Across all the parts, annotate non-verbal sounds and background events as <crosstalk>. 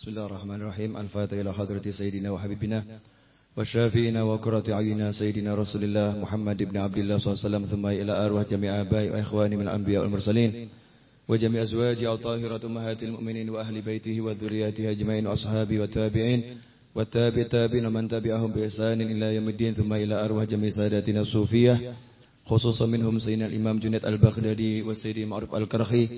بسم الله الرحمن الرحيم الفاتح إلى حضرة سيدنا وحبيبنا وشافينا وكرة عيننا سيدنا رسول الله محمد بن عبد الله صلى الله عليه وسلم ثم إلى أرواح جميع آبائي وإخواني من الأنبياء والمرسلين وجميع أزواجي الطاهرة أمهات المؤمنين وأهل بيته وذرياته أجمعين وأصحابه والتابعين والتابع تابعين ومن تبعهم بإحسان إلى يوم الدين ثم إلى أرواح جميع ساداتنا الصوفية خصوصا منهم سيدنا الإمام جنيد البغدادي وسيدي معروف الكرخي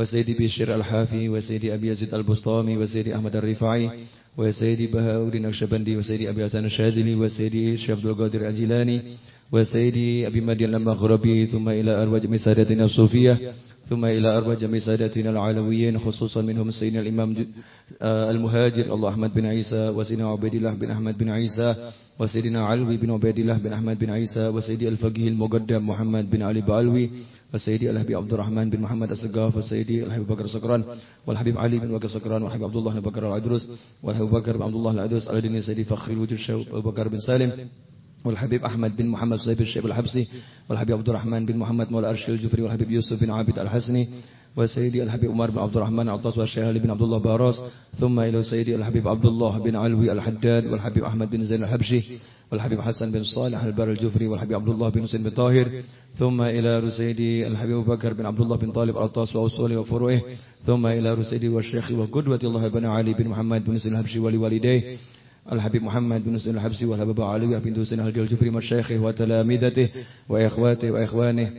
وسيدي بشير الحافي وسيدي أبي يزيد البسطامي وسيدي أحمد الرفاعي وسيدي بهاء الدين الشبندي وسيدي أبي حسن الشاذلي وسيدي شيخ عبد القادر الجيلاني وسيدي أبي مدين المغربي ثم إلى أرواح جميع ساداتنا الصوفية ثم إلى أربع جميع سادتنا العلويين خصوصا منهم سيدنا الإمام آه، المهاجر الله أحمد بن عيسى وسيدنا عبيد الله بن أحمد بن عيسى وسيدنا علوي بن عبيد الله بن أحمد بن عيسى وسيدي الفقيه المقدم محمد بن علي بعلوي وسيدي الحبيب عبد الرحمن بن محمد السقاف وسيدي الحبيب بكر سكران والحبيب علي بن بكر سكران والحبيب عبد الله بن بكر العدروس والحبيب بكر بن عبد الله العدروس على دين سيدي فخر الوجود أبو بكر بن سالم والحبيب أحمد بن محمد صهيب الشيب الحبسي والحبيب عبد الرحمن بن محمد مولى أرشي الجفري والحبيب يوسف بن عابد الحسني وسيدي الحبيب عمر بن عبد الرحمن عطاس والشيخ علي بن عبد الله باراس ثم إلى سيدي الحبيب عبد الله بن علوي الحداد والحبيب أحمد بن زين الحبشي والحبيب حسن بن صالح البر الجفري والحبيب عبد الله بن حسين بن طاهر ثم إلى رسيدي الحبيب بكر بن عبد الله بن طالب العطاس وأصوله وفروعه ثم إلى رسيدي والشيخ وقدوة الله بن علي بن محمد بن حسين الحبشي ولوالديه الحبيب محمد بن حسين الحبسي والحبيب علي بن حسين الجفري مشايخه وتلامذته وإخواته وإخوانه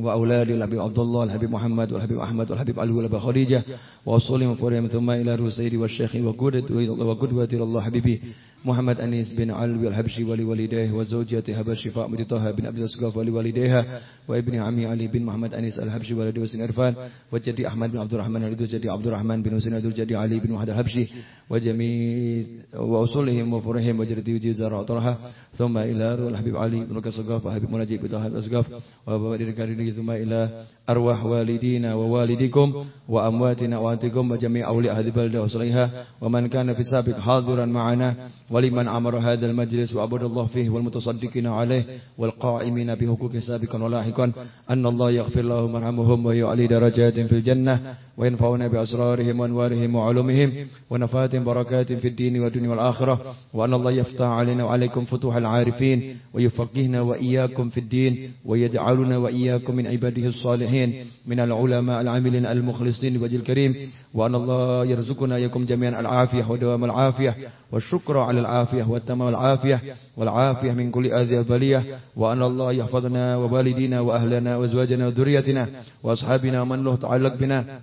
وأولاد الحبيب عبد الله الحبيب محمد والحبيب أحمد والحبيب علي والحبيب خديجة وأصولهم وفورهم ثم إلى رسيد والشيخ وقدوة الله حبيبي. محمد أنيس بن علوي الحبشي ولوالديه وزوجته هبشي فاطمة طه بن عبد السقاف ولوالديها وابن عمي علي بن محمد أنيس الحبشي ولد حسين عرفان وجدي أحمد بن عبد الرحمن ولد جدي عبد الرحمن بن حسين ولد جدي علي بن محمد الحبشي وجميع وأصولهم وفورهم وجدي وجي زرع طرها ثم إلى الحبيب علي بن السقاف وحبيب منجي بن طه السقاف وبابا ثم إلى أرواح والدينا ووالديكم وأمواتنا وأنتكم وجميع أولياء هذه البلدة وصليها. ومن كان في السابق حاضرا معنا ولمن أمر هذا المجلس وعبد الله فيه والمتصدقين عليه والقائمين بحقوق سابقا ولاحقا أن الله يغفر لهم ويرحمهم ويعلي درجات في الجنة وينفعنا بأسرارهم وأنوارهم وعلومهم ونفات بركات في الدين والدنيا والآخرة وأن الله يفتح علينا وعليكم فتوح العارفين ويفقهنا وإياكم في الدين ويجعلنا وإياكم من عباده الصالحين من العلماء العاملين المخلصين وجه الكريم. وأن الله يرزقنا إياكم جميعا العافية ودوام العافية والشكر على العافية والتمام العافية والعافية من كل أذى وبلية وأن الله يحفظنا ووالدينا وأهلنا وأزواجنا وذريتنا وأصحابنا ومن له تعلق بنا.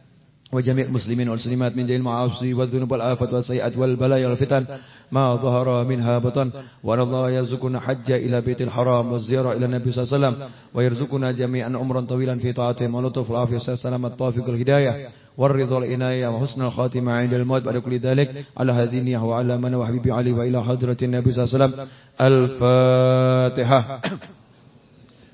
وجميع المسلمين والمسلمات من جميع المعاصي والذنوب والآفات والسيئات والبلايا والفتن ما ظهر منها بطن. وأن الله يرزقنا حج إلى بيت الحرام والزيارة إلى النبي صلى الله عليه وسلم. ويرزقنا جميعا عمرا طويلا في طاعته. ولطف العافية. والسلام الطافق الهداية والرضا والعناية وحسن الخاتمة عند الموت. بعد كل ذلك على هذه النية وعلى من وحبيبي علي وإلى حضرة النبي صلى الله عليه وسلم. الفاتحة.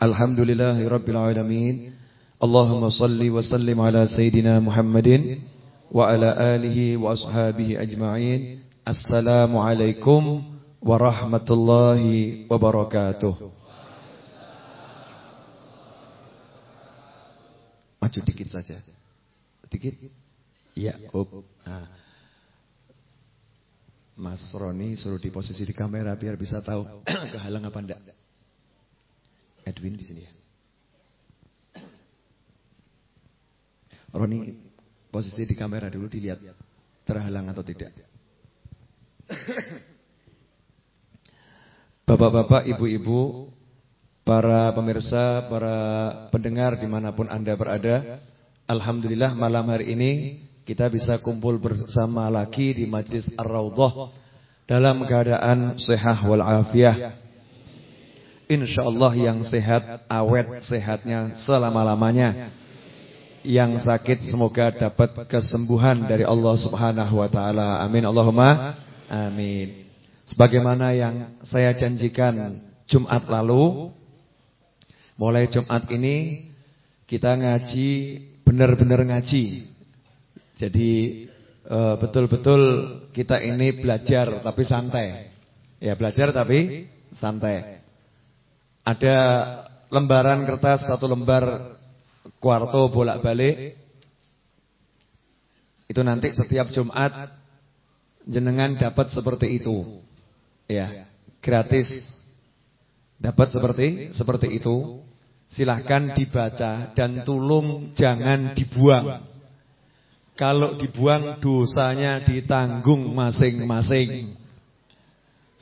Alhamdulillahi Allahumma salli wa sallim ala Sayyidina Muhammadin Wa ala alihi wa ashabihi ajma'in Assalamualaikum warahmatullahi wabarakatuh Maju dikit saja Dikit Ya, up. Nah. Mas Roni suruh di posisi di kamera biar bisa tahu <clears throat> kehalang apa enggak. Edwin di sini ya. Roni posisi di kamera dulu dilihat terhalang atau tidak. Bapak-bapak, ibu-ibu, para pemirsa, para pendengar di mana pun anda berada, Alhamdulillah malam hari ini kita bisa kumpul bersama lagi di Majlis Ar-Raudhah dalam keadaan sehat walafiat insyaallah yang sehat, awet sehatnya selama-lamanya. yang sakit semoga dapat kesembuhan dari Allah Subhanahu wa taala. Amin Allahumma amin. Sebagaimana yang saya janjikan Jumat lalu, mulai Jumat ini kita ngaji benar-benar ngaji. Jadi eh, betul-betul kita ini belajar tapi santai. Ya belajar tapi santai. Ada lembaran kertas satu lembar kuarto bolak-balik. Itu nanti setiap Jumat jenengan dapat seperti itu. Ya, gratis. Dapat seperti seperti itu. Silahkan dibaca dan tolong jangan dibuang. Kalau dibuang dosanya ditanggung masing-masing.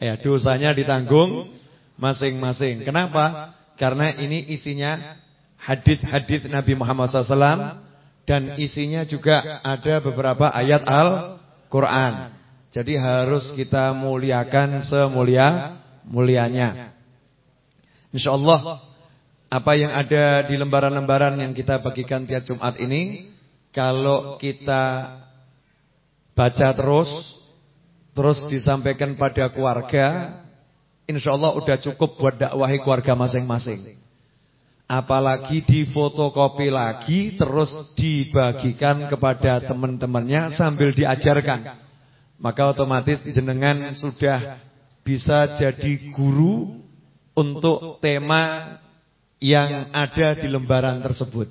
Ya, dosanya ditanggung masing-masing. Kenapa? Karena ini isinya hadis-hadis Nabi Muhammad SAW dan isinya juga ada beberapa ayat Al-Quran. Jadi harus kita muliakan semulia mulianya. Insya Allah apa yang ada di lembaran-lembaran yang kita bagikan tiap Jumat ini kalau kita baca terus terus disampaikan pada keluarga insya Allah udah cukup buat dakwahi keluarga masing-masing. Apalagi difotokopi lagi terus dibagikan kepada teman-temannya sambil diajarkan. Maka otomatis jenengan sudah bisa jadi guru untuk tema yang ada di lembaran tersebut.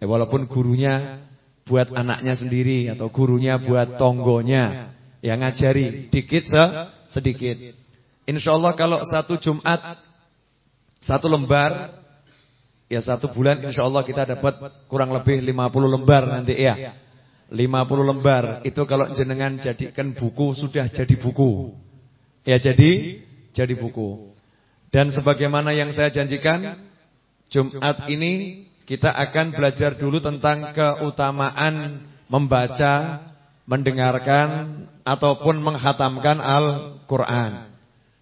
Ya, walaupun gurunya buat anaknya sendiri atau gurunya buat tonggonya yang ngajari dikit se sedikit. Insya Allah kalau satu Jumat satu lembar ya satu bulan insya Allah kita dapat kurang lebih 50 lembar nanti ya. 50 lembar itu kalau jenengan jadikan buku sudah jadi buku. Ya jadi jadi buku. Dan sebagaimana yang saya janjikan Jumat ini kita akan belajar dulu tentang keutamaan membaca, mendengarkan ataupun menghatamkan Al-Qur'an.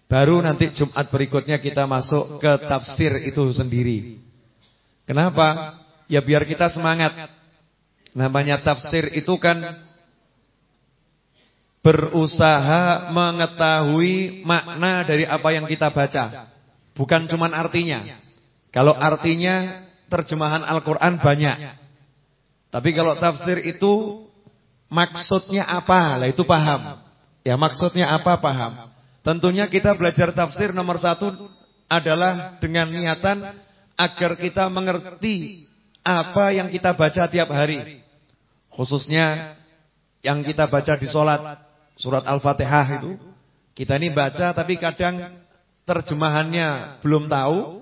Baru nanti Jumat berikutnya kita masuk ke tafsir itu sendiri. Kenapa? Ya biar kita semangat. Namanya tafsir itu kan berusaha mengetahui makna dari apa yang kita baca. Bukan cuma artinya. Kalau artinya terjemahan Al-Quran banyak. Tapi kalau tafsir itu maksudnya apa? Lah itu paham. Ya maksudnya apa paham. Tentunya kita belajar tafsir nomor satu adalah dengan niatan agar kita mengerti apa yang kita baca tiap hari. Khususnya yang kita baca di sholat. Surat Al-Fatihah itu. Kita ini baca tapi kadang terjemahannya belum tahu.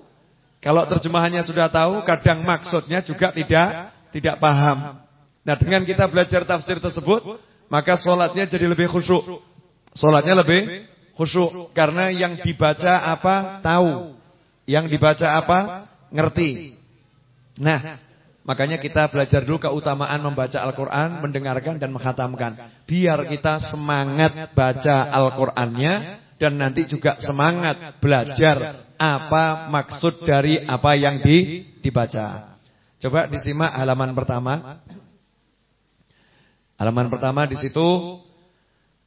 Kalau terjemahannya sudah tahu, kadang maksudnya juga tidak tidak paham. Nah, dengan kita belajar tafsir tersebut, maka sholatnya jadi lebih khusyuk. Sholatnya lebih khusyuk karena yang dibaca apa tahu, yang dibaca apa ngerti. Nah, makanya kita belajar dulu keutamaan membaca Al-Quran, mendengarkan dan menghatamkan. Biar kita semangat baca Al-Qurannya dan nanti juga semangat belajar apa maksud dari apa yang di, dibaca. Coba disimak halaman pertama. Halaman pertama di situ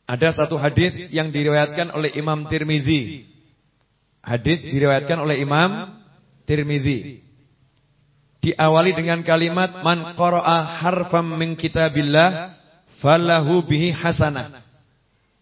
ada satu hadis yang diriwayatkan oleh Imam Tirmizi. Hadis diriwayatkan oleh Imam Tirmizi. Diawali dengan kalimat man qara'a harfam min kitabillah falahu bihi hasanah.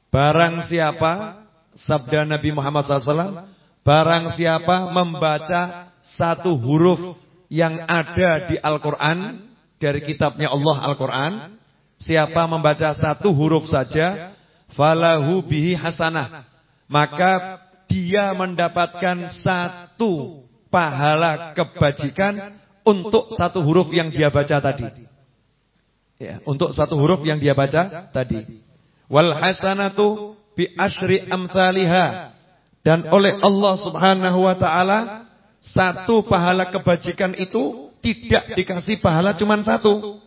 Barang siapa sabda Nabi Muhammad SAW Barang siapa membaca satu huruf yang ada di Al-Quran Dari kitabnya Allah Al-Quran Siapa membaca satu huruf saja Falahu bihi hasanah. Maka dia mendapatkan satu pahala kebajikan Untuk satu huruf yang dia baca tadi. Ya, Untuk satu huruf yang dia baca tadi. Wal hasanatu bi asri amsalihah dan oleh Allah Subhanahu wa taala satu pahala kebajikan itu tidak dikasih pahala cuma satu.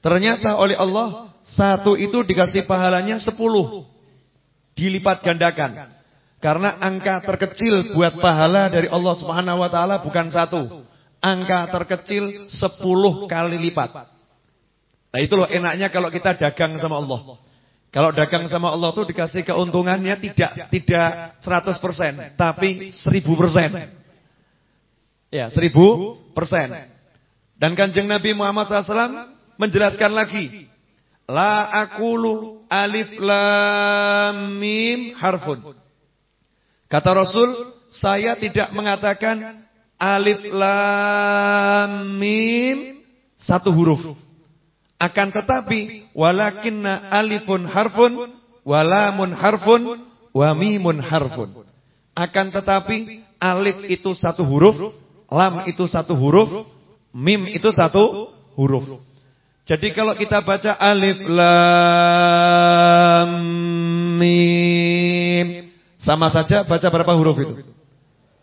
Ternyata oleh Allah satu itu dikasih pahalanya sepuluh. Dilipat gandakan. Karena angka terkecil buat pahala dari Allah Subhanahu wa taala bukan satu. Angka terkecil 10 kali lipat. Nah itu loh enaknya kalau kita dagang sama Allah. Kalau dagang sama Allah tuh dikasih keuntungannya tidak tidak 100%, tapi 1000%. Ya, 1000%. Dan Kanjeng Nabi Muhammad SAW menjelaskan lagi, la akulu alif lam mim harfun. Kata Rasul, saya tidak mengatakan alif lam mim satu huruf. Akan tetapi walakinna alifun harfun walamun harfun wa mimun harfun. Akan tetapi alif itu satu huruf, lam itu satu huruf, mim itu satu huruf. Jadi kalau kita baca alif lam mim sama saja baca berapa huruf itu?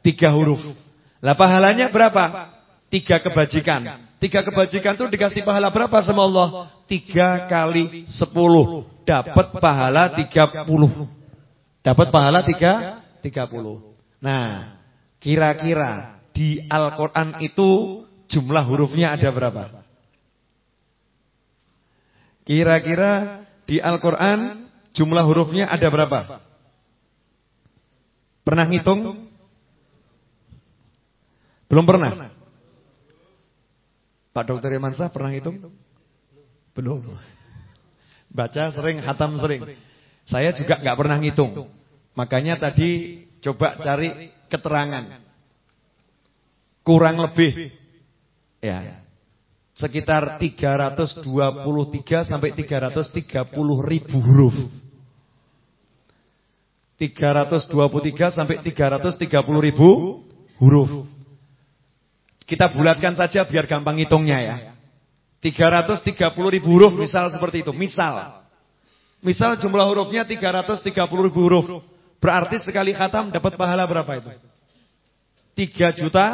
Tiga huruf. Lah pahalanya berapa? Tiga kebajikan. Tiga kebajikan itu dikasih pahala berapa sama Allah? Tiga kali sepuluh. Dapat pahala tiga puluh. Dapat pahala tiga, tiga puluh. Nah, kira-kira di Al-Quran itu jumlah hurufnya ada berapa? Kira-kira di Al-Quran jumlah hurufnya ada berapa? Pernah ngitung? Belum pernah? Pak Dokter Irmansah pernah hitung? Belum. Baca sering, hatam sering. Saya juga nggak pernah ngitung. Makanya tadi coba cari keterangan. Kurang lebih ya sekitar 323 sampai 330 ribu huruf. 323 sampai 330 ribu huruf. Kita bulatkan saja biar gampang hitungnya ya. 330 ribu huruf misal seperti itu. Misal. Misal jumlah hurufnya 330 ribu huruf. Berarti sekali khatam dapat pahala berapa itu? 3 juta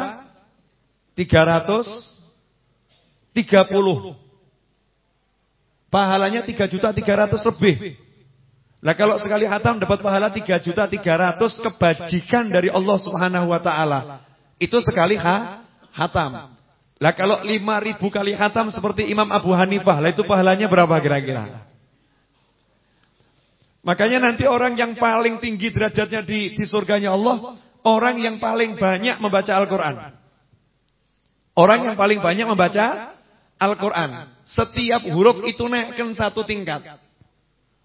330. Pahalanya 3 juta 300 lebih. Nah kalau sekali khatam dapat pahala 3 juta 300 kebajikan dari Allah Subhanahu wa taala. Itu sekali ha hatam. Lah kalau lima ribu kali hatam seperti Imam Abu Hanifah, lah itu pahalanya berapa kira-kira? Makanya nanti orang yang paling tinggi derajatnya di, di surganya Allah, orang yang paling banyak membaca Al-Quran. Orang yang paling banyak membaca Al-Quran. Setiap huruf itu naikkan satu tingkat.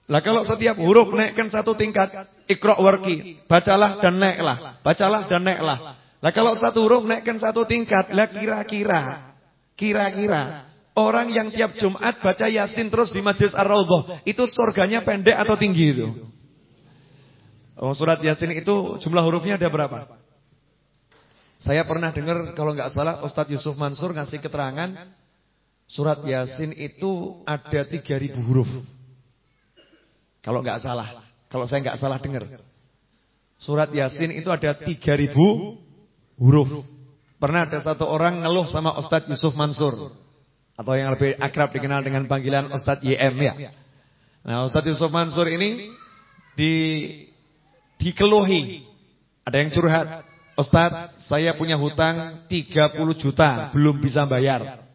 Lah kalau setiap huruf naikkan satu tingkat, ikra warki, bacalah dan naiklah, bacalah dan naiklah. Lah kalau satu huruf naikkan satu tingkat, lah kira-kira, kira-kira orang yang tiap Jumat baca Yasin terus di Majlis Ar-Raudhah, itu surganya pendek atau tinggi itu? Oh, surat Yasin itu jumlah hurufnya ada berapa? Saya pernah dengar kalau nggak salah Ustadz Yusuf Mansur ngasih keterangan surat Yasin itu ada 3000 huruf. Kalau nggak salah, kalau saya nggak salah dengar. Surat Yasin itu ada 3000 huruf. Pernah ada satu orang ngeluh sama Ustadz Yusuf Mansur. Atau yang lebih akrab dikenal dengan panggilan Ustadz YM ya. Nah Ustadz Yusuf Mansur ini di dikeluhi. Ada yang curhat. Ustadz saya punya hutang 30 juta belum bisa bayar.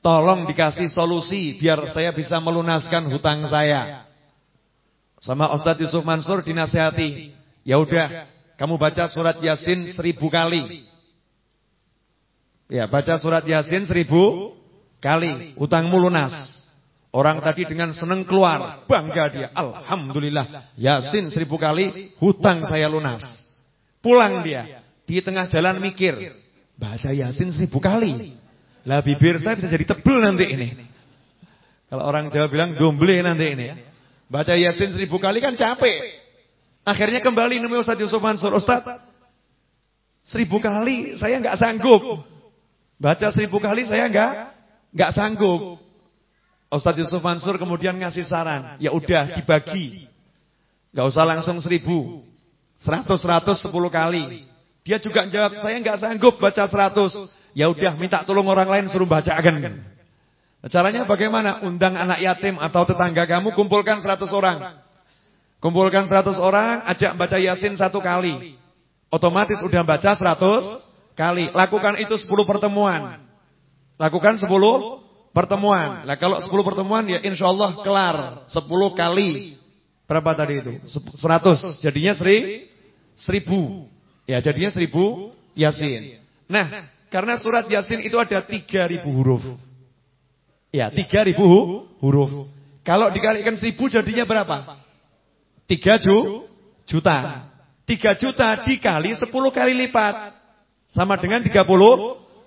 Tolong dikasih solusi biar saya bisa melunaskan hutang saya. Sama Ustadz Yusuf Mansur dinasehati. Ya udah, kamu baca surat Yasin seribu kali. Ya, baca surat Yasin seribu kali. Utangmu lunas. Orang tadi dengan senang keluar. Bangga dia. Alhamdulillah. Yasin seribu kali. Hutang saya lunas. Pulang dia. Di tengah jalan mikir. Baca Yasin seribu kali. Lah bibir saya bisa jadi tebel nanti ini. Kalau orang Jawa bilang gomble nanti ini ya. Baca Yasin seribu kali kan capek. Akhirnya kembali nemui Ustaz Yusuf Mansur. Ustaz, seribu kali saya nggak sanggup. Baca seribu kali saya nggak nggak sanggup. Ustaz Yusuf Mansur kemudian ngasih saran. Ya udah dibagi. nggak usah langsung seribu. Seratus, seratus, sepuluh kali. Dia juga jawab, saya nggak sanggup baca seratus. Ya udah minta tolong orang lain suruh bacakan. Caranya bagaimana? Undang anak yatim atau tetangga kamu kumpulkan seratus orang. Kumpulkan 100 orang, ajak baca Yasin satu kali. Otomatis udah baca 100 kali. Lakukan itu 10 pertemuan. Lakukan 10 pertemuan. Nah kalau 10 pertemuan ya insya Allah kelar. 10 kali. Berapa tadi itu? 100. Jadinya seri, 1000. Ya jadinya 1000 Yasin. Nah karena surat Yasin itu ada 3000 huruf. Ya 3000 huruf. Kalau dikalikan 1000 jadinya berapa? 3 juta. 3 juta dikali 10 kali lipat. Sama dengan 30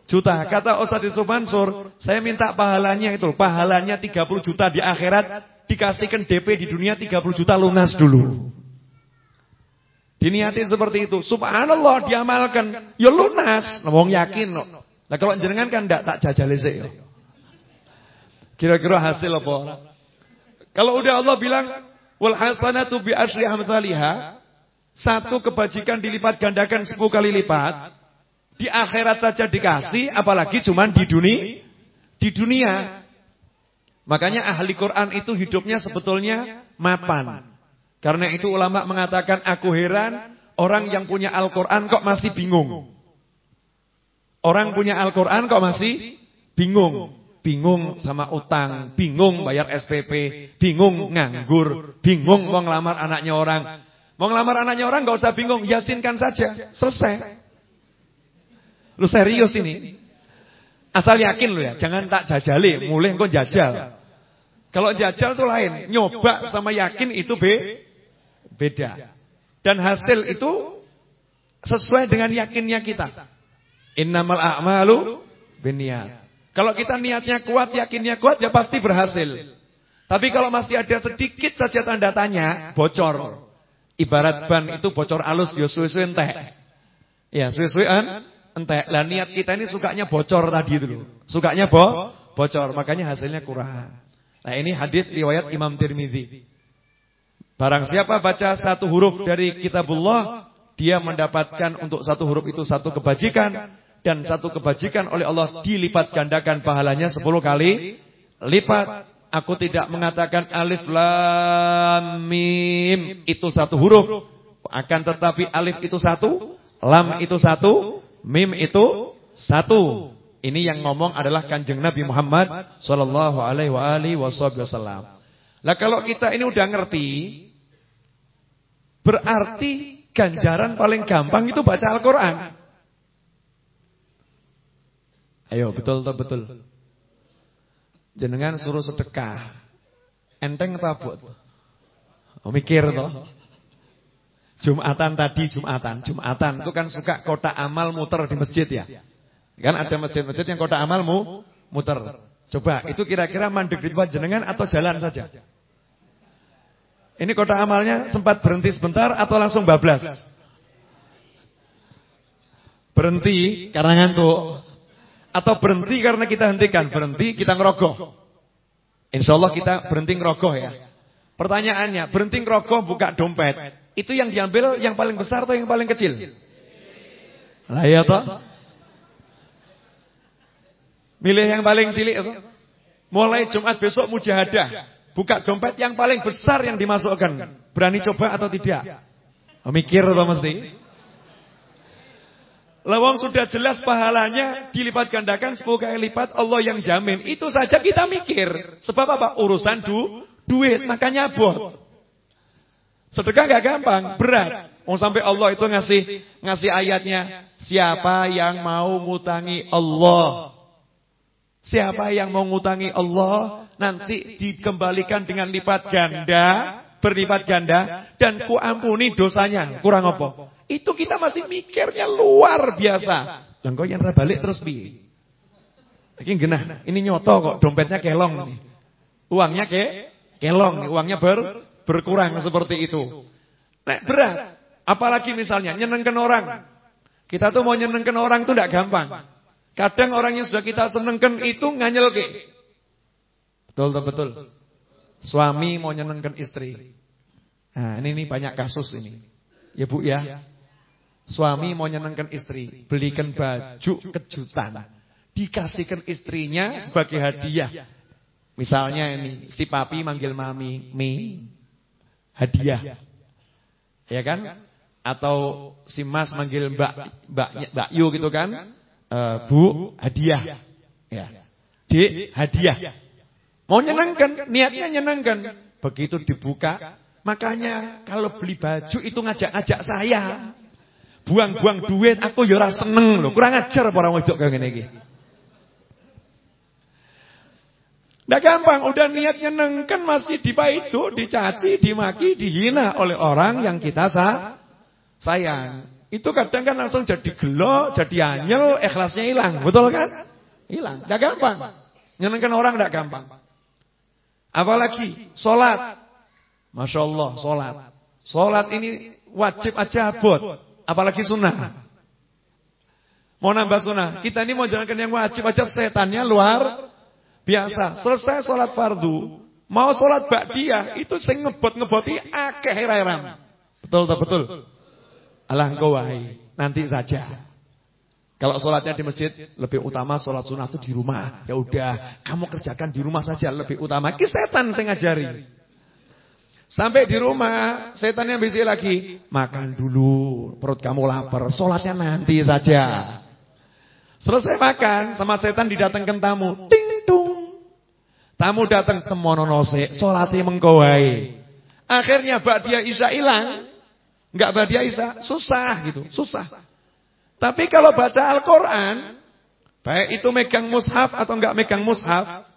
juta. Kata Ustaz Yusuf Mansur, saya minta pahalanya itu, pahalanya 30 juta di akhirat, dikasihkan DP di dunia 30 juta lunas dulu. Diniati seperti itu. Subhanallah diamalkan. Ya lunas. Ngomong yakin. Nah kalau jenengan kan enggak tak jajal sih. Kira-kira hasil apa? Kalau udah Allah bilang wal hasanatu bi asri satu kebajikan dilipat gandakan 10 kali lipat. Di akhirat saja dikasih, apalagi cuman di dunia. Di dunia. Makanya ahli Quran itu hidupnya sebetulnya mapan. Karena itu ulama mengatakan aku heran orang yang punya Al-Quran kok masih bingung. Orang punya Al-Quran kok masih bingung. Bingung sama utang, bingung bayar SPP, bingung nganggur, bingung mau ngelamar anaknya orang. Mau ngelamar anaknya orang gak usah bingung, yasinkan saja, selesai. Lu serius ini? Asal yakin lu ya, jangan tak jajali, mulai engkau jajal. Kalau jajal itu lain, nyoba sama yakin itu be beda. Dan hasil itu sesuai dengan yakinnya kita. Innamal a'malu binniyat. Kalau kita niatnya kuat, yakinnya kuat, ya pasti berhasil. Tapi kalau masih ada sedikit saja tanda tanya, bocor. Ibarat ban itu bocor alus, ya suwe-suwe entek. Ya, suwe-suwe entek. Lah niat kita ini sukanya bocor tadi itu Sukanya bo bocor, makanya hasilnya kurang. Nah ini hadis riwayat Imam Tirmizi. Barang siapa baca satu huruf dari kitabullah, dia mendapatkan untuk satu huruf itu satu kebajikan dan satu kebajikan oleh Allah dilipat gandakan pahalanya sepuluh kali lipat. Aku tidak mengatakan alif lam mim itu satu huruf, akan tetapi alif itu satu, lam itu satu, Mim itu satu. Ini yang ngomong adalah kanjeng Nabi Muhammad Sallallahu alaihi wasallam. Lah kalau kita ini udah ngerti, berarti ganjaran paling gampang itu baca Al-Quran. Ayo betul betul betul. Jenengan suruh sedekah. Enteng tabut. Oh, mikir toh. Jumatan tadi, Jumatan. Jumatan itu kan suka kota amal muter di masjid ya. Kan ada masjid-masjid yang kota amal mu, muter. Coba, itu kira-kira mandek di tempat jenengan atau jalan saja? Ini kota amalnya sempat berhenti sebentar atau langsung bablas? Berhenti karena ngantuk. Atau berhenti karena kita hentikan. Berhenti kita ngerogoh. Insya Allah kita berhenti ngerogoh ya. Pertanyaannya, berhenti ngerogoh buka dompet. Itu yang diambil yang paling besar atau yang paling kecil? Lah ya toh. Milih yang paling cilik itu. Mulai Jumat besok mujahadah. Buka dompet yang paling besar yang dimasukkan. Berani coba atau tidak? Mikir apa mesti? Lawang sudah jelas pahalanya dilipat gandakan 10 kali lipat Allah yang jamin. Itu saja kita mikir. Sebab apa? Urusan du, duit makanya bot. Sedekah gak gampang, berat. Mau sampai Allah itu ngasih ngasih ayatnya, siapa yang mau ngutangi Allah? Siapa yang mau ngutangi Allah nanti dikembalikan dengan lipat ganda, berlipat ganda dan ku ampuni dosanya. Kurang apa? Itu kita masih mikirnya luar biasa. Dan kau yang balik terus bi. Lagi genah, ini nyoto kok dompetnya kelong nih. Uangnya ke kelong uangnya ber berkurang seperti itu. Nah, berat. Apalagi misalnya nyenengkan orang. Kita tuh mau nyenengkan orang tuh tidak gampang. Kadang orang yang sudah kita senengkan itu nganyel ke. Betul betul betul. Suami mau nyenengkan istri. Nah, ini, ini banyak kasus ini. Ya Bu ya. Suami mau nyenengkan istri, belikan baju kejutan. Dikasihkan istrinya sebagai hadiah. Misalnya ini si papi manggil mami, mi hadiah. Ya kan? atau si Mas manggil Mbak Mbak Mbak Yu gitu kan. Uh, Bu, hadiah. Ya. Dik, hadiah. Mau nyenangkan, niatnya nyenangkan. Begitu dibuka, makanya kalau beli baju itu ngajak-ngajak saya. Buang-buang duit, aku ya ora seneng loh. Kurang ajar para wedok kayak gini. Nggak gampang, udah niat nyenengkan masih itu dicaci, dimaki, dihina oleh orang yang kita sah, sayang. Itu kadang kan langsung jadi gelo, jadi anyel, ikhlasnya hilang. Betul kan? Hilang. Nggak gampang. Nyenengkan orang nggak gampang. Apalagi sholat. Masya Allah, sholat. Sholat ini wajib aja abot. Apalagi sunnah. Mau nambah sunnah. Kita ini mau jalankan yang wajib aja setannya luar biasa. Selesai sholat fardu. Mau sholat ba'diyah. Itu sing ngebot-ngeboti akeh heram. Betul tak betul? Alah engkau wahai. Nanti saja. Kalau sholatnya di masjid lebih utama sholat sunnah itu di rumah. Ya udah, kamu kerjakan di rumah saja lebih utama. Ki setan saya ngajari. Sampai di rumah, setannya bisa lagi makan dulu, perut kamu lapar, sholatnya nanti saja. Selesai makan, sama setan didatangkan tamu, ting tung. Tamu datang temono nose, sholatnya mengkawai. Akhirnya dia Isya hilang, nggak dia Isya, susah gitu, susah. Tapi kalau baca Al-Quran, baik itu megang mushaf atau enggak megang mushaf,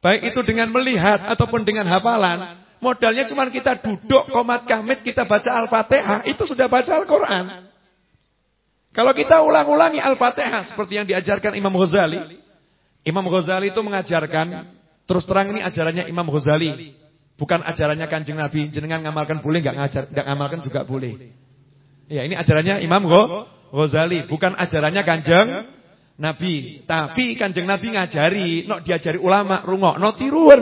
baik itu dengan melihat ataupun dengan hafalan, modalnya cuma kita duduk komat kamit, kita baca Al-Fatihah, itu sudah baca Al-Quran. Kalau kita ulang-ulangi Al-Fatihah seperti yang diajarkan Imam Ghazali, Imam Ghazali itu mengajarkan, terus terang ini ajarannya Imam Ghazali, bukan ajarannya Kanjeng Nabi, jenengan ngamalkan boleh, enggak ngajar, enggak ngamalkan juga boleh. Ya, ini ajarannya Imam Ghazali. Ghazali, bukan ajarannya Kanjeng Nabi, tapi Kanjeng Nabi ngajari, nok diajari ulama rungokno tiruan.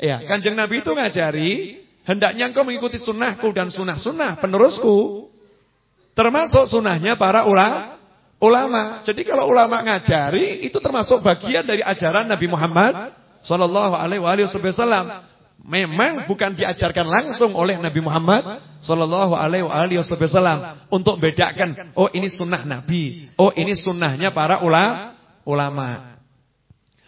Ya, Kanjeng Nabi itu ngajari, hendaknya engkau mengikuti sunnahku dan sunnah-sunnah penerusku. Termasuk sunnahnya para ulama. Ulama. Jadi kalau ulama ngajari itu termasuk bagian dari ajaran Nabi Muhammad sallallahu alaihi wasallam. Memang bukan diajarkan langsung oleh Nabi Muhammad Sallallahu alaihi wasallam Untuk bedakan Oh ini sunnah Nabi Oh ini sunnahnya para ulama.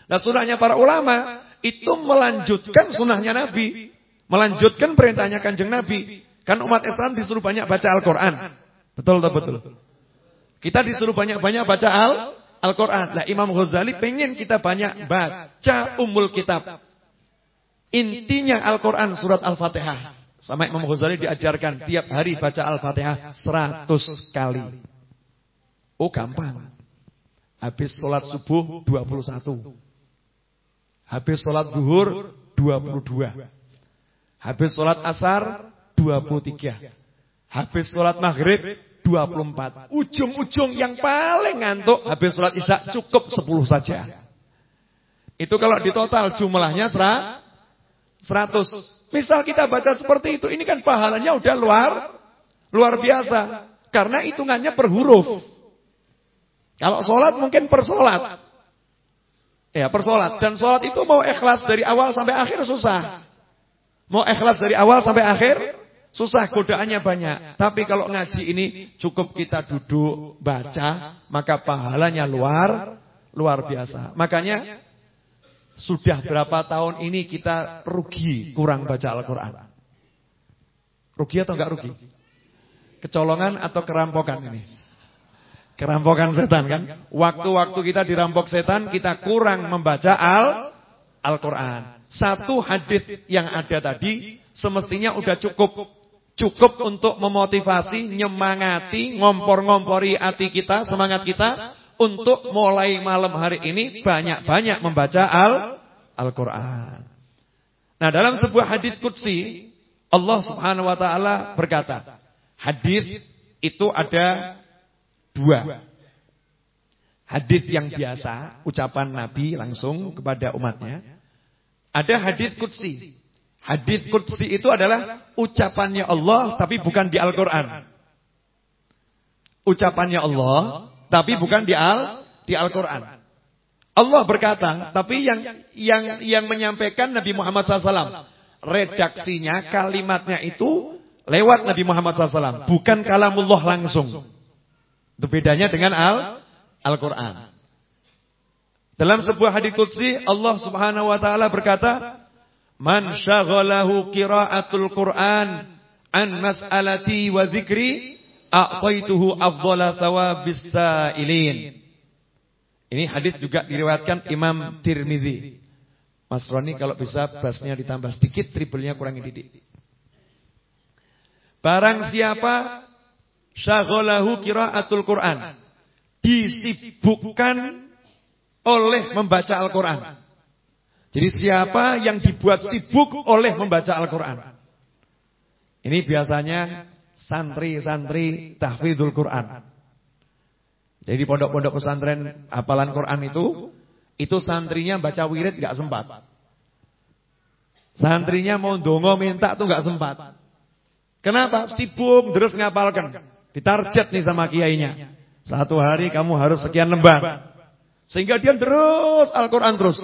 Nah sunnahnya para ulama Itu melanjutkan sunnahnya Nabi Melanjutkan perintahnya kanjeng Nabi. Kan umat Islam disuruh banyak baca Al-Quran. Betul atau betul? Kita disuruh banyak-banyak baca Al-Quran. Nah Imam Ghazali pengen kita banyak baca umul kitab Intinya Al-Quran surat Al-Fatihah. Sama Imam Ghazali diajarkan tiap hari baca Al-Fatihah 100 kali. Oh gampang. Habis sholat subuh 21. Habis sholat duhur 22. Habis sholat asar 23. Habis sholat maghrib 24. Ujung-ujung yang paling ngantuk habis sholat isya cukup 10 saja. Itu kalau di total jumlahnya 100. Misal kita baca seperti itu, ini kan pahalanya udah luar luar biasa. Karena hitungannya per huruf. Kalau sholat mungkin per sholat. Ya per sholat. Dan sholat itu mau ikhlas dari awal sampai akhir susah. Mau ikhlas dari awal sampai akhir susah. Godaannya banyak. Tapi kalau ngaji ini cukup kita duduk baca. Maka pahalanya luar luar biasa. Makanya sudah berapa tahun ini kita rugi kurang baca Al-Quran? Rugi atau enggak rugi? Kecolongan atau kerampokan ini? Kerampokan setan kan? Waktu-waktu kita dirampok setan, kita kurang membaca Al-Quran. Satu hadith yang ada tadi, semestinya udah cukup. Cukup untuk memotivasi, nyemangati, ngompor-ngompori hati kita, semangat kita untuk mulai malam hari ini banyak-banyak membaca Al-Qur'an. nah, dalam sebuah hadis qudsi Allah Subhanahu wa taala berkata, hadis itu ada dua. Hadis yang biasa, ucapan Nabi langsung kepada umatnya. Ada hadis qudsi. Hadis qudsi itu adalah ucapannya Allah tapi bukan di Al-Qur'an. Ucapannya Allah tapi bukan di Al di Al-Qur'an. Allah berkata, tapi yang yang yang menyampaikan Nabi Muhammad SAW. Redaksinya, kalimatnya itu lewat Nabi Muhammad SAW, bukan kalamullah langsung. Itu bedanya dengan Al Al-Qur'an. Dalam sebuah hadis qudsi Allah Subhanahu wa taala berkata, "Man syaghalahu qiraatul Qur'an an mas'alati wa dzikri, a'taituhu afdhala thawabis sa'ilin." Ini hadis juga diriwayatkan Imam Tirmizi. Mas Roni kalau bisa basnya ditambah sedikit, triplenya kurang didik. Barang siapa syaghalahu qiraatul Quran disibukkan oleh membaca Al-Quran. Jadi siapa yang dibuat sibuk oleh membaca Al-Quran? Ini biasanya santri-santri tahfidzul Quran. Jadi pondok-pondok pesantren hafalan Quran itu itu santrinya baca wirid nggak sempat. Santrinya mau dongo minta tuh nggak sempat. Kenapa? Sibuk terus ngapalkan. Ditarget nih sama kiainya. Satu hari kamu harus sekian lembar. Sehingga dia terus Al-Quran terus.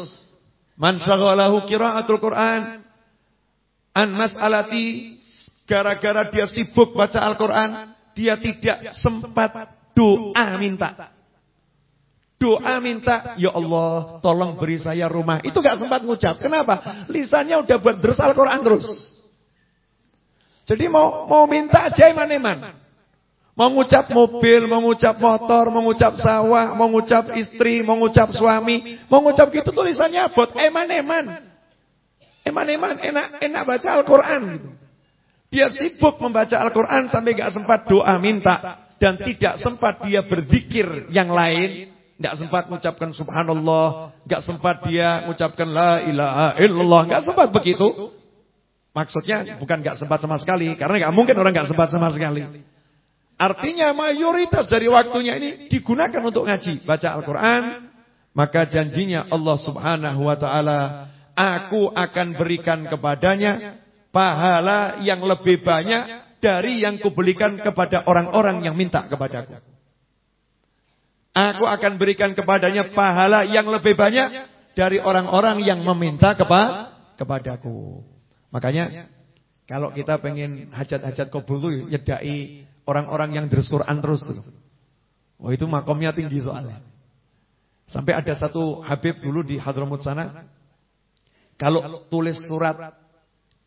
Man syaghalahu qiraatul Quran an mas'alati gara-gara dia sibuk baca Al-Quran, dia tidak sempat doa minta. Doa minta, ya Allah, tolong beri saya rumah. Itu gak sempat ngucap. Kenapa? Lisannya udah buat terus Al-Quran terus. Jadi mau mau minta aja iman-iman. Mau ngucap mobil, mau ngucap motor, mau ngucap sawah, mau ngucap istri, mau ngucap suami, mau ngucap gitu tulisannya buat eman-eman. Eman-eman, enak enak baca Al-Quran gitu. Dia sibuk membaca Al-Quran sampai gak sempat doa minta. Dan tidak sempat dia berzikir yang lain. Gak sempat mengucapkan subhanallah. Gak sempat dia mengucapkan la ilaha illallah. Gak sempat begitu. Maksudnya bukan gak sempat sama sekali. Karena gak mungkin orang gak sempat sama sekali. Artinya mayoritas dari waktunya ini digunakan untuk ngaji, baca Al-Quran. Maka janjinya Allah subhanahu wa ta'ala, aku akan berikan kepadanya pahala yang lebih banyak dari yang kuberikan kepada orang-orang yang minta kepadaku. Aku akan berikan kepadanya pahala yang lebih banyak dari orang-orang yang meminta kepa kepadaku. Makanya kalau kita pengen hajat-hajat kabul itu yedai Orang-orang yang terus Quran terus. Oh itu makomnya tinggi soalnya. Sampai ada satu Habib dulu di Hadramut sana. Kalau tulis surat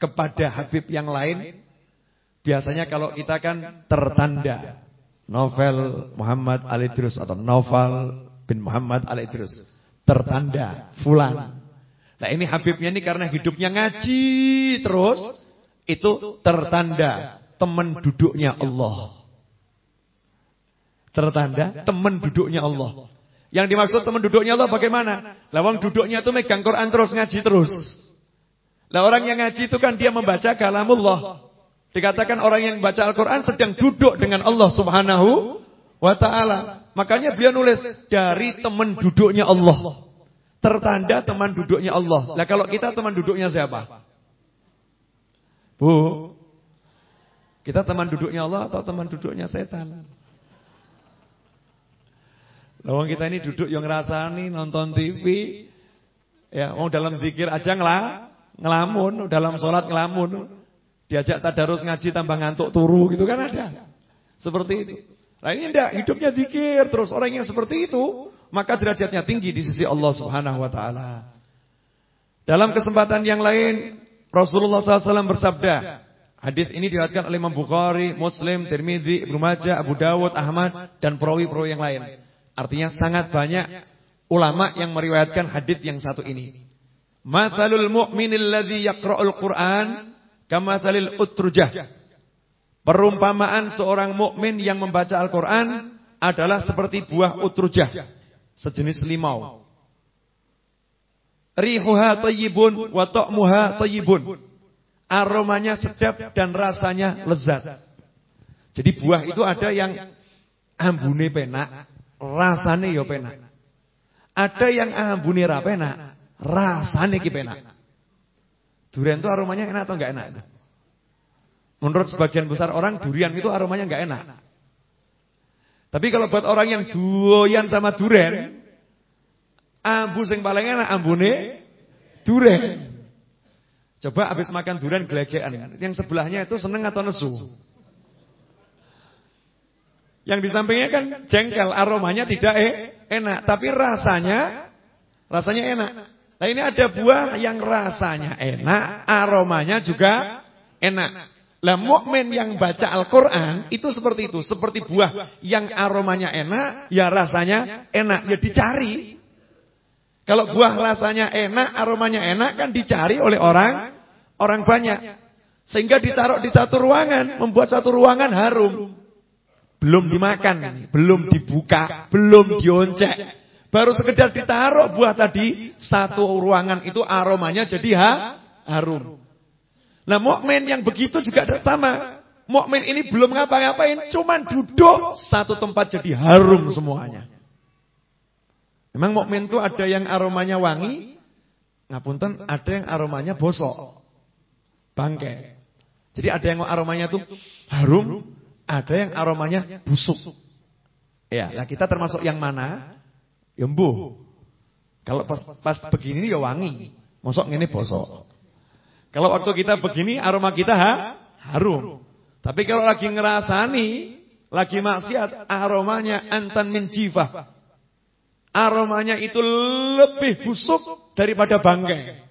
kepada Habib yang lain. Biasanya kalau kita kan tertanda. Novel Muhammad Ali Idrus atau novel bin Muhammad Ali Idrus. Tertanda. Fulan. Nah ini Habibnya ini karena hidupnya ngaji terus. Itu tertanda teman duduknya Allah. Tertanda teman duduknya Allah. Yang dimaksud teman duduknya Allah bagaimana? Lawang duduknya itu megang Quran terus ngaji terus. Lah orang yang ngaji itu kan dia membaca kalamullah. Dikatakan orang yang baca Al-Quran sedang duduk dengan Allah subhanahu wa ta'ala. Makanya beliau nulis dari teman duduknya Allah. Tertanda teman duduknya Allah. Lah kalau kita teman duduknya siapa? Bu, kita teman duduknya Allah atau teman duduknya setan? Lawang kita ini duduk yang ngerasani nonton TV, ya mau dalam zikir aja ngelah, ngelamun, dalam sholat ngelamun, diajak tadarus ngaji tambah ngantuk turu gitu kan ada, seperti itu. Nah ini enggak, hidupnya zikir terus orang yang seperti itu, maka derajatnya tinggi di sisi Allah Subhanahu Wa Taala. Dalam kesempatan yang lain, Rasulullah SAW bersabda, Hadis ini diriwayatkan oleh Imam Bukhari, Muslim, Tirmizi, Ibnu Majah, Abu Dawud, Ahmad dan perawi-perawi yang lain. Artinya sangat banyak ulama yang meriwayatkan hadis yang satu ini. Mathalul mu'minil ladzi yaqra'ul Qur'an kamathalil utrujah. Perumpamaan seorang mukmin yang membaca Al-Qur'an adalah seperti buah utrujah, sejenis limau. Rihuha thayyibun wa ta'muha thayyibun. Aromanya sedap dan rasanya lezat. Jadi buah itu ada yang ambune penak, rasane yo penak. Ada yang ambune ra penak, rasane ki penak. Durian itu aromanya enak atau enggak enak? Menurut sebagian besar orang durian itu aromanya enggak enak. Tapi kalau buat orang yang doyan sama durian, ambu sing paling enak ambune durian. Coba habis makan durian gelegean, yang sebelahnya itu seneng atau nesu? Yang di sampingnya kan jengkel, aromanya tidak eh, enak, tapi rasanya rasanya enak. Nah ini ada buah yang rasanya enak, aromanya juga enak. Lah mukmin yang baca Al-Qur'an itu seperti itu, seperti buah yang aromanya enak, ya rasanya enak, ya dicari. Kalau buah rasanya enak, aromanya enak kan dicari oleh orang orang banyak. Sehingga ditaruh di satu ruangan, membuat satu ruangan harum. Belum dimakan, belum dibuka, belum dioncek. Baru sekedar ditaruh buah tadi, satu ruangan itu aromanya jadi ha, harum. Nah, mukmin yang begitu juga sama. Mukmin ini belum ngapa-ngapain, cuman duduk satu tempat jadi harum semuanya. Memang mukmin itu ada yang aromanya wangi, ngapunten, ada yang aromanya bosok. Bangke. Jadi ada yang aromanya tuh harum, ada yang aromanya busuk. Ya, nah kita termasuk yang mana? Yembu. Kalau pas, pas begini ya wangi. Mosok ini bosok. Kalau waktu kita begini aroma kita ha? harum. Tapi kalau lagi ngerasani, lagi maksiat, aromanya antan min. Aromanya itu lebih busuk daripada bangkai.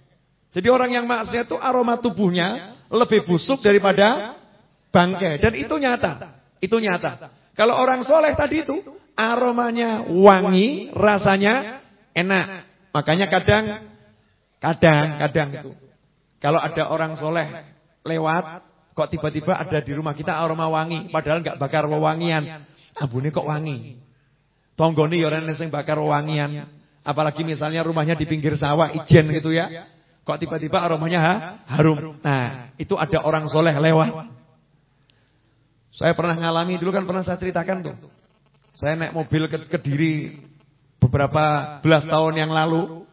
Jadi orang yang maksiat itu aroma tubuhnya lebih busuk daripada bangkai. Dan itu nyata. Itu nyata. Kalau orang soleh tadi itu aromanya wangi, rasanya enak. Makanya kadang, kadang, kadang itu. Kalau ada orang soleh lewat, kok tiba-tiba ada di rumah kita aroma wangi. Padahal nggak bakar wewangian. Ambune kok wangi. Tonggoni orang sing bakar wangian. Apalagi misalnya rumahnya di pinggir sawah, ijen gitu ya. Kok tiba-tiba aromanya ha? harum. Nah, itu ada orang soleh lewat. Saya pernah ngalami dulu kan pernah saya ceritakan tuh. Saya naik mobil ke Kediri beberapa belas tahun yang lalu.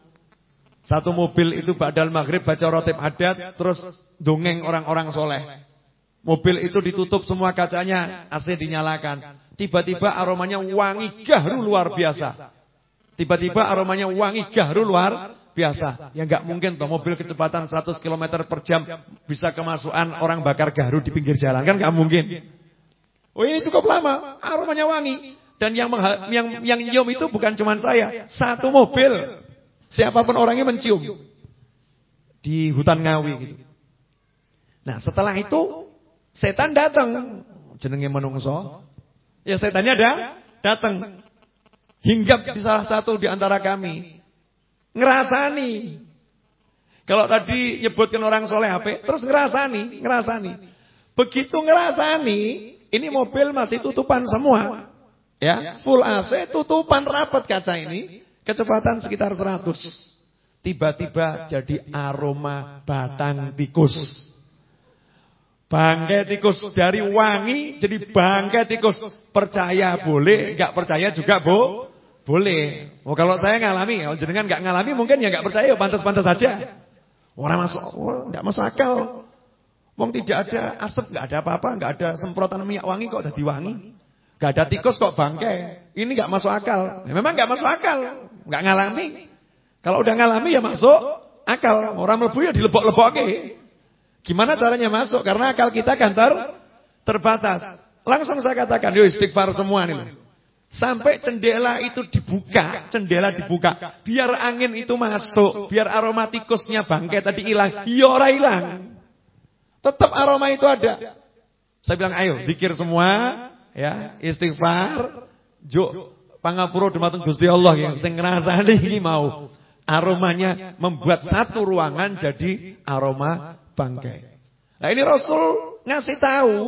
Satu mobil itu badal maghrib baca rotib adat, terus dongeng orang-orang soleh. Mobil itu ditutup semua kacanya, AC dinyalakan. Tiba-tiba aromanya wangi gahru luar biasa. Tiba-tiba aromanya wangi gahru luar biasa. Ya nggak mungkin toh mobil kecepatan 100 km per jam bisa kemasukan orang bakar gahru di pinggir jalan kan nggak mungkin. Oh ini cukup lama, aromanya wangi. Dan yang yang yang nyium itu bukan cuma saya, satu mobil. Siapa pun orangnya mencium di hutan Ngawi gitu. Nah, setelah itu setan datang jenenge menungso Ya setannya ada datang. Hinggap di salah satu di antara kami. Ngerasani. Kalau tadi nyebutkan orang soleh HP, terus ngerasani, ngerasani. Begitu ngerasani, ini mobil masih tutupan semua. Ya, full AC, tutupan rapat kaca ini, kecepatan sekitar 100. Tiba-tiba jadi aroma batang tikus. Bangkai tikus dari wangi jadi bangkai tikus. Percaya boleh, enggak percaya juga bo, boleh. Oh kalau saya ngalami, kalau jenengan enggak ngalami mungkin ya enggak percaya, pantas-pantas saja. Orang masuk, oh, enggak masuk akal. Wong tidak ada asap, enggak ada apa-apa, enggak ada semprotan minyak wangi kok jadi wangi. Enggak ada tikus kok bangkai. Ini enggak masuk akal. Memang enggak masuk akal, enggak ngalami. Kalau udah ngalami ya masuk akal. Orang mlebu ya dilebok-lebokke. Gimana caranya masuk? Karena akal kita kan ter terbatas. Langsung saya katakan, yo istighfar semua nih. Sampai jendela itu dibuka, jendela dibuka, biar angin itu masuk, biar aromatikusnya bangkai tadi hilang. Ya ora hilang. Tetap aroma itu ada. Saya bilang, ayo zikir semua, ya, istighfar, juk pangapura dumateng Gusti Allah yang sing ngrasani iki mau. Aromanya membuat satu ruangan jadi aroma bangkai. Nah ini Rasul ngasih tahu,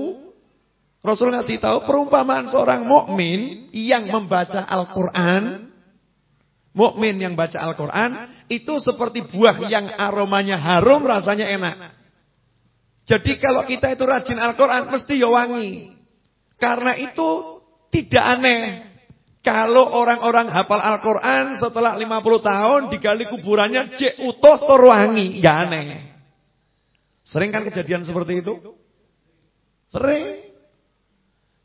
Rasul ngasih tahu perumpamaan seorang mukmin yang membaca Al-Qur'an, mukmin yang baca Al-Qur'an itu seperti buah yang aromanya harum, rasanya enak. Jadi kalau kita itu rajin Al-Qur'an mesti ya wangi. Karena itu tidak aneh kalau orang-orang hafal Al-Quran setelah 50 tahun digali kuburannya cek utuh terwangi. Gak aneh. Sering kan kejadian seperti itu? Sering.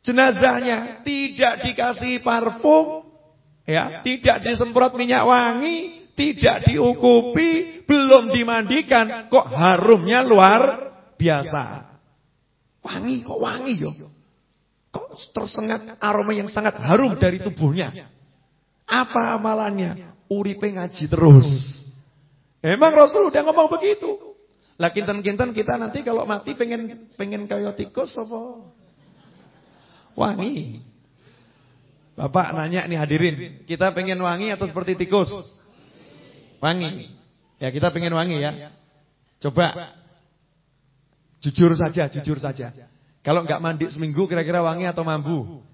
Jenazahnya tidak dikasih parfum, ya, tidak disemprot minyak wangi, tidak diukupi, belum dimandikan, kok harumnya luar biasa. Wangi, kok wangi yo. Kok tersengat aroma yang sangat harum dari tubuhnya. Apa amalannya? Uripe ngaji terus. Emang Rasul udah ngomong begitu. Lah kinten-kinten kita nanti kalau mati pengen pengen kaya tikus apa? Wangi. Bapak nanya nih hadirin, kita pengen wangi atau seperti tikus? Wangi. Ya kita pengen wangi ya. Coba. Jujur saja, jujur saja. Kalau nggak mandi seminggu kira-kira wangi atau mambu?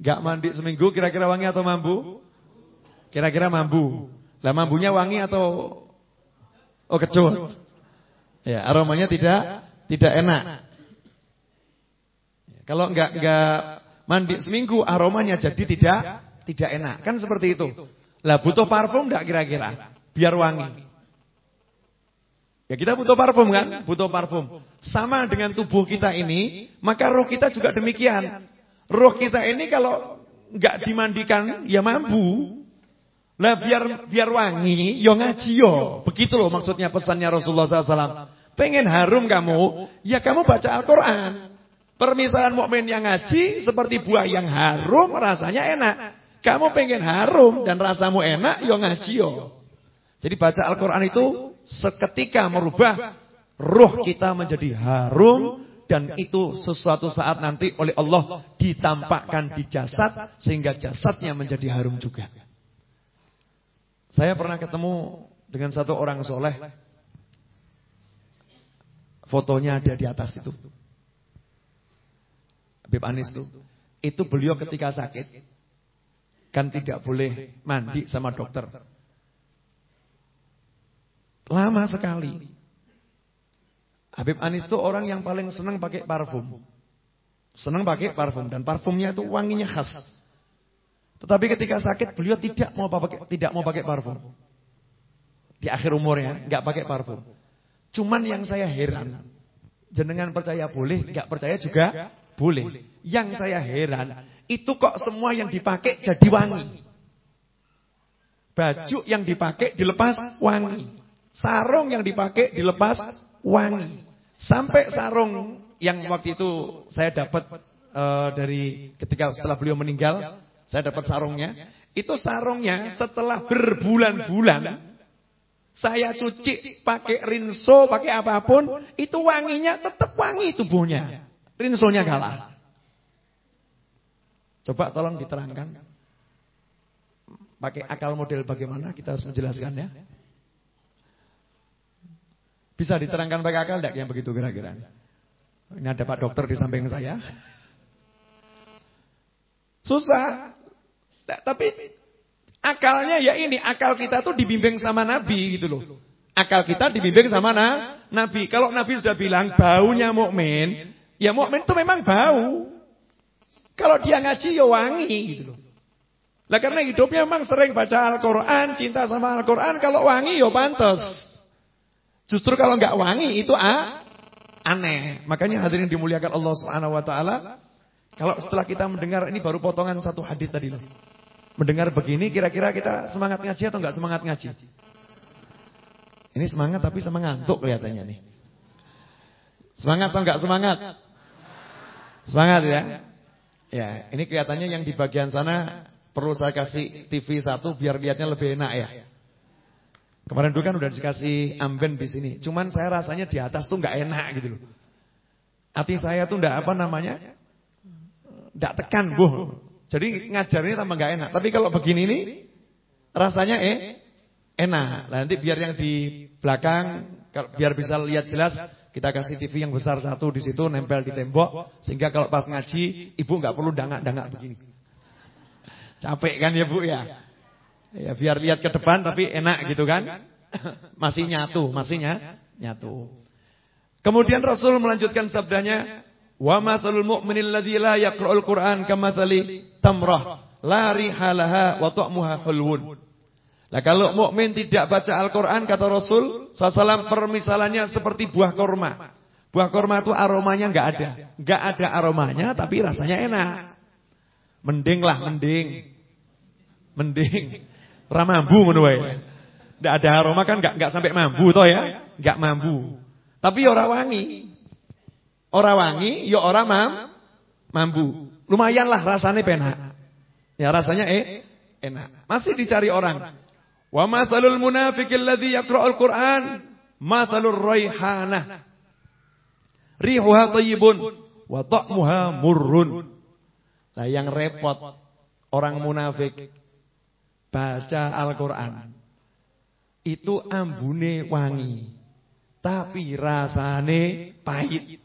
Nggak mandi seminggu kira-kira wangi atau mambu? Kira-kira mambu. Lah mambunya wangi atau oh kecut? Ya, aromanya tidak tidak enak. Kalau enggak enggak mandi seminggu aromanya jadi tidak tidak enak. Kan seperti itu. Lah butuh parfum enggak kira-kira? Biar wangi. Ya kita butuh parfum kan? Butuh parfum. Sama dengan tubuh kita ini, maka roh kita juga demikian. Roh kita ini kalau enggak dimandikan ya mampu. Lah biar biar wangi, yo ngaji yo. Begitu loh maksudnya pesannya Rasulullah SAW. Pengen harum kamu, ya kamu baca Al-Quran. Permisalan mukmin yang ngaji seperti buah yang harum rasanya enak. Kamu pengen harum dan rasamu enak, yo ngaji yo. Jadi baca Al-Quran itu seketika merubah roh kita menjadi harum dan itu sesuatu saat nanti oleh Allah ditampakkan di jasad sehingga jasadnya menjadi harum juga. Saya pernah ketemu dengan satu orang soleh, fotonya ada di atas itu. Habib Anis itu. Itu beliau ketika sakit kan tidak boleh mandi sama dokter. Lama sekali. Habib Anis itu orang yang paling senang pakai parfum. Senang pakai parfum dan parfumnya itu wanginya khas. Tetapi ketika sakit beliau tidak mau pakai tidak mau pakai parfum. Di akhir umurnya nggak pakai parfum. Cuman yang saya heran, jenengan percaya boleh, nggak percaya juga boleh. Yang saya heran, itu kok semua yang dipakai jadi wangi. Baju yang dipakai dilepas wangi. Sarung yang dipakai dilepas wangi. Sampai sarung yang waktu itu saya dapat uh, dari ketika setelah beliau meninggal, saya dapat sarungnya. Itu sarungnya setelah berbulan-bulan saya cuci pakai rinso, pakai apa pun, itu wanginya tetap wangi tubuhnya. Rinsonya kalah. Coba tolong diterangkan. Pakai akal model bagaimana kita harus menjelaskan ya. Bisa diterangkan pakai akal enggak yang begitu kira-kira? Ini ada Pak Dokter di samping saya. Susah. Tapi akalnya ya ini, akal kita tuh dibimbing sama Nabi gitu loh. Akal kita dibimbing sama na, Nabi. Kalau Nabi sudah bilang baunya mukmin, Ya mukmin itu memang bau. Kalau dia ngaji ya wangi gitu loh. Lah karena hidupnya memang sering baca Al-Qur'an, cinta sama Al-Qur'an, kalau wangi ya pantas. Justru kalau enggak wangi itu ah, aneh. Makanya hadirin dimuliakan Allah Subhanahu wa taala, kalau setelah kita mendengar ini baru potongan satu hadis tadi loh. Mendengar begini kira-kira kita semangat ngaji atau enggak semangat ngaji? Ini semangat tapi semangat ngantuk kelihatannya nih. Semangat atau enggak semangat? Semangat ya. Ya, ini kelihatannya yang di bagian sana perlu saya kasih TV satu biar lihatnya lebih enak ya. Kemarin dulu kan udah dikasih amben di sini. Cuman saya rasanya di atas tuh nggak enak gitu loh. Hati saya tuh nggak apa namanya? Nggak tekan, Bu. Jadi ngajarnya tambah nggak enak. Tapi kalau begini nih rasanya eh enak. Nah, nanti biar yang di belakang biar bisa lihat jelas kita kasih TV yang besar satu di situ nempel di tembok sehingga kalau pas ngaji ibu nggak perlu dangak-dangak begini. Capek kan ya Bu ya? Ya biar lihat ke depan tapi enak gitu kan? Masih nyatu, masih nyatu. Kemudian Rasul melanjutkan sabdanya, "Wa mathalul mu'minil ladzi la yaqra'ul Qur'an kamathali tamrah la rihalaha wa ta'muha hulwun." Nah kalau mukmin tidak baca Al-Quran kata Rasul SAW permisalannya seperti buah korma. Buah korma itu aromanya nggak ada, nggak ada aromanya tapi rasanya enak. Mending lah, mending Mending ramambu ngono wae. Ndak ada aroma kan enggak enggak sampai mambu toh ya? Enggak mambu. Tapi ora wangi. Ora wangi, ya ora mam mambu. Lumayan lah rasanya penak. Ya rasanya eh enak. Masih dicari orang. Wa masalul munafiqil ladzi yaqra'ul Qur'an masalur raihanah. Rihuha thayyibun wa ta'muha murrun. Nah yang repot orang munafik baca Al-Qur'an itu ambune wangi tapi rasane pahit.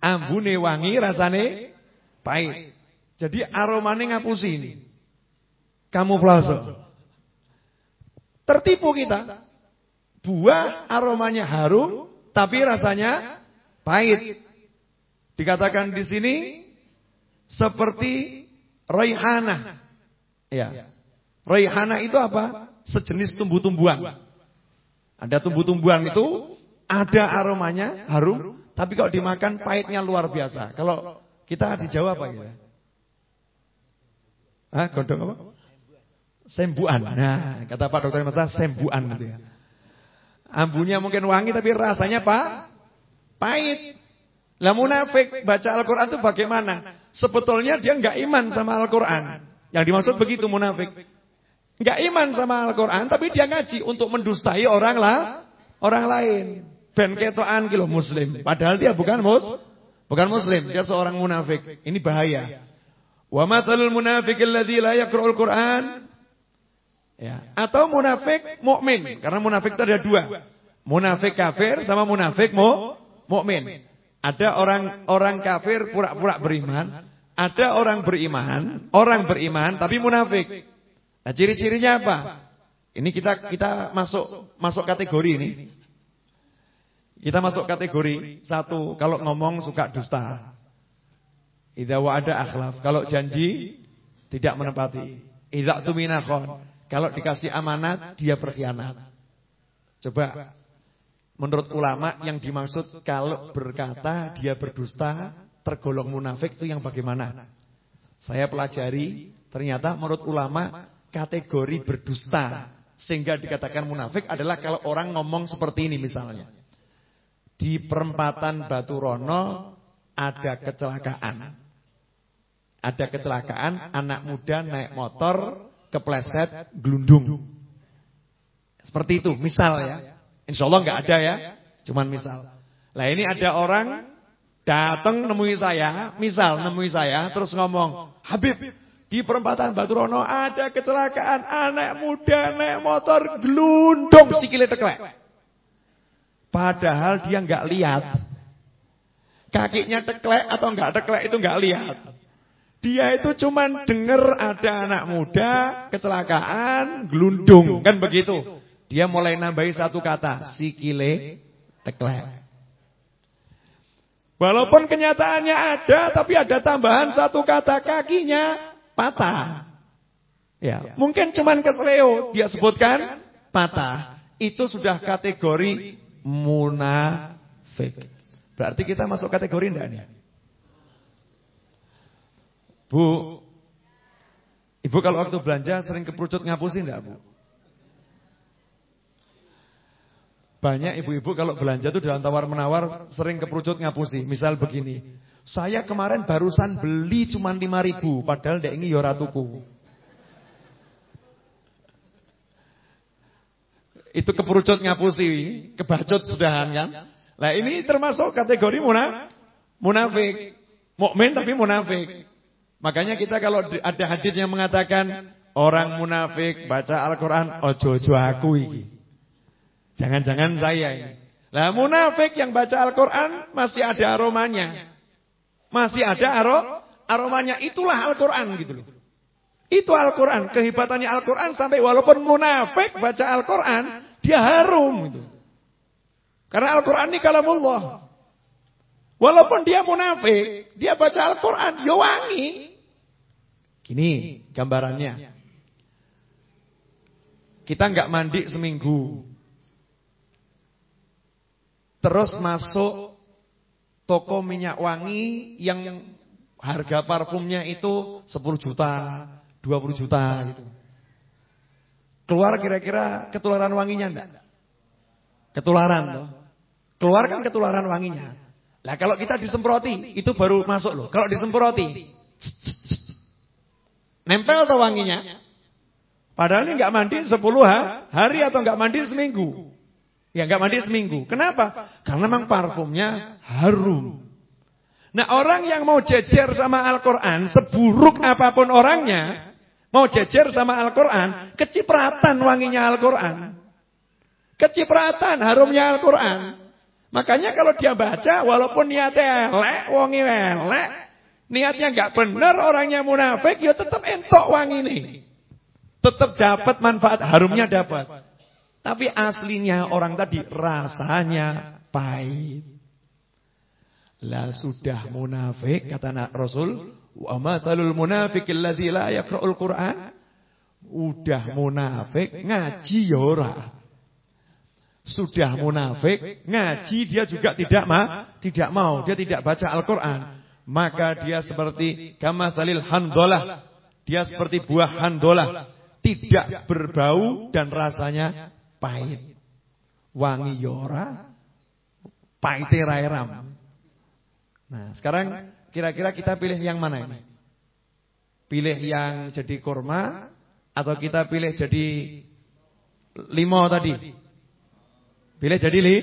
Ambune wangi rasane pahit. Jadi aromane ngapusi ini. Kamuflase. Tertipu kita. Buah aromanya harum tapi rasanya pahit. Dikatakan di sini seperti raihana. Ya. Raihana itu apa? Sejenis tumbuh-tumbuhan. Ada tumbuh-tumbuhan itu ada aromanya harum, tapi kalau dimakan pahitnya luar biasa. Kalau kita di Jawa apa ya? Ah, gondong apa? Sembuan. Nah, kata Pak Dokter Masa sembuan gitu ya. Ambunya mungkin wangi tapi rasanya pak pahit. Lah munafik baca Al-Qur'an itu bagaimana? Sebetulnya dia enggak iman sama Al-Qur'an. Yang dimaksud begitu munafik. Enggak iman sama Al-Quran, tapi dia ngaji untuk mendustai orang lah, orang lain. Ben ketoan kilo muslim. Padahal dia bukan mus, bukan muslim. Dia seorang munafik. Ini bahaya. Wa matalul munafiqil ladzi la yaqra'ul Qur'an. Ya. Atau munafik mukmin. Karena munafik itu ada dua. Munafik kafir sama munafik mu mukmin. Ada orang orang kafir pura-pura beriman, ada orang beriman, orang beriman tapi munafik. Nah, ciri-cirinya apa? Ini kita kita masuk masuk kategori ini. Kita masuk kategori satu kalau ngomong suka dusta. Idza wa'ada akhlaf. Kalau janji tidak menepati. Idza tumina Kalau dikasih amanat dia berkhianat. Coba menurut ulama yang dimaksud kalau berkata dia berdusta tergolong munafik itu yang bagaimana? Saya pelajari ternyata menurut ulama kategori berdusta sehingga dikatakan munafik adalah kalau orang ngomong seperti ini misalnya. Di perempatan Batu Rono ada kecelakaan. Ada kecelakaan anak muda naik motor kepleset gelundung. Seperti itu misal ya. Insya Allah nggak ada ya. Cuman misal. Lah ini ada orang datang nemui saya, misal nemui saya terus ngomong, "Habib, di perempatan Batu Rono ada kecelakaan anak muda naik motor gelundung sikile teklek. Padahal dia nggak lihat. Kakinya teklek atau nggak teklek itu nggak lihat. Dia itu cuma dengar ada anak muda kecelakaan gelundung kan begitu. Dia mulai nambahi satu kata sikile teklek. Walaupun kenyataannya ada tapi ada tambahan satu kata kakinya patah. Ya, mungkin cuman kesleo dia sebutkan patah. Itu sudah kategori munafik. Berarti kita masuk kategori enggak nih? Bu, Ibu kalau waktu belanja sering keperucut ngapusin enggak, Bu? Banyak ibu-ibu kalau belanja tuh dalam tawar-menawar sering keperucut ngapusi. Misal begini, saya kemarin barusan beli cuma 5 ribu, padahal dek ini yora ya. Itu keperucut ngapusi, kebacot sudahan kan. Nah ini termasuk kategori munaf, munafik. Mukmin tapi munafik. Makanya kita kalau ada hadis yang mengatakan orang munafik baca Al-Qur'an ojo-ojo aku iki. Jangan-jangan saya ini. Lah munafik yang baca Al-Qur'an masih ada aromanya. Masih ada aro, aromanya. Itulah Al-Quran gitu loh. Itu Al-Quran. Kehebatannya Al-Quran sampai walaupun munafik baca Al-Quran, dia harum gitu. Karena Al-Quran ini kalamullah. Walaupun dia munafik, dia baca Al-Quran, ya wangi. Gini gambarannya. Kita nggak mandi seminggu. Terus masuk toko minyak wangi yang harga parfumnya itu 10 juta, 20 juta gitu. Keluar kira-kira ketularan wanginya enggak? Ketularan loh. Keluar kan ketularan wanginya. Lah kalau kita disemproti, itu baru masuk loh. Kalau disemproti, nempel atau wanginya? Padahal ini enggak mandi 10 hari atau enggak mandi seminggu. Ya enggak mandi seminggu. Kenapa? Karena memang parfumnya harum. Nah orang yang mau jejer sama Al-Quran, seburuk apa pun orangnya, mau jejer sama Al-Quran, kecipratan wanginya Al-Quran. Kecipratan harumnya Al-Quran. Makanya kalau dia baca, walaupun niatnya elek, wangi elek, niatnya nggak benar, orangnya munafik, ya tetap entok wangi ini. Tetap dapat manfaat, harumnya dapat. Tapi aslinya orang tadi rasanya pahit. Lah sudah munafik kata nak Rasul, wa matalul munafiq alladzi la yaqra'ul Qur'an. Udah munafik ngaji ya. Sudah munafik ngaji dia juga tidak ma, tidak mau, dia tidak baca Al-Qur'an. Maka dia seperti kamatsalil handolah. Dia seperti buah handolah, tidak berbau dan rasanya pahit. Wangi yora, ya pahit ram. Nah, sekarang kira-kira kita pilih yang mana ini? Pilih yang jadi kurma atau kita pilih jadi limau tadi? Pilih jadi li,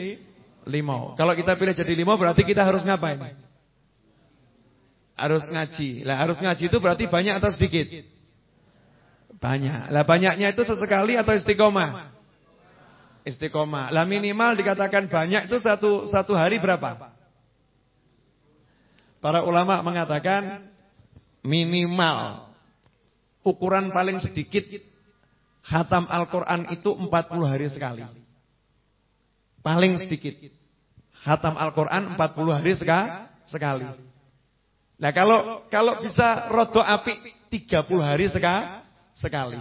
limau. Kalau kita pilih jadi limau berarti kita harus ngapain? Harus ngaji. Lah harus ngaji itu berarti banyak atau sedikit? Banyak. Lah banyaknya itu sesekali atau istiqomah? Istiqomah. Lah minimal dikatakan banyak itu satu satu hari berapa? Para ulama mengatakan minimal ukuran paling sedikit khatam Al-Quran itu 40 hari sekali. Paling sedikit. Khatam Al-Quran 40 hari sekali. Nah kalau kalau bisa rodo api 30 hari sekali.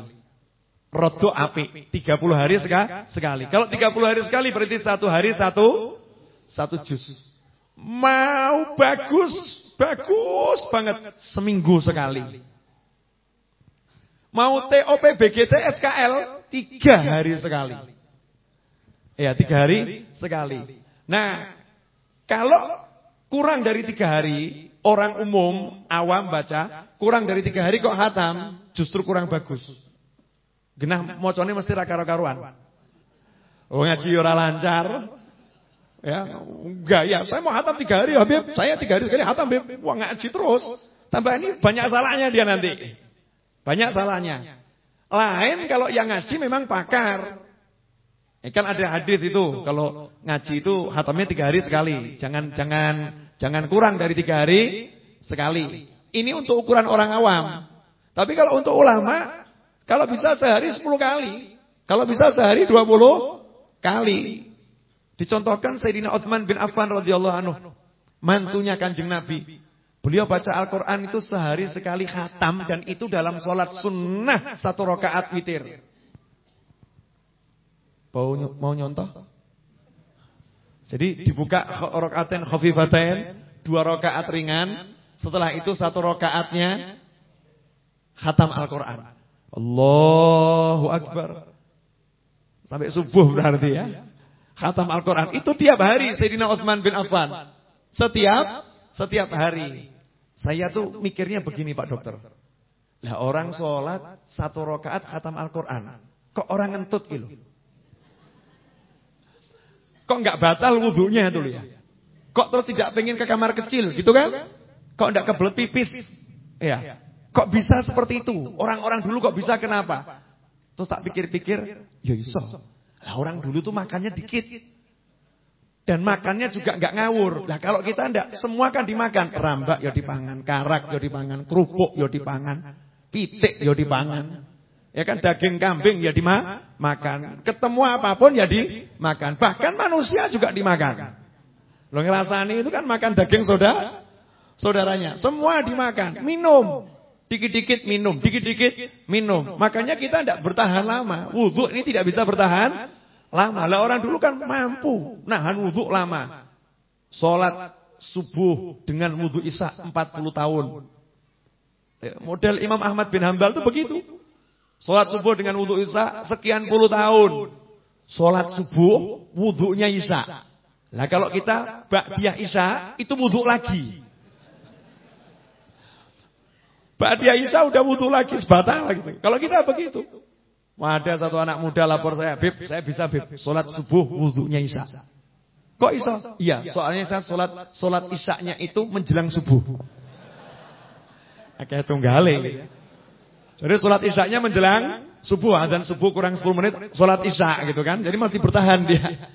Rodo api 30 hari sekali. Kalau 30 hari sekali berarti satu hari satu satu juz. Mau bagus, bagus banget seminggu sekali. Mau TOP BGT SKL tiga hari sekali. Ya tiga hari sekali. Nah kalau kurang dari tiga hari orang umum awam baca kurang dari tiga hari kok hatam justru kurang bagus. Genah mocone mesti raka-rakaruan. Oh ngaji ora lancar, Ya, enggak ya. Saya mau hatam tiga hari, Habib. Saya tiga hari sekali hatam, Habib. Wah ngaji terus. Tambah ini banyak salahnya dia nanti. Banyak salahnya. Lain kalau yang ngaji memang pakar. Ya, kan ada hadis itu kalau ngaji itu hatamnya tiga hari sekali. Jangan jangan jangan kurang dari tiga hari sekali. Ini untuk ukuran orang awam. Tapi kalau untuk ulama, kalau bisa sehari sepuluh kali. Kalau bisa sehari dua puluh kali. Dicontohkan Sayyidina Uthman bin Affan radhiyallahu anhu, mantunya Kanjeng Nabi. Beliau baca Al-Qur'an itu sehari sekali khatam dan itu dalam sholat sunnah satu rakaat witir. Mau mau nyontoh? Jadi dibuka rakaaten khafifatain, dua rakaat ringan, setelah itu satu rakaatnya khatam Al-Qur'an. Allahu akbar. Sampai subuh berarti ya. Khatam Al-Quran. Itu tiap hari Sayyidina Uthman bin Affan. Setiap setiap hari. Saya tuh mikirnya begini Pak Dokter. Lah orang sholat satu rakaat khatam Al-Quran. Kok orang ngentut gitu? Kok nggak batal wudhunya dulu ya? Kok terus tidak pengen ke kamar kecil gitu kan? Kok nggak kebelet pipis? Ya. Kok bisa seperti itu? Orang-orang dulu kok bisa kenapa? Terus tak pikir-pikir, ya iso. Lah orang dulu tuh makannya dikit. Dan makannya juga nggak ngawur. Lah kalau kita ndak semua kan dimakan. Rambak ya dipangan, karak ya dipangan, kerupuk ya dipangan, pitik ya dipangan. Ya kan daging kambing ya dimakan. Ketemu apa pun ya dimakan. Bahkan manusia juga dimakan. Lo ngerasani itu kan makan daging soda saudaranya. Semua dimakan. Minum. Dikit-dikit minum, dikit-dikit minum. Makanya kita tidak bertahan lama. Wudhu ini tidak bisa bertahan lama. Lah orang dulu kan mampu nahan wudhu lama. Sholat subuh dengan wudhu isya 40 tahun. Ya, model Imam Ahmad bin Hambal itu begitu. Sholat subuh dengan wudhu Isya sekian puluh tahun. Sholat subuh wudhunya Isya. Nah kalau kita Ba'diyah Isya itu wudhu lagi. Ba'diyah Isya udah wudhu lagi sebatal gitu. Kalau kita begitu. Ada satu anak muda lapor saya, Bib, saya bisa Bib, sholat subuh wudhunya Isya. Kok Isya? Iya, soalnya saya sholat sholat Isyanya itu menjelang subuh. Kayak tunggale. Jadi sholat Isyanya menjelang subuh, dan subuh kurang 10 menit, sholat Isya gitu kan. Jadi masih bertahan dia.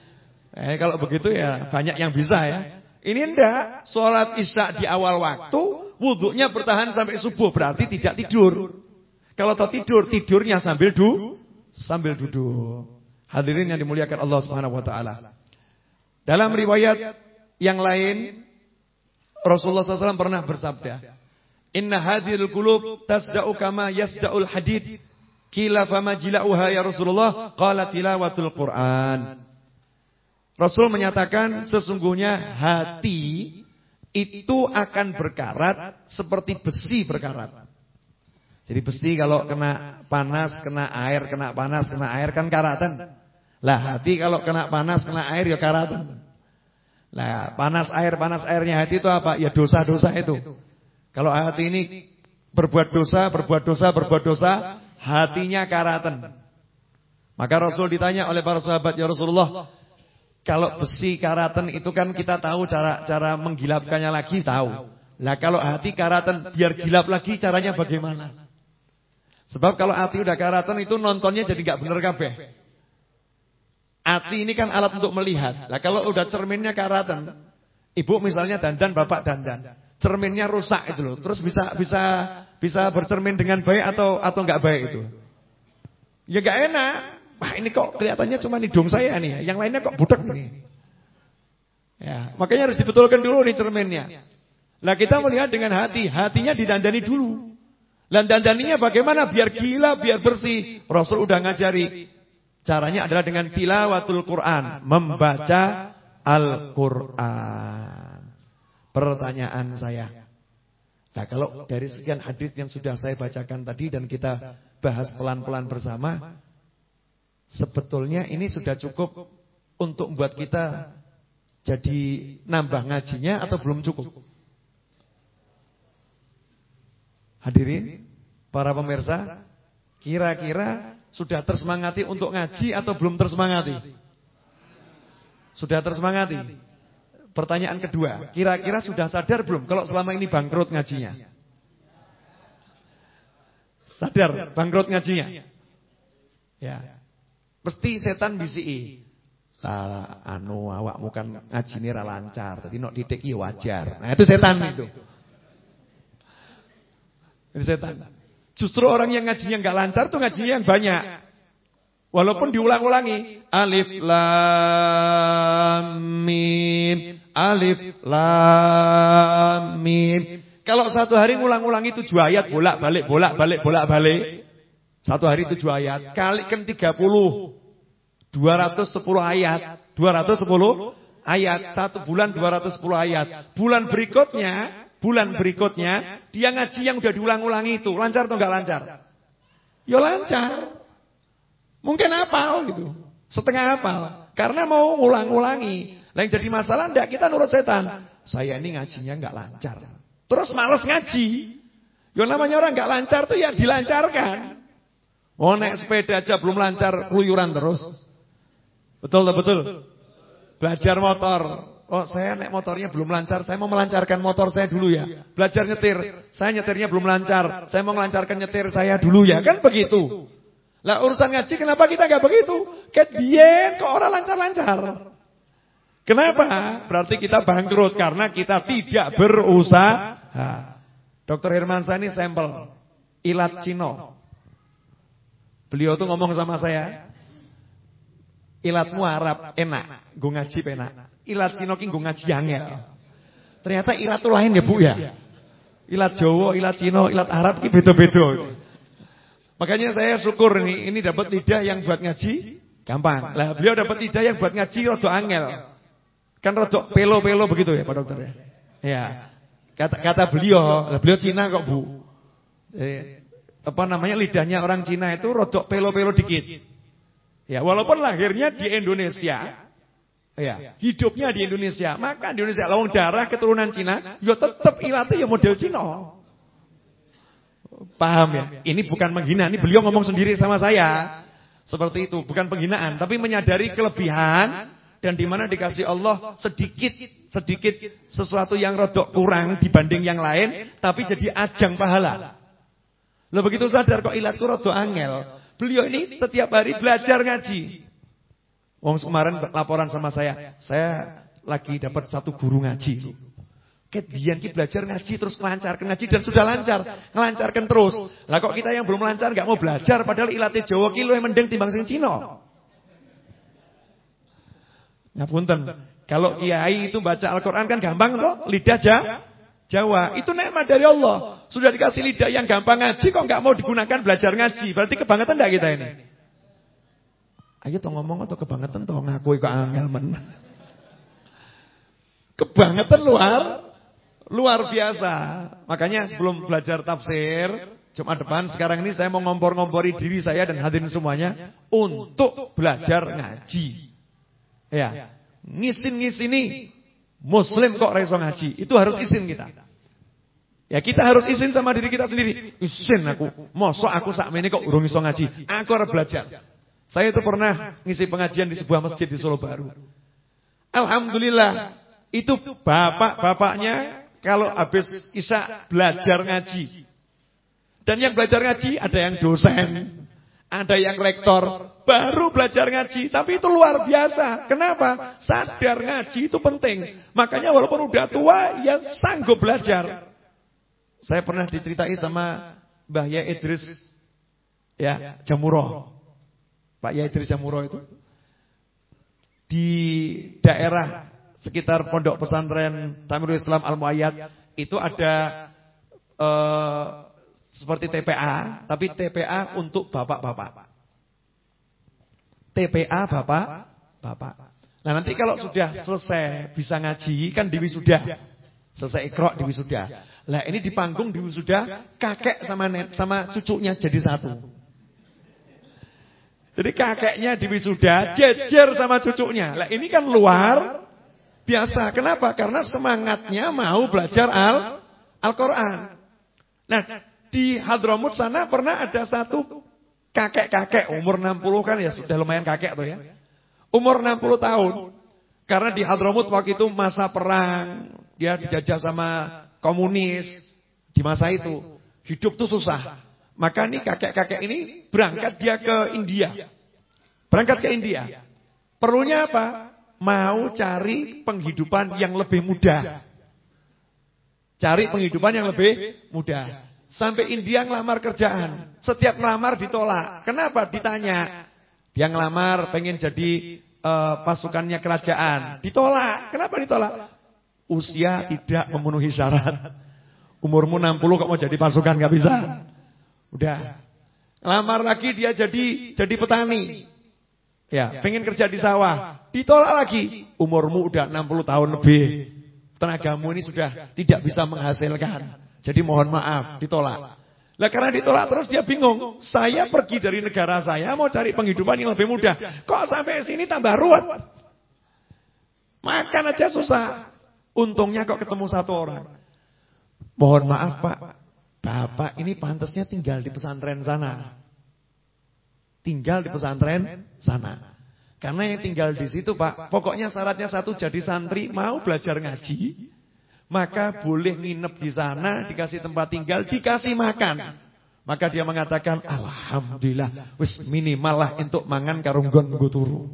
Eh, kalau begitu ya banyak yang bisa ya. Ini enggak, sholat Isya di awal waktu, wudhunya bertahan sampai subuh, berarti tidak tidur. Kalau tahu tidur, tidurnya sambil du, sambil duduk. Hadirin yang dimuliakan Allah Subhanahu wa taala. Dalam riwayat yang lain Rasulullah SAW pernah bersabda, "Inna hadhil qulub tasda'u kama yasda'ul hadid." Kila fama jila'uha ya Rasulullah? Qala tilawatul Qur'an. Rasul menyatakan sesungguhnya hati itu akan berkarat seperti besi berkarat. Jadi besi kalau kena panas, kena air, kena panas, kena air kan karatan. Lah hati kalau kena panas, kena air ya karatan. Lah panas air, panas airnya hati itu apa? Ya dosa-dosa itu. Kalau hati ini berbuat dosa, berbuat dosa, berbuat dosa, hatinya karatan. Maka Rasul ditanya oleh para sahabat, "Ya Rasulullah, kalau besi karatan itu kan kita tahu cara cara menggilapkannya lagi tahu. Lah kalau hati karatan biar gilap lagi caranya bagaimana?" Sebab kalau hati udah karatan itu nontonnya jadi nggak bener kabeh. Hati ini kan alat untuk melihat. Lah kalau udah cerminnya karatan, ibu misalnya dandan, bapak dandan, cerminnya rusak itu loh. Terus bisa bisa bisa bercermin dengan baik atau atau nggak baik itu? Ya nggak enak. Wah ini kok kelihatannya cuma hidung saya nih, yang lainnya kok budak nih. Ya, makanya harus dibetulkan dulu nih cerminnya. Nah kita melihat dengan hati, hatinya didandani dulu. Dan dandaninya bagaimana biar gila, biar bersih. Rasul udah ngajari. Caranya adalah dengan tilawatul Quran, membaca Al-Quran. Pertanyaan saya. Nah kalau dari sekian hadis yang sudah saya bacakan tadi dan kita bahas pelan-pelan bersama, sebetulnya ini sudah cukup untuk membuat kita jadi nambah ngajinya atau belum cukup? Hadirin, para pemirsa, kira-kira sudah tersemangati untuk ngaji atau belum tersemangati? Sudah tersemangati. Pertanyaan kedua, kira-kira sudah sadar belum kalau selama ini bangkrut ngajinya? Sadar bangkrut ngajinya? Ya. Pasti setan bisi. Lah anu awakmu kan ngajine ra lancar, dadi nok titik ya wajar. Nah itu setan itu. Ini setan. Justru orang yang ngajinya nggak lancar tuh ngajinya yang banyak. Walaupun diulang-ulangi. Alif lam mim. Alif lam mim. Kalau satu hari ngulang-ulangi tujuh ayat bolak-balik, bolak-balik, bolak-balik. Satu hari tujuh ayat. Kalikan 30. 210 ayat. 210 ayat. Satu bulan 210 ayat. Bulan berikutnya bulan berikutnya dia ngaji yang udah diulang-ulangi itu, lancar atau enggak lancar? Ya lancar. Mungkin apal gitu. Setengah apal. Karena mau ngulang-ulangi. Yang jadi masalah enggak kita nurut setan. Saya ini ngajinya enggak lancar. Terus males ngaji. Ya namanya orang enggak lancar tuh ya dilancarkan. Oh naik sepeda aja belum lancar, keluyuran terus. Betul betul. Belajar motor, Oh saya naik motornya belum lancar, saya mau melancarkan motor saya dulu ya. Belajar nyetir, saya nyetirnya belum lancar, saya mau melancarkan nyetir saya dulu ya. Kan begitu. Lah urusan ngaji kenapa kita nggak begitu? Kedien kok orang lancar-lancar. Kenapa? Berarti kita bangkrut karena kita tidak berusaha. Dokter Hermansa ini sampel ilat Cino. Beliau tuh ngomong sama saya, ilatmu Arab enak, gue ngaji enak. Ilat Cina ki ngaji angel. Ternyata ilat itu lain ya Bu ya. Ilat Jawa, ilat Cina, ilat Arab ki beda-beda. Makanya saya syukur nih, ini dapat lidah yang buat ngaji gampang. Lah beliau dapat lidah yang buat ngaji rada angel. Kan rada pelo-pelo begitu ya Pak Dokter ya. Ya. Kata kata beliau, lah beliau Cina kok Bu. Eh, apa namanya lidahnya orang Cina itu rodok pelo-pelo dikit. Ya, walaupun lahirnya di Indonesia, ya, hidupnya di Indonesia, maka di Indonesia lawang darah keturunan Cina, ya tetap ilate ya model Cina. Paham ya? Ini bukan menghina, ini beliau ngomong sendiri sama saya. Seperti itu, bukan penghinaan, tapi menyadari kelebihan dan di mana dikasih Allah sedikit sedikit sesuatu yang rodok kurang dibanding yang lain, tapi jadi ajang pahala. Lo begitu sadar kok ilatku rodok angel, Beliau ini setiap hari belajar ngaji. Wong kemarin laporan sama saya, saya lagi dapat satu guru ngaji. Ket biyen ki belajar ngaji terus melancarkan ngaji dan sudah lancar, ngelancarkan terus. Lah kok kita yang belum lancar nggak mau belajar padahal ilate Jawa ki luwih mending timbang sing Cina. Ngapunten. Kalau kiai itu baca Al-Qur'an kan gampang toh, lidah aja Jawa. Itu nikmat dari Allah. Sudah dikasih lidah yang gampang ngaji kok nggak mau digunakan belajar ngaji. Berarti kebangetan enggak kita ini? Ayo toh ngomong atau kebangetan toh ngaku kok angel men. Kebangetan luar luar biasa. Makanya sebelum belajar tafsir Jumat depan sekarang ini saya mau ngompor-ngompori diri saya dan hadirin semuanya untuk belajar ngaji. Ya. Ngisin-ngisini Muslim kok reso ngaji. Itu harus izin kita. Ya kita harus izin sama diri kita sendiri. Izin aku. Mosok aku sak ini kok urung iso ngaji. Aku harus belajar. Saya itu pernah ngisi pengajian di sebuah masjid di Solo Baru. Alhamdulillah. Itu bapak-bapaknya kalau habis isya belajar ngaji. Dan yang belajar ngaji ada yang dosen. Ada yang rektor baru belajar ngaji, tapi itu luar biasa. Kenapa? Sadar ngaji itu penting. Makanya walaupun udah tua, ya sanggup belajar. Saya pernah diceritai sama Mbah Ya Idris ya, Jamuro. Pak Ya Idris Jamuro itu di daerah sekitar pondok pesantren Tamirul Islam Al Muayyad itu ada uh, seperti TPA, tapi TPA untuk bapak-bapak. TPA bapak-bapak. Nah nanti kalau sudah selesai bisa ngaji kan di wisuda. Selesai ikrok di wisuda. Lah ini di panggung di wisuda kakek sama net, sama cucunya jadi satu. Jadi kakeknya di wisuda jejer sama cucunya. Lah ini kan luar biasa. Kenapa? Karena semangatnya mau belajar Al Al-Qur'an. Nah, di Hadramut sana pernah ada satu kakek-kakek umur 60 kan ya sudah lumayan kakek tuh ya. Umur 60 tahun. Karena di Hadramut waktu itu masa perang, dia dijajah sama komunis di masa itu. Hidup tuh susah. Maka nih kakek-kakek ini berangkat dia ke India. Berangkat ke India. Perlunya apa? Mau cari penghidupan yang lebih mudah. Cari penghidupan yang lebih mudah. Sampai India ngelamar kerjaan. Setiap ngelamar ditolak. Kenapa? Ditanya. Dia ngelamar pengen jadi uh, pasukannya kerajaan. Ditolak. Kenapa ditolak? Usia tidak memenuhi syarat. Umurmu 60 kok mau jadi pasukan gak bisa. Udah. Ngelamar lagi dia jadi jadi petani. Ya, pengen kerja di sawah. Ditolak lagi. Umurmu udah 60 tahun lebih. Tenagamu ini sudah tidak bisa menghasilkan. Jadi mohon maaf, ditolak. Lah karena ditolak terus dia bingung. Saya pergi dari negara saya mau cari penghidupan yang lebih mudah. Kok sampai sini tambah ruwet? Makan aja susah. Untungnya kok ketemu satu orang. Mohon maaf Pak. Bapak ini pantasnya tinggal di pesantren sana. Tinggal di pesantren sana. Karena yang tinggal di situ Pak, pokoknya syaratnya satu jadi santri, mau belajar ngaji, maka boleh nginep di sana, dikasih tempat tinggal, dikasih makan. Maka dia mengatakan, Alhamdulillah, wis minimal lah untuk mangan karunggon turu.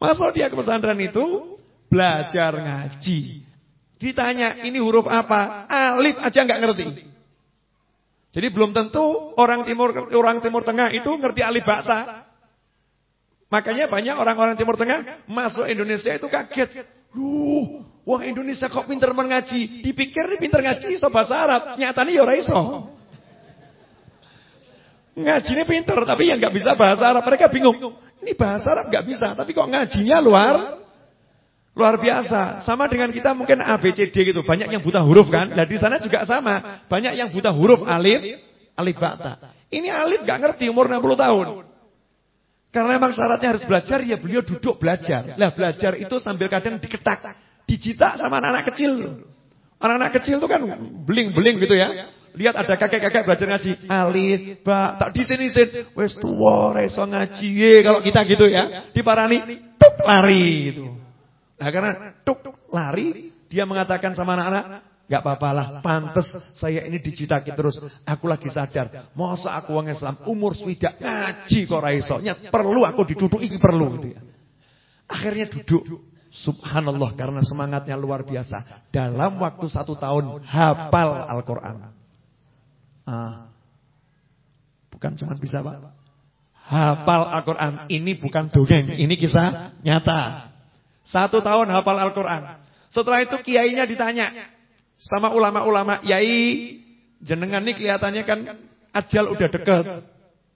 Masuk dia ke pesantren itu, belajar ngaji. Ditanya, ini huruf apa? Alif aja nggak ngerti. Jadi belum tentu orang timur orang timur tengah itu ngerti alif bata. Makanya banyak orang-orang timur tengah masuk Indonesia itu kaget. Loh, wong Indonesia kok pinter mengaji? Dipikir nih pinter ngaji iso bahasa Arab, nyatanya ya ora iso. Ngajinya pinter tapi yang nggak bisa bahasa Arab. Mereka bingung. Ini bahasa Arab nggak bisa, tapi kok ngajinya luar Luar biasa. Sama dengan kita mungkin A, B, C, D gitu. Banyak yang buta huruf kan. Nah di sana juga sama. Banyak yang buta huruf alif, alif bata. Ini alif gak ngerti umur 60 tahun. Karena memang syaratnya harus belajar, ya beliau duduk belajar. Lah belajar itu sambil kadang diketak. Dijitak sama anak-anak kecil. Anak-anak kecil itu kan beling-beling gitu ya. Lihat ada kakek-kakek belajar ngaji. Alif, ba, tak disin-isin. Wes tua, reso ngaji. Kalau kita gitu ya. Diparani, tuk lari gitu. Nah karena tuk lari, dia mengatakan sama anak-anak, Gak apa-apa lah, pantes saya ini dicitaki terus. Aku lagi sadar, masa aku orang Islam umur swidak ngaji kok raiso. perlu aku diduduk ini perlu gitu ya. Akhirnya duduk. Subhanallah karena semangatnya luar biasa. Dalam waktu satu tahun hafal Al-Quran. Ah. Bukan cuma bisa Pak. Hafal Al-Quran. Ini bukan dongeng, ini kisah nyata. Satu tahun hafal Al-Quran. Setelah itu kiainya ditanya sama ulama-ulama, "Yai, jenengan ini kelihatannya kan ajal udah deket,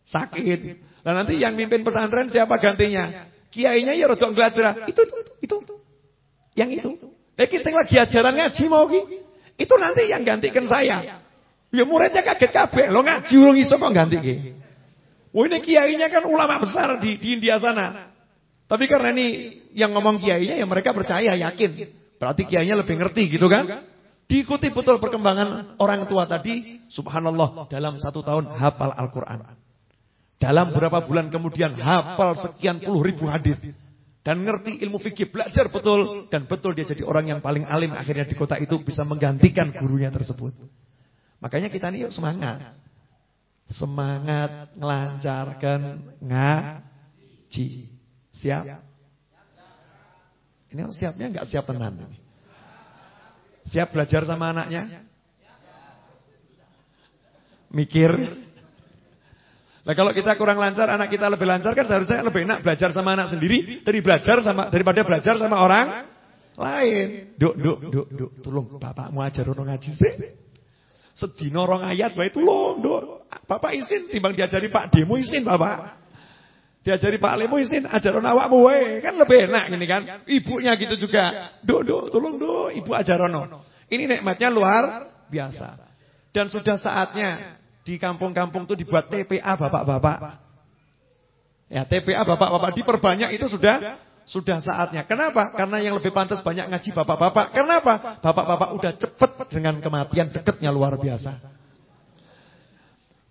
sakit. Dan nanti yang mimpin pesantren siapa gantinya?" Kiainya ya rada ngladra. Itu itu itu. itu. Yang itu. Eh kita lagi ajaran ngaji mau ki. Itu nanti yang gantikan saya. Ya muridnya kaget kabeh. Lo ngaji urung iso kok ganti ki. Oh ini kiainya kan ulama besar di, di India sana. Tapi karena ini yang ngomong kiainya ya mereka percaya, yakin. Berarti kiainya lebih ngerti gitu kan? Diikuti betul perkembangan orang tua tadi, subhanallah dalam satu tahun hafal Al-Quran. Dalam beberapa bulan kemudian hafal sekian puluh ribu hadis dan ngerti ilmu fikih, belajar betul dan betul dia jadi orang yang paling alim akhirnya di kota itu bisa menggantikan gurunya tersebut. Makanya kita ini yuk semangat. Semangat melancarkan ngaji. Siap? Ini siapnya enggak siap tenan. Siap belajar sama anaknya? Mikir. Nah kalau kita kurang lancar, anak kita lebih lancar kan seharusnya lebih enak belajar sama anak sendiri dari belajar sama daripada belajar sama orang lain. Duk, duk, duk, duk, tolong bapakmu ajar orang ngaji sih. Sedino orang ayat wae tolong, duk. Bapak izin timbang diajari Pak Demo izin Bapak. Diajari Pak Lemo izin ajaran awakmu wae. Kan lebih enak ini kan. Ibunya gitu juga. Duk, duk, tolong duk, ibu ajarono. Ini nikmatnya luar biasa. Dan sudah saatnya di kampung-kampung itu dibuat TPA bapak-bapak. Ya, TPA bapak-bapak diperbanyak itu sudah sudah saatnya. Kenapa? Karena yang lebih pantas banyak ngaji bapak-bapak. Kenapa? Bapak-bapak udah cepet dengan kematian deketnya luar biasa.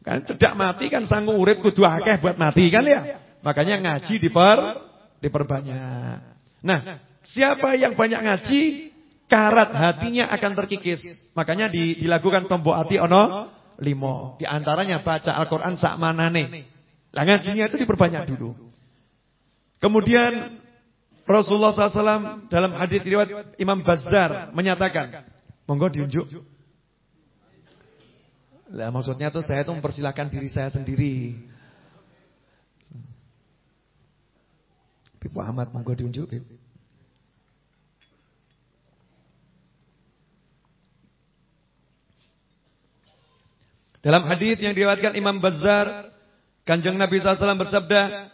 Kan cedak mati kan sanggup urip kudu akeh buat mati kan ya? Makanya ngaji diper diperbanyak. Nah, siapa yang banyak ngaji, karat hatinya akan terkikis. Makanya di, dilakukan tombok hati ono limo. Di antaranya baca Al-Qur'an sak manane. Lah ngajinya itu diperbanyak dulu. Kemudian Rasulullah SAW dalam hadis riwayat Imam Bazdar menyatakan, monggo diunjuk. Lah maksudnya tuh saya tuh mempersilahkan diri saya sendiri. Ibu Ahmad monggo diunjuk. Dalam hadis yang diriwayatkan Imam Bazzar, Kanjeng Nabi SAW bersabda,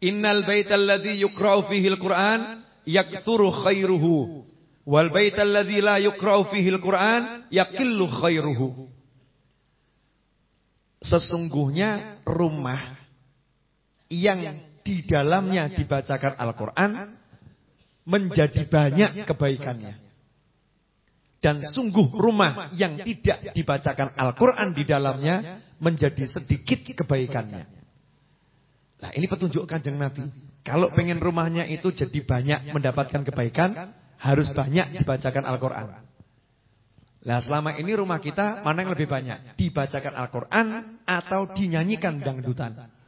"Innal baital ladzi yuqra'u fihi al-Qur'an yakthuru khairuhu, wal baital ladzi la yuqra'u fihi al-Qur'an yaqillu khairuhu." Sesungguhnya rumah yang di dalamnya dibacakan Al-Quran menjadi banyak kebaikannya. Dan sungguh rumah yang tidak dibacakan Al-Quran di dalamnya menjadi sedikit kebaikannya. Nah ini petunjuk kanjeng Nabi. Kalau pengen rumahnya itu jadi banyak mendapatkan kebaikan, harus banyak dibacakan Al-Quran. Nah selama ini rumah kita mana yang lebih banyak? Dibacakan Al-Quran atau dinyanyikan dangdutan?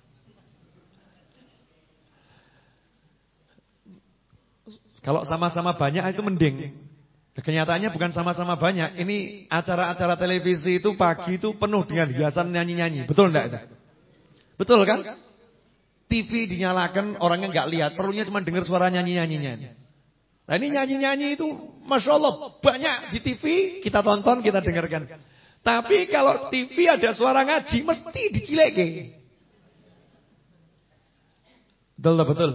Kalau sama-sama banyak itu mending. Kenyataannya bukan sama-sama banyak. Ini acara-acara televisi itu pagi itu penuh dengan hiasan nyanyi-nyanyi. Betul enggak? Betul kan? TV dinyalakan orangnya enggak lihat. Perlunya cuma dengar suara nyanyi-nyanyinya. Nah ini nyanyi-nyanyi itu Masya Allah banyak di TV. Kita tonton, kita dengarkan. Tapi kalau TV ada suara ngaji mesti dicileke. Betul betul.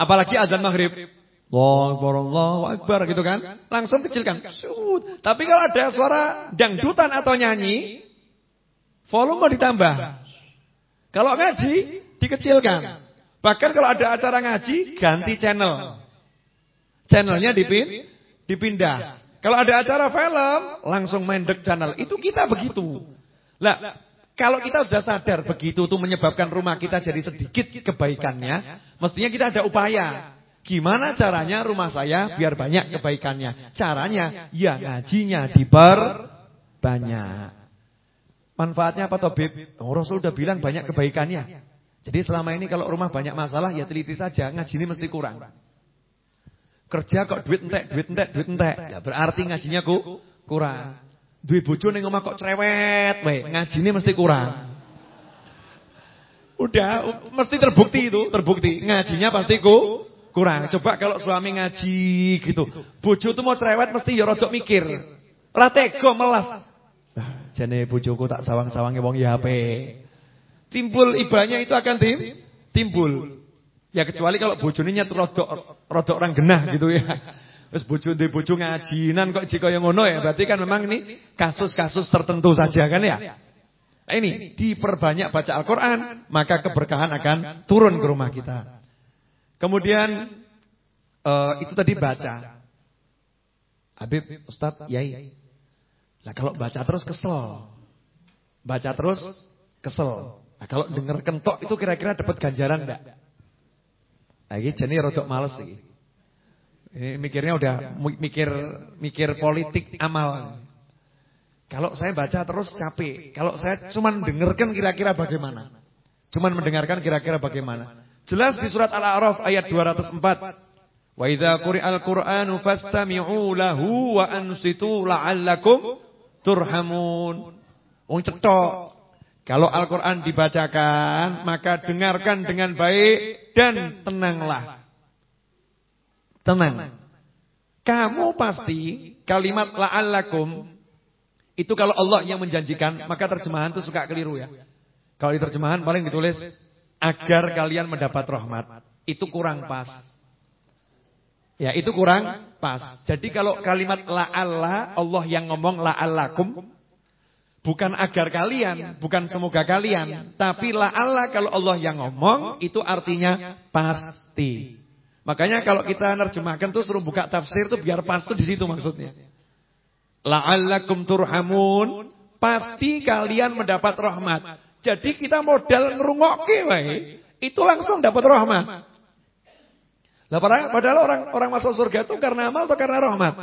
Apalagi azan maghrib. Allahu Akbar gitu kan. Langsung kecilkan. Tapi kalau ada suara dangdutan atau nyanyi, volume ditambah. Kalau ngaji, dikecilkan. Bahkan kalau ada acara ngaji, ganti channel. Channelnya dipin, dipindah. Kalau ada acara film, langsung main dek channel. Itu kita begitu. Lah, kalau kita sudah sadar begitu itu menyebabkan rumah kita jadi sedikit kebaikannya, mestinya kita ada upaya. Gimana caranya rumah saya biar banyak kebaikannya? Caranya ya ngajinya diperbanyak. Manfaatnya apa Tobib? Oh, Rasul sudah bilang banyak kebaikannya. Jadi selama ini kalau rumah banyak masalah ya teliti saja, ngaji ini mesti kurang. Kerja kok duit entek, duit entek, duit entek. Ya berarti ngajinya ku kurang. Duit bojo ning omah kok cerewet wae, ngajine mesti kurang. Udah, mesti terbukti itu, terbukti. Ngajinya pasti ku kurang. Coba kalau suami ngaji gitu. Bojo tuh mau cerewet mesti ya rodok mikir. Ora tega melas. Nah, jane bojoku tak sawang-sawange wong ya HP. Timbul ibanya itu akan tim, timbul. Ya kecuali kalau bojone nyet rodok orang genah gitu ya. Wis bojo ndek bojo ngajinan kok jika yang ngono ya, berarti kan memang ini kasus-kasus tertentu saja kan ya. Nah, ini diperbanyak baca Al-Qur'an, maka keberkahan akan turun ke rumah kita. Kemudian uh, itu tadi baca. Habib, Ustaz, Yai. Lah kalau baca terus kesel. Baca terus kesel. Nah, kalau denger kentok itu kira-kira dapat ganjaran enggak? Lagi nah, jadi rodok males lagi. Ini mikirnya udah mikir mikir politik amal. Kalau saya baca terus capek. Kalau saya cuma dengarkan kira-kira bagaimana? Cuma mendengarkan kira-kira bagaimana? Jelas di surat Al-A'raf ayat 204. Wa idza quri'al Qur'anu fastami'u lahu wa ansitu la'allakum turhamun. Wong cetok. Kalau Al-Quran dibacakan, maka dengarkan dengan baik dan tenanglah. Tenang. Kamu pasti kalimat la'allakum, itu kalau Allah yang menjanjikan, maka terjemahan itu suka keliru ya. Kalau di terjemahan paling ditulis, agar kalian mendapat rahmat. Itu kurang pas. Ya itu kurang pas. Jadi kalau kalimat la'alla, Allah yang ngomong la'allakum, Bukan agar kalian, bukan semoga kalian, tapi la'alla kalau Allah yang ngomong itu artinya pasti. Makanya kalau kita nerjemahkan tuh suruh buka tafsir tuh biar pas tuh di situ maksudnya. La'allakum turhamun, pasti kalian mendapat rahmat. Jadi kita modal ngrungokke wae, itu langsung dapat rahmat. Lah padahal orang orang masuk surga itu karena amal atau karena rahmat?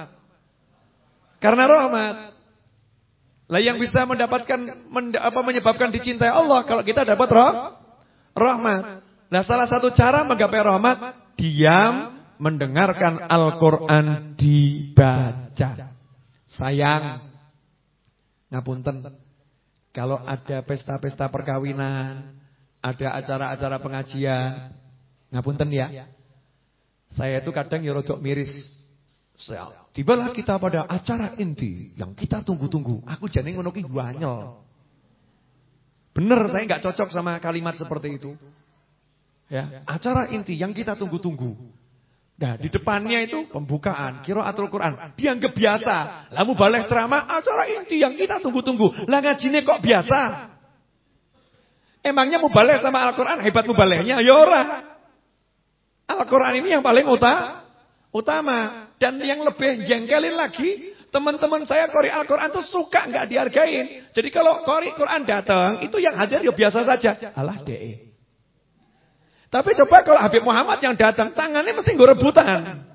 Karena rahmat. Lah yang bisa mendapatkan apa menyebabkan dicintai Allah kalau kita dapat roh, rahmat. Nah, salah satu cara menggapai rahmat diam mendengarkan Al-Qur'an dibaca. Sayang. Ngapunten. Kalau ada pesta-pesta perkawinan, ada acara-acara pengajian, ngapunten ya. Saya itu kadang ya rodok miris Tibalah kita pada acara inti yang kita tunggu-tunggu. Aku jadi ngono ki wanyel. Bener saya nggak cocok sama kalimat seperti itu. Ya, acara inti yang kita tunggu-tunggu. Nah, di depannya itu pembukaan, kiraatul Quran. Dianggap biasa. Lalu balik ceramah, acara inti yang kita tunggu-tunggu. Lah ngajine kok biasa? Emangnya balik sama Al-Quran hebat mubalehnya? Ya ora. Al-Quran ini yang paling utama utama. Dan yang lebih jengkelin lagi, teman-teman saya kori Al-Quran itu suka nggak dihargain. Jadi kalau kori Quran datang, itu yang hadir ya biasa saja. Allah deh. Tapi coba kalau Habib Muhammad yang datang, tangannya mesti gue rebutan.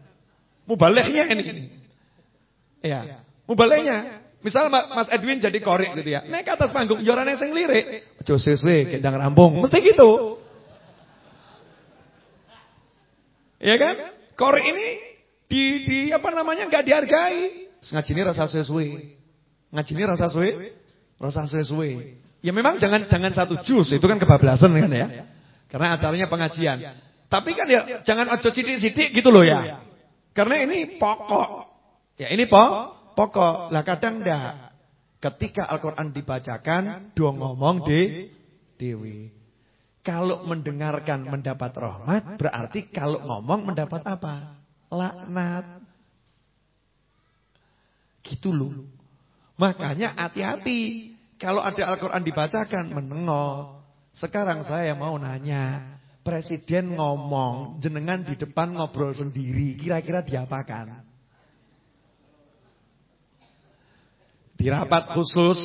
Mubaleknya ini. Ya, mubaleknya. Misal Mas Edwin jadi korek gitu ya. Naik ke atas panggung, yorane sing lirik. Ojo siswe, gendang rampung. Mesti gitu. Ya kan? Korek ini di, di apa namanya nggak dihargai. Ngaji ini rasa sesuai. Ngaji ini rasa sesuai. Rasa sesuai. Ya memang jangan jangan satu jus, itu kan kebablasan kan ya. Karena acaranya pengajian. Tapi kan ya jangan ojo sidik-sidik gitu loh ya. Karena ini pokok. Ya ini po, pokok. Lah kadang ndak. Ketika Al-Qur'an dibacakan, do ngomong di dewi. Kalau mendengarkan mendapat rahmat, berarti kalau ngomong mendapat apa? laknat. Gitu loh. Makanya hati-hati. Kalau ada Al-Quran dibacakan, menengok. Sekarang saya mau nanya. Presiden ngomong, jenengan di depan ngobrol sendiri. Kira-kira diapakan? Di rapat khusus,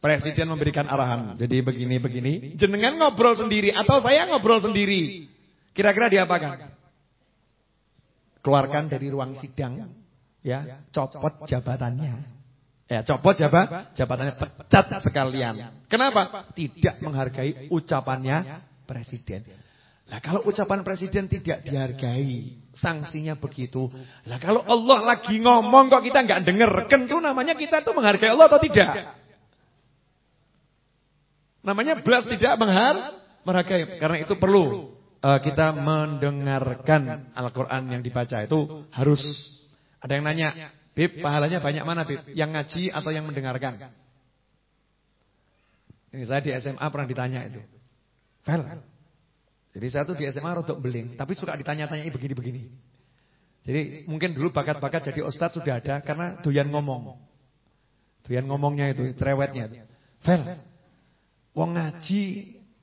Presiden memberikan arahan. Jadi begini-begini. Jenengan ngobrol sendiri atau saya ngobrol sendiri. Kira-kira diapakan? Keluarkan dari ruang sidang. Ya, copot jabatannya. Ya, copot jabat, jabatannya pecat sekalian. Kenapa? Tidak menghargai ucapannya presiden. Lah kalau ucapan presiden tidak dihargai, sanksinya begitu. Lah kalau Allah lagi ngomong kok kita nggak denger, kentu namanya kita tuh menghargai Allah atau tidak? Namanya belas tidak menghar, menghargai. Karena itu perlu uh, kita mendengarkan Al-Qur'an yang dibaca itu harus. Ada yang nanya, Bib, pahalanya banyak mana Bib? Yang ngaji atau yang mendengarkan? Ini saya di SMA pernah ditanya itu. Fel. Jadi saya tuh di SMA rodok beling, tapi suka ditanya-tanyai begini-begini. Jadi mungkin dulu bakat-bakat jadi ustadz sudah ada karena doyan ngomong. Doyan ngomongnya itu, cerewetnya. Fel. Wong ngaji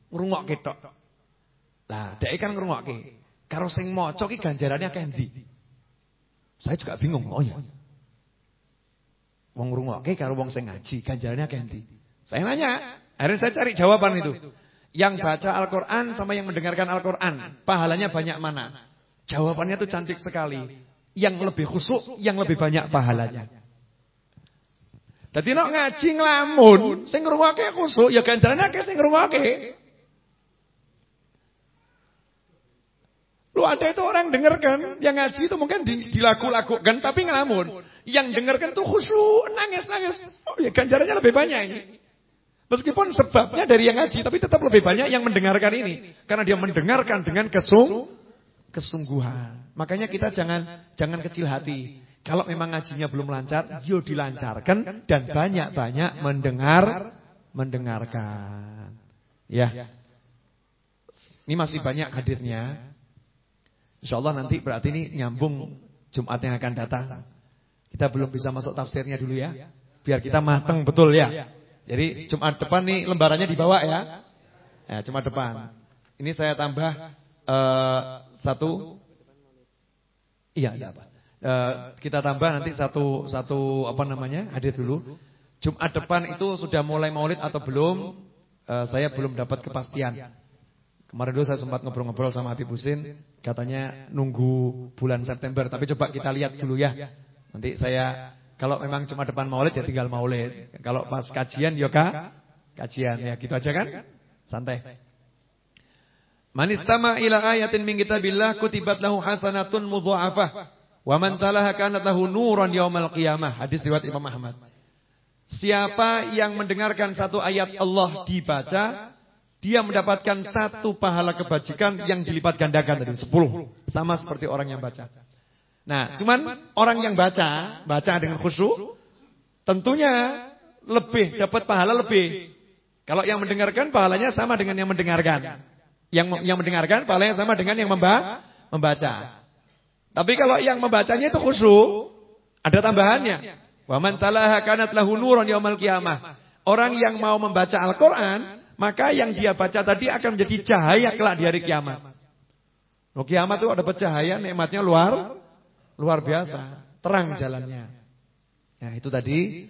ngrungokke tok. Lah, dhek kan ngrungokke. Karo sing maca ki ganjarannya akeh Saya juga bingung. Oh ya. Wong ngrungokke karo wong sing ngaji, ganjarannya ganti. Saya nanya, akhirnya saya cari jawaban itu. Yang baca Al-Qur'an sama yang mendengarkan Al-Qur'an, pahalanya banyak mana? Jawabannya itu cantik sekali. Yang lebih khusyuk, yang lebih banyak pahalanya. Jadi nek ngaji nglamun, sing ngrungokke khusyuk ya ganjarannya akeh sing ngrungokke. Lu ada itu orang dengarkan, yang ngaji itu mungkin dilaku-lakukan tapi ngelamun. Yang dengarkan tuh khusyuk, nangis-nangis. Oh ya ganjarannya lebih banyak ini. Meskipun sebabnya dari yang ngaji, tapi tetap lebih banyak yang mendengarkan ini. Karena dia mendengarkan dengan kesung, kesungguhan. Makanya kita jangan jangan kecil hati. Kalau memang ngajinya belum lancar, yo dilancarkan dan banyak-banyak mendengar, mendengarkan. Ya. Ini masih banyak hadirnya. Insya Allah nanti berarti ini nyambung Jumat yang akan datang. Kita belum bisa masuk tafsirnya dulu ya. Biar kita mateng betul ya. Jadi Jumat depan nih lembarannya dibawa ya. Ya, Jumat depan. Ini saya tambah uh, satu. Iya, tidak apa. Uh, kita tambah nanti satu satu apa namanya hadir dulu. Jumat depan itu sudah mulai maulid atau belum? Uh, saya belum dapat kepastian. Kemarin dulu saya sempat ngobrol-ngobrol sama Habib Husin, katanya nunggu bulan September. Tapi coba kita lihat dulu ya. Nanti saya kalau memang cuma depan maulid ya tinggal maulid. Kalau pas kajian kak, kajian ya gitu aja kan? Santai. Manistama ila ayatin min kitabillah kutibat lahu hasanatun mudha'afah wa man talaha kanat lahu nuran yaumal qiyamah. Hadis riwayat Imam Ahmad. Siapa yang mendengarkan satu ayat Allah dibaca, dia mendapatkan satu pahala kebajikan yang dilipat gandakan dari sepuluh. Sama seperti orang yang baca. Nah, cuman orang yang baca, baca dengan khusyuk, tentunya lebih dapat pahala lebih. Kalau yang mendengarkan pahalanya sama dengan yang mendengarkan. Yang yang mendengarkan pahalanya sama dengan yang memba, membaca. Tapi kalau yang membacanya itu khusyuk, ada tambahannya. Wa man talaha kanat lahu nuran yaumal qiyamah. Orang yang mau membaca Al-Qur'an, maka yang dia baca tadi akan menjadi cahaya kelak di hari kiamat. No, kiamat itu ada cahaya, nikmatnya luar Luar biasa, terang jalannya. Nah, itu tadi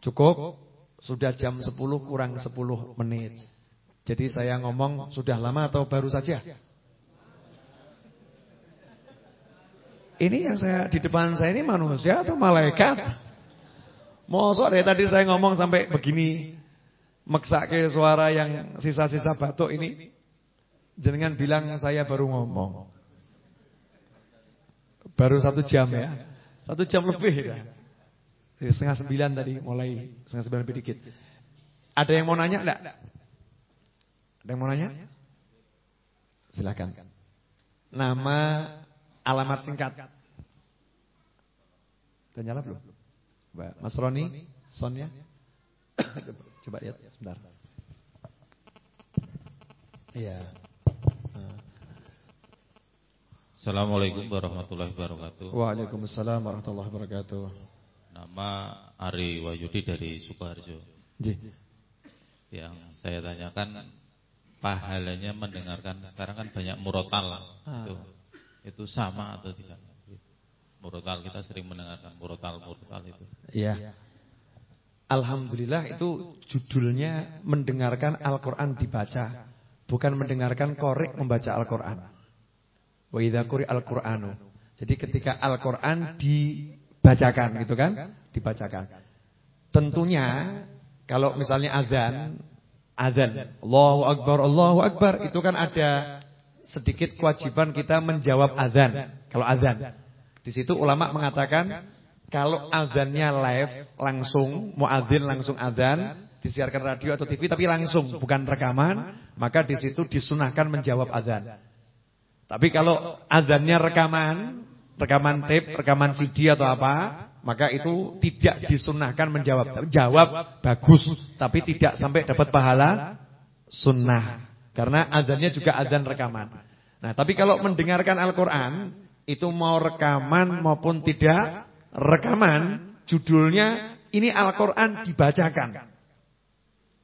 cukup sudah jam 10 kurang 10 menit. Jadi saya ngomong sudah lama atau baru saja? Ini yang saya di depan saya ini manusia atau malaikat? Mosok dari tadi saya ngomong sampai begini ke suara yang sisa-sisa batuk ini. Jenengan bilang saya baru ngomong. Baru satu jam ya. Satu jam lebih ya. Setengah sembilan tadi mulai setengah sembilan lebih dikit. Ada yang mau nanya enggak? Ada yang mau nanya? Silakan. Nama, alamat singkat. Udah nyala belum? Mas Roni, Sonia. <coughs> Coba lihat sebentar. Iya. Assalamualaikum warahmatullahi wabarakatuh. Waalaikumsalam warahmatullahi wabarakatuh. Nama Ari Wahyudi dari Sukoharjo. Yang saya tanyakan pahalanya mendengarkan sekarang kan banyak murotal ah. itu itu sama atau tidak? Murotal kita sering mendengarkan murotal murotal itu. Iya. Alhamdulillah itu judulnya mendengarkan Al-Quran dibaca Bukan mendengarkan korek membaca Al-Quran Wa idha kuri Al-Quranu. Jadi ketika Al-Quran dibacakan gitu kan? Dibacakan. Tentunya kalau misalnya azan Azan Allahu Akbar, Allahu Akbar. Itu kan ada sedikit kewajiban kita menjawab azan Kalau azan Di situ ulama mengatakan kalau azannya live langsung, muadzin langsung azan, disiarkan radio atau TV tapi langsung bukan rekaman, maka di situ disunahkan menjawab azan. Tapi kalau azannya rekaman, rekaman tape, rekaman CD atau apa, maka itu tidak disunahkan menjawab. Jawab bagus, tapi tidak sampai dapat pahala sunnah. Karena azannya juga azan rekaman. Nah, tapi kalau mendengarkan Al-Qur'an itu mau rekaman maupun tidak rekaman judulnya ini Al-Qur'an dibacakan.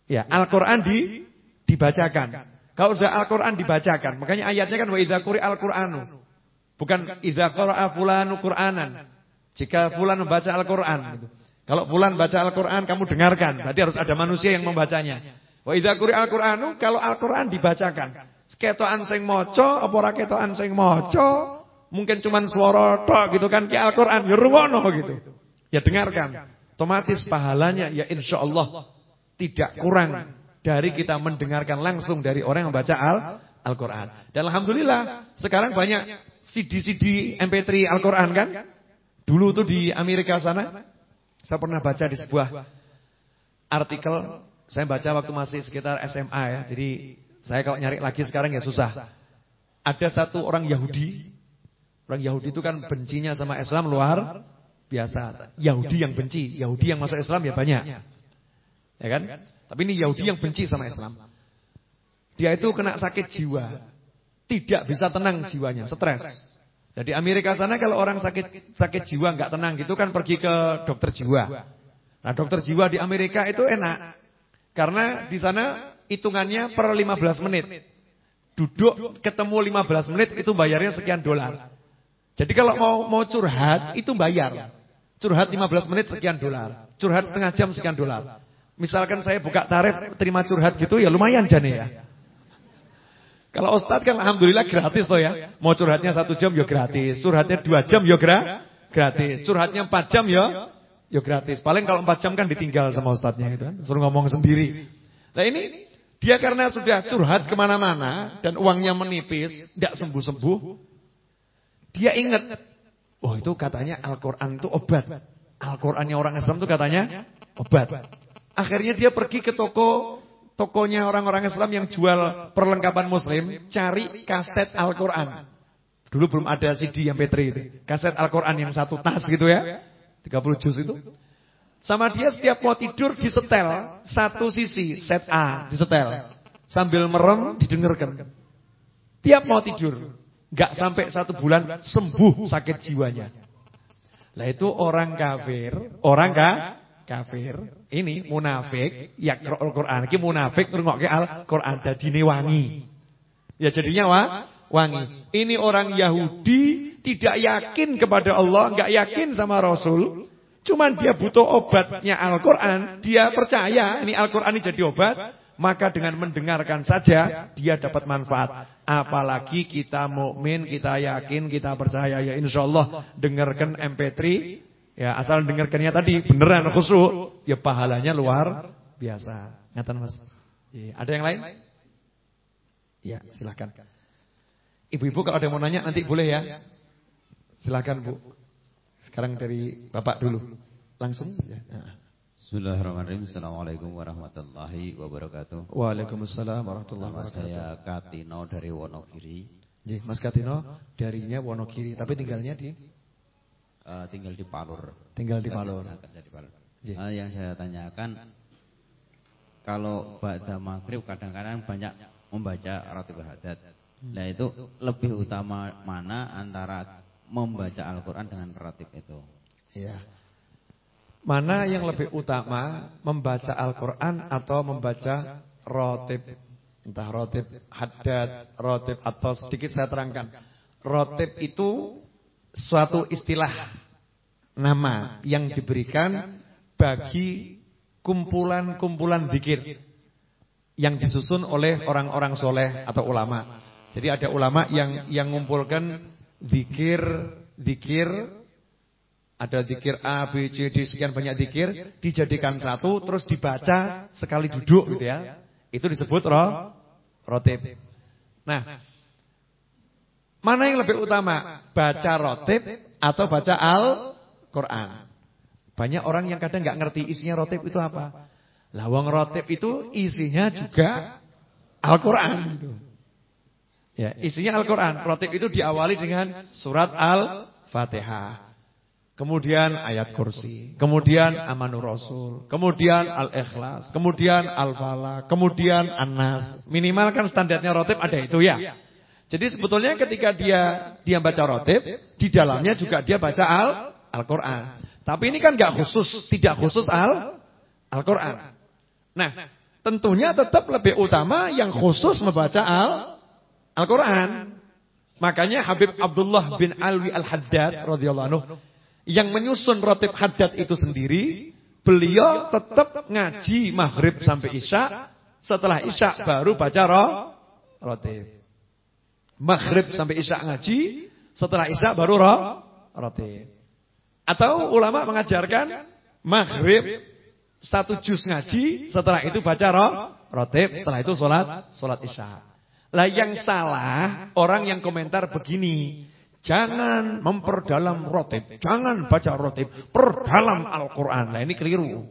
Ya, Al-Qur'an di dibacakan. Kalau sudah Al-Qur'an dibacakan, makanya ayatnya kan wa idza al-Qur'anu. Bukan idza qara'a fulanu Qur'anan. Jika fulan membaca Al-Qur'an gitu. Kalau fulan baca Al-Qur'an kamu dengarkan, berarti harus ada manusia yang membacanya. Wa idza al-Qur'anu kalau Al-Qur'an dibacakan. Ketokan sing maca apa ora sing Mungkin cuma suara tok gitu kan ke Al-Qur'an ya gitu. Ya dengarkan. Otomatis pahalanya ya insya Allah tidak kurang dari kita mendengarkan langsung dari orang yang membaca Al-Qur'an. Dan alhamdulillah sekarang banyak CD-CD MP3 Al-Qur'an kan? Dulu tuh di Amerika sana saya pernah baca di sebuah artikel saya baca waktu masih sekitar SMA ya. Jadi saya kalau nyari lagi sekarang ya susah. Ada satu orang Yahudi Orang Yahudi itu kan bencinya sama Islam luar biasa. Yahudi yang benci, Yahudi yang masuk Islam ya banyak. Ya kan? Tapi ini Yahudi yang benci sama Islam. Dia itu kena sakit jiwa. Tidak bisa tenang jiwanya, stres. Jadi Amerika sana kalau orang sakit sakit jiwa nggak tenang gitu kan pergi ke dokter jiwa. Nah, dokter jiwa di Amerika itu enak. Karena di sana hitungannya per 15 menit. Duduk ketemu 15 menit itu bayarnya sekian dolar. Jadi kalau mau mau curhat itu bayar. Curhat 15 menit sekian dolar. Curhat setengah jam sekian dolar. Misalkan saya buka tarif terima curhat gitu ya lumayan jane ya. Kalau Ustadz kan alhamdulillah gratis loh ya. Mau curhatnya satu jam ya gratis. Curhatnya dua jam ya gratis. Curhatnya empat jam ya ya gratis. Paling kalau empat jam kan ditinggal sama Ustadznya itu kan. Suruh ngomong sendiri. Nah ini dia karena sudah curhat ke mana-mana dan uangnya menipis, tidak sembuh-sembuh. Dia ingat, oh itu katanya Al-Quran itu obat. Al-Qurannya orang Islam itu katanya obat. Akhirnya dia pergi ke toko tokonya orang-orang Islam yang jual perlengkapan muslim, cari kaset Al-Quran. Dulu belum ada CD yang MP3 itu. Kaset Al-Quran yang satu tas gitu ya. 30 juz itu. Sama dia setiap mau tidur disetel. Satu sisi, set A disetel. Sambil merem didengarkan. Tiap mau tidur. Gak sampai satu bulan sembuh sakit jiwanya. Lah itu orang kafir, orang kah? Kafir. Ini munafik, ya Al-Qur'an. Iki munafik ngrungokke Al-Qur'an. Dadine wangi. Ya jadinya wa, wangi. Ini orang Yahudi tidak yakin kepada Allah, enggak yakin sama Rasul. Cuman dia butuh obatnya Al-Qur'an, dia percaya ini Al-Qur'an ini jadi obat, maka dengan mendengarkan saja dia dapat manfaat. Apalagi kita mukmin, kita yakin, kita percaya. ya insya Allah dengarkan MP3 ya asal dengarkannya tadi beneran khusyuk ya pahalanya luar biasa. Ngatan Mas. Ya, ada yang lain? Ya, silakan. Ibu-ibu kalau ada yang mau nanya nanti boleh ya. Silakan Bu. Sekarang dari Bapak dulu. Langsung ya. Bismillahirrahmanirrahim. Assalamualaikum warahmatullahi wabarakatuh. Waalaikumsalam warahmatullahi wabarakatuh. Saya Katino dari Wonogiri. Jadi, Mas Katino darinya Wonogiri, tapi tinggalnya di uh, tinggal di Palur. Tinggal di Palur. Kerja di Palur. Uh, yang saya tanyakan kalau ba'da maghrib kadang-kadang banyak membaca roti hadat. Nah itu lebih utama mana antara membaca Al-Quran dengan rotib itu? Iya. Mana yang lebih utama membaca Al-Quran atau membaca rotib? Entah rotib haddad, rotib atau sedikit saya terangkan. Rotib itu suatu istilah nama yang diberikan bagi kumpulan-kumpulan zikir yang disusun oleh orang-orang soleh atau ulama. Jadi ada ulama yang yang mengumpulkan zikir, zikir ada zikir A, B, C, D, sekian banyak zikir Dijadikan satu, terus dibaca sekali duduk gitu ya Itu disebut roh, rotib Nah Mana yang lebih utama? Baca rotib atau baca Al-Quran Banyak orang yang kadang nggak ngerti isinya rotib itu apa Lawang rotib itu isinya juga Al-Quran. Ya, isinya Al-Quran Rotib itu diawali dengan surat Al-Fatihah Kemudian ayat kursi, kemudian amanur rasul, kemudian al-ikhlas, kemudian al-falaq, kemudian an-nas. Minimal kan standarnya rotib ada itu ya. Jadi sebetulnya ketika dia dia baca rotib, di dalamnya juga dia baca al Al-Qur'an. Tapi ini kan nggak khusus, tidak khusus al Al-Qur'an. Nah, tentunya tetap lebih utama yang khusus membaca al Al-Qur'an. Makanya Habib Abdullah bin Alwi Al-Haddad radhiyallahu anhu yang menyusun rotib haddad itu sendiri, beliau tetap ngaji maghrib sampai isya, setelah isya baru baca roh, rotib. Maghrib sampai isya ngaji, setelah isya baru roh, rotib. Atau ulama mengajarkan maghrib satu juz ngaji, setelah itu baca roh, rotib, setelah itu sholat, sholat isya. Lah yang salah orang yang komentar begini, Jangan memperdalam rotib. Jangan baca rotib. Perdalam Al-Quran. Nah ini keliru.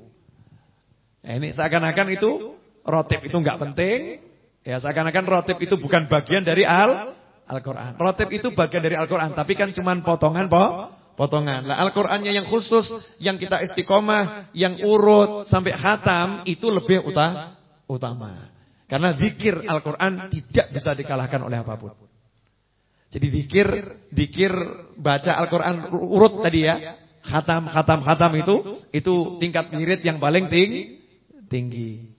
Nah, ini seakan-akan itu rotib itu nggak penting. Ya seakan-akan rotib itu bukan bagian dari Al Al-Quran. Rotib itu bagian dari Al-Quran. Tapi kan cuma potongan po, potongan. Nah Al-Qurannya yang khusus, yang kita istiqomah, yang urut sampai hatam itu lebih utama. Karena zikir Al-Quran tidak bisa dikalahkan oleh apa pun. Jadi dikir, dikir baca Al-Quran urut tadi ya. Khatam, khatam, khatam itu, itu tingkat wirid yang paling tinggi. tinggi.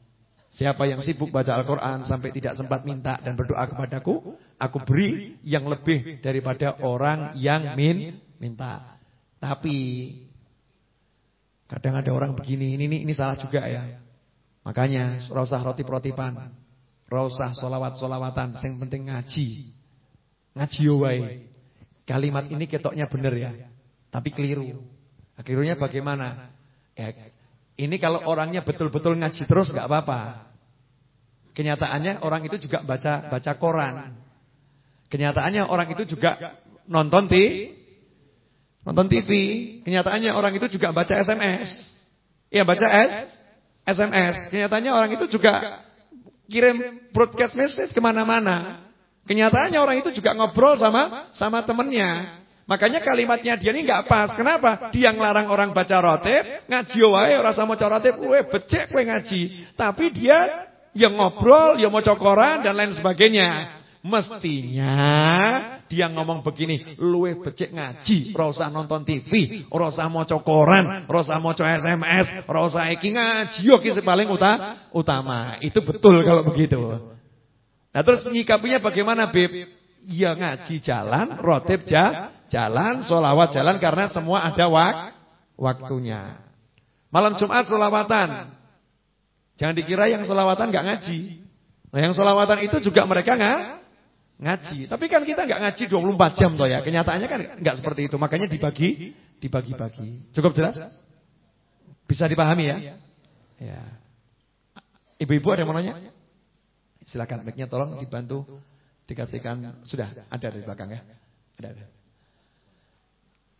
Siapa yang sibuk baca Al-Quran sampai tidak sempat minta dan berdoa kepadaku, aku beri yang lebih daripada orang yang min minta. Tapi kadang ada orang begini, ini ini, ini salah juga ya. Makanya rosah roti-rotipan, rosah solawat-solawatan, yang penting ngaji. Ngaji wae. Kalimat ini ketoknya benar ya. Tapi keliru. Akhirnya bagaimana? Ya, ini kalau orangnya betul-betul ngaji terus nggak apa-apa. Kenyataannya orang itu juga baca baca koran. Kenyataannya orang itu juga nonton di nonton TV. Kenyataannya orang itu juga baca SMS. Iya baca S, SMS. Kenyataannya orang itu juga kirim broadcast message ke mana-mana. Kenyataannya orang itu juga ngobrol sama sama temennya. Makanya kalimatnya dia ini nggak pas. Kenapa? Dia ngelarang orang baca rotib, ngaji wae ora sama maca rotib, kowe becek kowe ngaji. Tapi dia yang ngobrol, yang mau cokoran dan lain sebagainya. Mestinya dia ngomong begini, luwe becek ngaji, usah nonton TV, ora usah maca koran, ora usah maca SMS, usah iki ngaji yo ki paling utama. Itu betul kalau begitu. Nah terus nyikapinya bagaimana Bib? Ya ngaji jalan, rotib ja, jalan, solawat jalan karena semua ada wak, waktunya. Malam Jumat solawatan. Jangan dikira yang solawatan nggak ngaji. Nah yang solawatan itu juga mereka nggak ngaji. Tapi kan kita nggak ngaji 24 jam toh ya. Kenyataannya kan nggak seperti itu. Makanya dibagi, dibagi-bagi. Cukup jelas? Bisa dipahami ya? Ya. Ibu-ibu ada yang mau nanya? Silakan mic tolong dibantu dikasihkan sudah ada di belakang ya. Ada ada.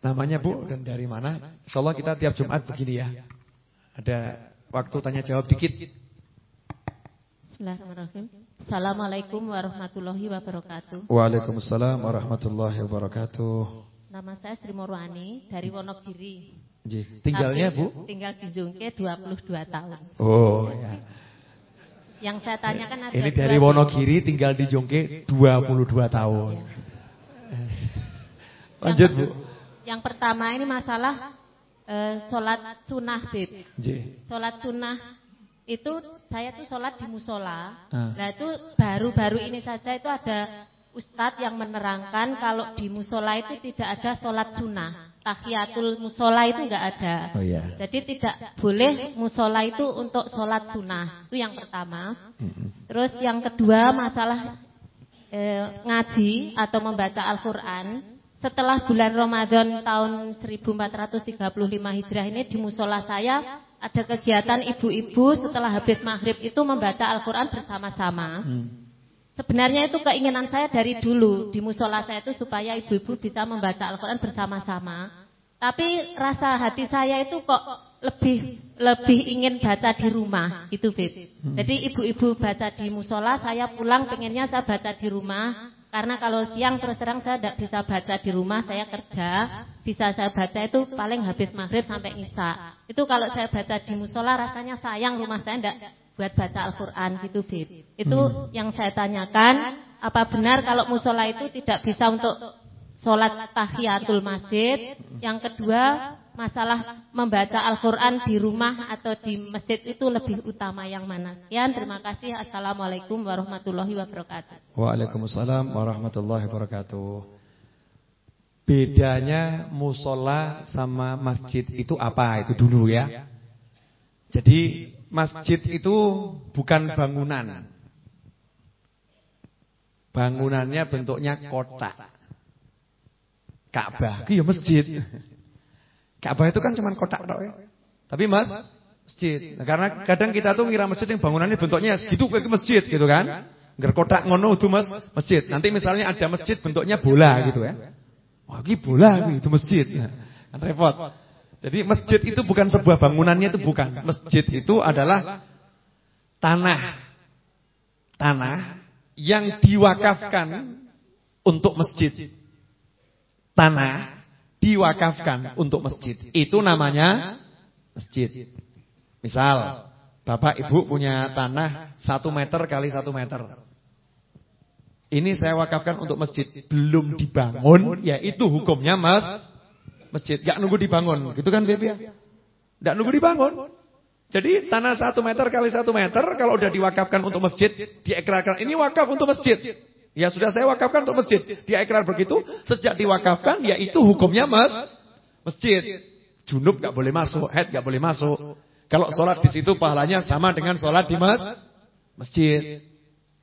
Namanya Bu dan dari mana? Insyaallah kita tiap Jumat begini ya. Ada waktu tanya jawab dikit. Bismillahirrahmanirrahim. Assalamualaikum warahmatullahi wabarakatuh. Waalaikumsalam warahmatullahi wabarakatuh. Nama saya Sri Morwani dari Wonogiri. Tinggalnya Tapi, Bu? Tinggal di Jungke 22 tahun. Oh ya. Yang saya tanyakan ada Ini dari Wonogiri tinggal di Jongke 22 tahun. Ya. Lanjut yang, Bu. Yang pertama ini masalah eh, sholat sunnah Bib. Sholat sunnah itu saya tuh sholat di musola. Ah. Nah itu baru-baru ini saja itu ada ustadz yang menerangkan kalau di musola itu tidak ada sholat sunnah. Tahiyatul musola itu enggak ada. Oh iya. Jadi tidak boleh musola itu untuk sholat sunnah. Itu yang pertama. Terus yang kedua masalah eh, ngaji atau membaca Al-Quran. Setelah bulan Ramadan tahun 1435 Hijrah ini di musola saya ada kegiatan ibu-ibu setelah habis maghrib itu membaca Al-Quran bersama-sama. Sebenarnya itu keinginan saya dari dulu di musola saya itu supaya ibu-ibu bisa membaca Al-Quran bersama-sama. Tapi rasa hati saya itu kok lebih lebih ingin baca di rumah itu Beb. Jadi ibu-ibu baca di musola, saya pulang pengennya saya baca di rumah. Karena kalau siang terus terang saya tidak bisa baca di rumah, saya kerja. Bisa saya baca itu paling habis maghrib sampai isya. Itu kalau saya baca di musola rasanya sayang rumah saya tidak buat baca Al-Quran gitu Beb. Itu yang saya tanyakan, apa benar kalau musola itu tidak bisa untuk sholat tahiyatul masjid? Yang kedua, masalah membaca Al-Quran di rumah atau di masjid itu lebih utama yang mana? Sekian, terima kasih. Assalamualaikum warahmatullahi wabarakatuh. Waalaikumsalam warahmatullahi wabarakatuh. Bedanya musola sama masjid itu apa? Itu dulu ya. Jadi masjid itu bukan bangunan. Bangunannya bentuknya kotak. Ka'bah, itu ya masjid. Ka'bah itu kan cuma kotak tok ya. Tapi Mas, masjid. Nah, karena kadang kita tuh ngira masjid yang bangunannya bentuknya segitu kayak masjid gitu kan. Ngger kotak ngono itu Mas, masjid. Nanti misalnya ada masjid bentuknya bola gitu ya. Wah, ini bola itu masjid. Nah, kan repot. Jadi masjid itu bukan sebuah bangunannya itu bukan. Masjid itu adalah tanah. Tanah yang diwakafkan untuk masjid. Tanah diwakafkan untuk masjid. Itu namanya masjid. Misal, Bapak Ibu punya tanah 1 meter kali 1 meter. Ini saya wakafkan untuk masjid. Belum dibangun, ya itu hukumnya mas masjid. Gak nunggu dibangun. Gitu kan Baby ya? Gak nunggu dibangun. Jadi tanah 1 meter kali 1 meter, kalau udah diwakafkan untuk masjid, diekrarkan, ini wakaf untuk masjid. Ya sudah saya wakafkan untuk masjid. Dia ikrar begitu, sejak diwakafkan, ya itu hukumnya mas, masjid. Junub gak boleh masuk, head gak boleh masuk. Kalau sholat di situ pahalanya sama dengan sholat di mas, masjid.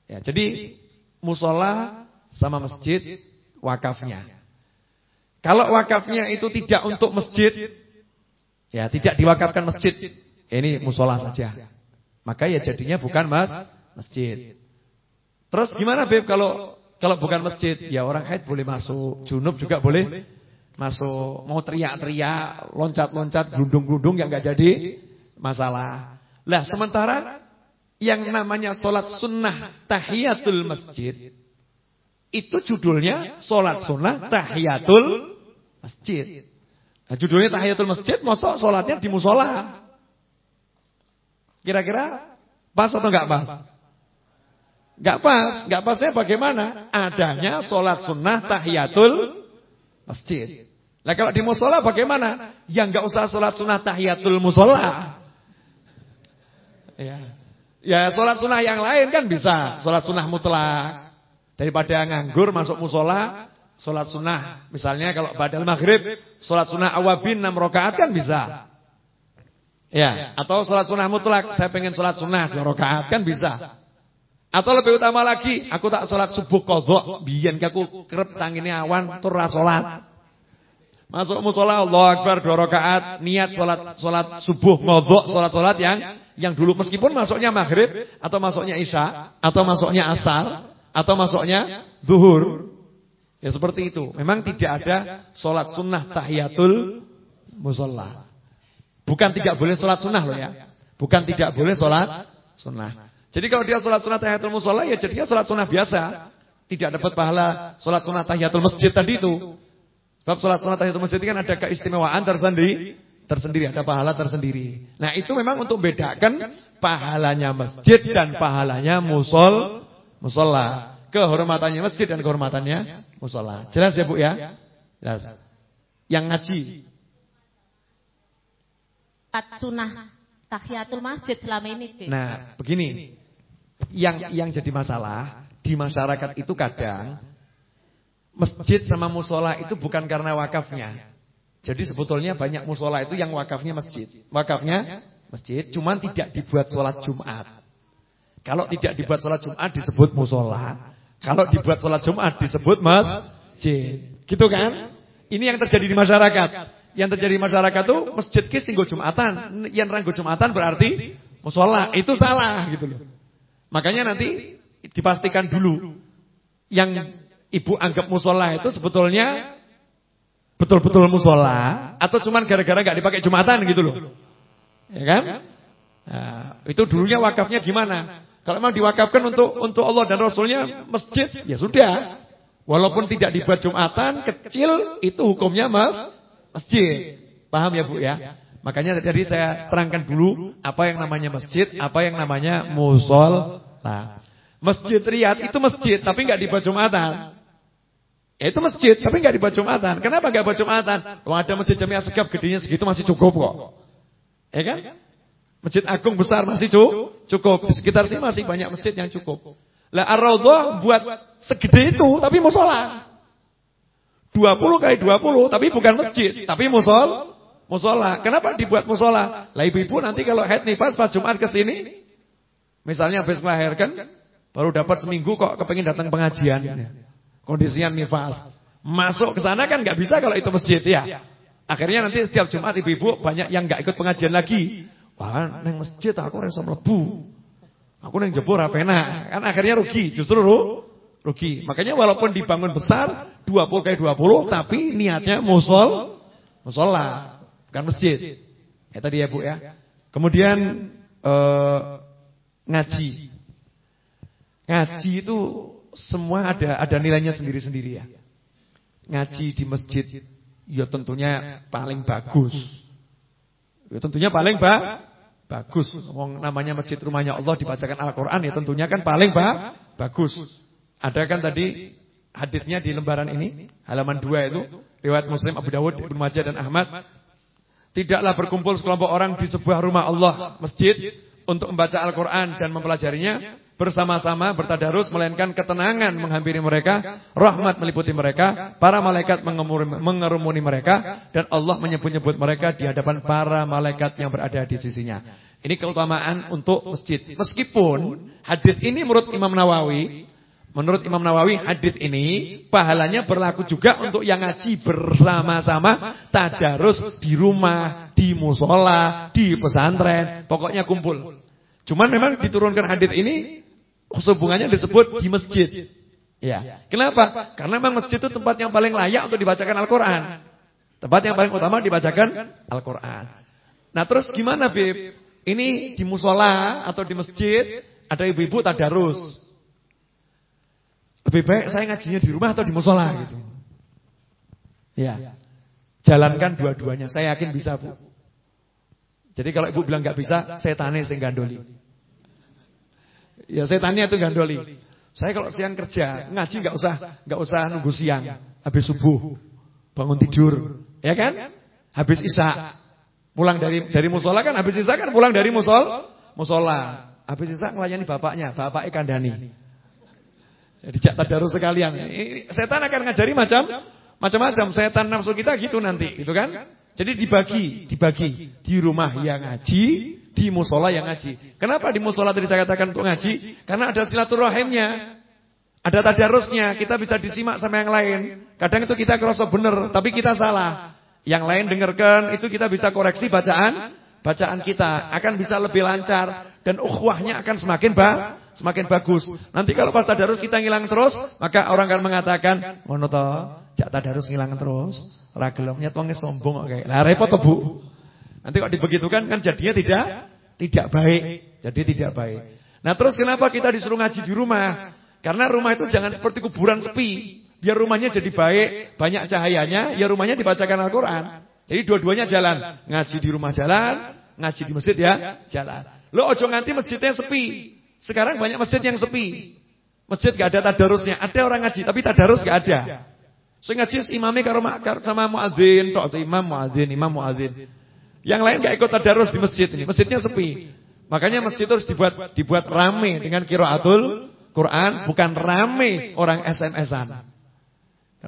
Ya, jadi musola sama masjid wakafnya. Kalau wakafnya itu tidak untuk masjid, ya tidak diwakafkan masjid, ini musola saja. Maka ya jadinya bukan mas masjid. Terus gimana Beb kalau kalau bukan masjid? Ya orang haid boleh masuk, junub juga boleh masuk. Mau teriak-teriak, loncat-loncat, gerundung-gerundung yang enggak jadi masalah. Lah sementara yang namanya sholat sunnah tahiyatul masjid itu judulnya sholat sunnah tahiyatul masjid. Nah, judulnya tahiyatul masjid, masa sholatnya di musola? Kira-kira pas atau enggak pas? Enggak pas, enggak pasnya bagaimana? Adanya sholat sunnah tahiyatul masjid. Nah kalau di musola bagaimana? Ya enggak usah sholat sunnah tahiyatul musola. Ya, ya sholat sunnah yang lain kan bisa. Sholat sunnah mutlak. Daripada nganggur masuk musola, sholat sunnah. Misalnya kalau badal maghrib, sholat sunnah awabin 6 rakaat kan bisa. Ya, atau sholat sunnah mutlak. Saya pengen sholat sunnah 2 rakaat kan bisa. Atau lebih utama lagi, aku tak sholat subuh kodok, biyen aku kerep awan tur ra sholat. Masuk musola Allah Akbar dua rakaat, niat sholat sholat subuh ngodok, sholat sholat yang yang dulu meskipun masuknya maghrib atau masuknya isya atau masuknya asar atau masuknya zuhur. Ya seperti itu. Memang tidak ada sholat sunnah tahiyatul musola. Bukan tidak boleh sholat sunnah loh ya. Bukan tidak boleh sholat sunnah. Jadi kalau dia sholat sunnah tahiyatul musola ya jadinya sholat sunnah biasa. Tidak dapat pahala sholat sunnah tahiyatul masjid tadi itu. Sebab sholat sunnah tahiyatul masjid kan ada keistimewaan tersendiri, tersendiri ada pahala tersendiri. Nah itu memang untuk bedakan pahalanya masjid dan pahalanya musol musola. Kehormatannya masjid dan kehormatannya musola. Jelas ya Bu ya? Jelas. Yang ngaji. Sunah tahiyatul masjid selama ini. Nah, begini. Yang yang jadi masalah di masyarakat itu kadang masjid sama musola itu bukan karena wakafnya. Jadi sebetulnya banyak musola itu yang wakafnya masjid. Wakafnya masjid, cuman tidak dibuat sholat Jumat. Kalau tidak dibuat sholat Jumat disebut musola. Kalau dibuat sholat Jumat disebut masjid. Gitu kan? Ini yang terjadi di masyarakat. Yang terjadi di masyarakat itu masjid kis tinggal Jumatan. Yang ranggo Jumatan berarti musola. Itu salah gitu loh. Makanya nanti dipastikan dulu. Yang ibu anggap musola itu sebetulnya betul-betul musola atau cuman gara-gara nggak dipakai jumatan gitu loh. Ya kan? Nah, itu dulunya wakafnya gimana? Kalau memang diwakafkan untuk untuk Allah dan Rasulnya masjid, ya sudah. Walaupun tidak dibuat jumatan, kecil itu hukumnya mas masjid. Paham ya Bu ya? Makanya tadi saya terangkan dulu apa yang namanya masjid, apa yang namanya musol. Nah, masjid Riyad itu masjid tapi nggak dibuat jumatan. Ya itu masjid, tapi nggak dibuat Jumatan. Kenapa nggak buat Jumatan? Kalau ada masjid Jamiah Segaf gedenya segitu masih cukup kok. Ya kan? Masjid Agung besar masih cukup. Di sekitar sini masih banyak masjid yang cukup. Lah Ar-Raudhah buat segede itu tapi musola. 20 kali 20 tapi bukan masjid, tapi musol musola. Kenapa dibuat musola? Lah ibu-ibu nanti kalau head nifas pas Jumat ke sini misalnya habis melahirkan baru dapat seminggu kok kepengin datang pengajian. Kondisinya nifas. Masuk ke sana kan nggak bisa kalau itu masjid ya. Akhirnya nanti setiap Jumat ibu-ibu banyak yang nggak ikut pengajian lagi. Wah, neng masjid aku rasa mlebu. Aku neng jebur apena. Kan akhirnya rugi, justru ru, rugi. Makanya walaupun dibangun besar 20 kali 20 tapi niatnya musol musola, bukan masjid. Ya tadi ya Bu ya. Kemudian eh, ngaji. Ngaji itu semua ada ada nilainya sendiri-sendiri ya. Ngaji di masjid ya tentunya paling bagus. Ya tentunya paling ba bagus. Wong namanya masjid rumahnya Allah dibacakan Al-Qur'an ya tentunya kan paling ba bagus. Ada kan tadi hadisnya di lembaran ini, halaman 2 itu, riwayat Muslim, Abu Dawud, Ibnu Majah dan Ahmad. Tidaklah berkumpul sekelompok orang di sebuah rumah Allah, masjid untuk membaca Al-Qur'an dan mempelajarinya bersama-sama bertadarus melainkan ketenangan menghampiri mereka, rahmat meliputi mereka, para malaikat mengerumuni mereka dan Allah menyebut-nyebut mereka di hadapan para malaikat yang berada di sisinya. Ini keutamaan untuk masjid. Meskipun hadis ini menurut Imam Nawawi, menurut Imam Nawawi hadis ini pahalanya berlaku juga untuk yang ngaji bersama-sama tadarus di rumah, di musola, di pesantren, pokoknya kumpul. Cuman memang diturunkan hadis ini Hubungannya disebut di masjid. Ya. Kenapa? Karena memang masjid itu tempat yang paling layak untuk dibacakan Al-Quran. Tempat yang paling utama dibacakan Al-Quran. Nah terus gimana Bib? Ini di musola atau di masjid ada ibu-ibu tadarus. Lebih baik saya ngajinya di rumah atau di musola gitu. Ya. Jalankan dua-duanya. Saya yakin bisa Bu. Jadi kalau ibu bilang nggak bisa, saya tanya saya gandoli. Ya saya tanya itu gandoli. Saya kalau siang kerja, ngaji nggak usah nggak usah nunggu siang, habis subuh, bangun tidur, ya kan? Habis isya, pulang dari dari musola kan habis isya kan pulang dari musol, musola. Habis isya melayani bapaknya, bapak ikan dani. Dijak tadarus sekalian. Setan akan ngajari macam macam-macam. Setan nafsu kita gitu nanti, gitu kan? Jadi dibagi, dibagi di rumah yang ngaji, di musola yang ngaji. Kenapa di musola tadi saya katakan untuk ngaji? Karena ada silaturahimnya. Ada tadarusnya, kita bisa disimak sama yang lain. Kadang itu kita kerasa benar, tapi kita salah. Yang lain dengarkan, itu kita bisa koreksi bacaan bacaan kita akan bisa lebih lancar dan ukhuwahnya akan semakin ba semakin bagus. Nanti kalau pas tadarus kita ngilang terus, maka orang akan mengatakan, ngono to, jak tadarus ngilang terus, ora gelem nyet sombong kok Lah repot to, Bu. Nanti kok dibegitukan kan jadinya tidak tidak baik. Jadi tidak baik. Nah terus kenapa kita disuruh ngaji di rumah? Karena rumah itu jangan seperti kuburan sepi. Biar rumahnya jadi baik, banyak cahayanya, ya rumahnya dibacakan Al-Quran. Jadi dua-duanya jalan. Ngaji di rumah jalan, ngaji di masjid ya jalan. Lo ojo nganti masjidnya sepi. Sekarang banyak masjid yang sepi. Masjid gak ada tadarusnya. Ada orang ngaji tapi tadarus gak ada. Saya ngaji imamnya karo sama muadzin, tok imam muadzin, imam muadzin. Yang lain gak ikut tadarus di masjid ini. Masjidnya sepi. Makanya masjid harus dibuat dibuat rame dengan kiraatul Quran, bukan rame orang SMS-an.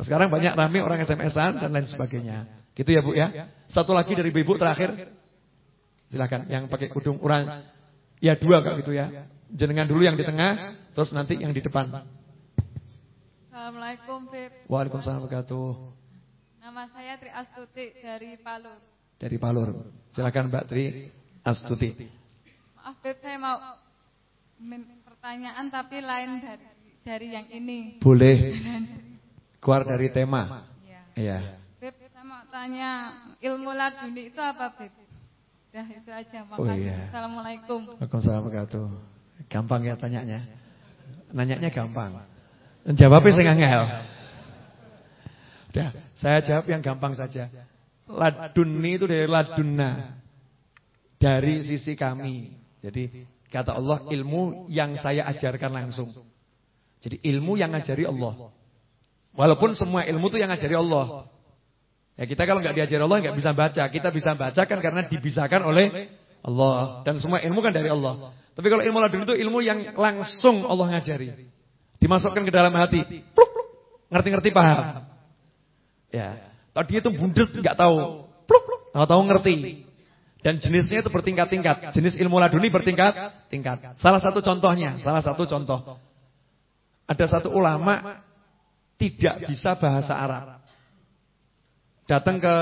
Sekarang banyak rame orang SMS-an dan lain sebagainya. Gitu ya Bu ya. Satu lagi dari Ibu terakhir. Silakan yang pakai kudung urang. Ya dua kak gitu ya. Jenengan dulu yang di tengah, terus nanti yang di depan. Assalamualaikum, Beb. Waalaikumsalam wabarakatuh. Nama saya Tri Astuti dari Palur. Dari Palur. Silakan Mbak Tri Astuti. Maaf, Beb, saya mau pertanyaan tapi lain dari dari yang ini. Boleh. Keluar dari tema. Iya. Iya. Beb, saya mau tanya ilmu laduni itu apa, Beb? Dah itu aja. Oh, Makasih. iya. Assalamualaikum. Waalaikumsalam wabarakatuh. Gampang ya tanyanya. Nanyanya gampang. Jawabnya saya ngel. Udah, saya jawab yang gampang saja. Laduni itu dari ladunna. Dari sisi kami. Jadi kata Allah ilmu yang saya ajarkan langsung. Jadi ilmu yang ngajari Allah. Walaupun semua ilmu itu yang ngajari Allah. Ya kita kalau nggak diajari Allah nggak bisa baca. Kita bisa baca kan karena dibisakan oleh Allah. Dan semua ilmu kan dari Allah. Tapi kalau ilmu ladun itu ilmu yang langsung Allah ngajari. Dimasukkan ke dalam hati. Pluk, pluk. Ngerti-ngerti paham. Ya. Tadi itu bundet nggak tahu. Pluk, pluk. Tahu-tahu ngerti. Dan jenisnya itu bertingkat-tingkat. Jenis ilmu laduni bertingkat, tingkat. Salah satu contohnya, salah satu contoh. Ada satu ulama tidak bisa bahasa Arab. Datang ke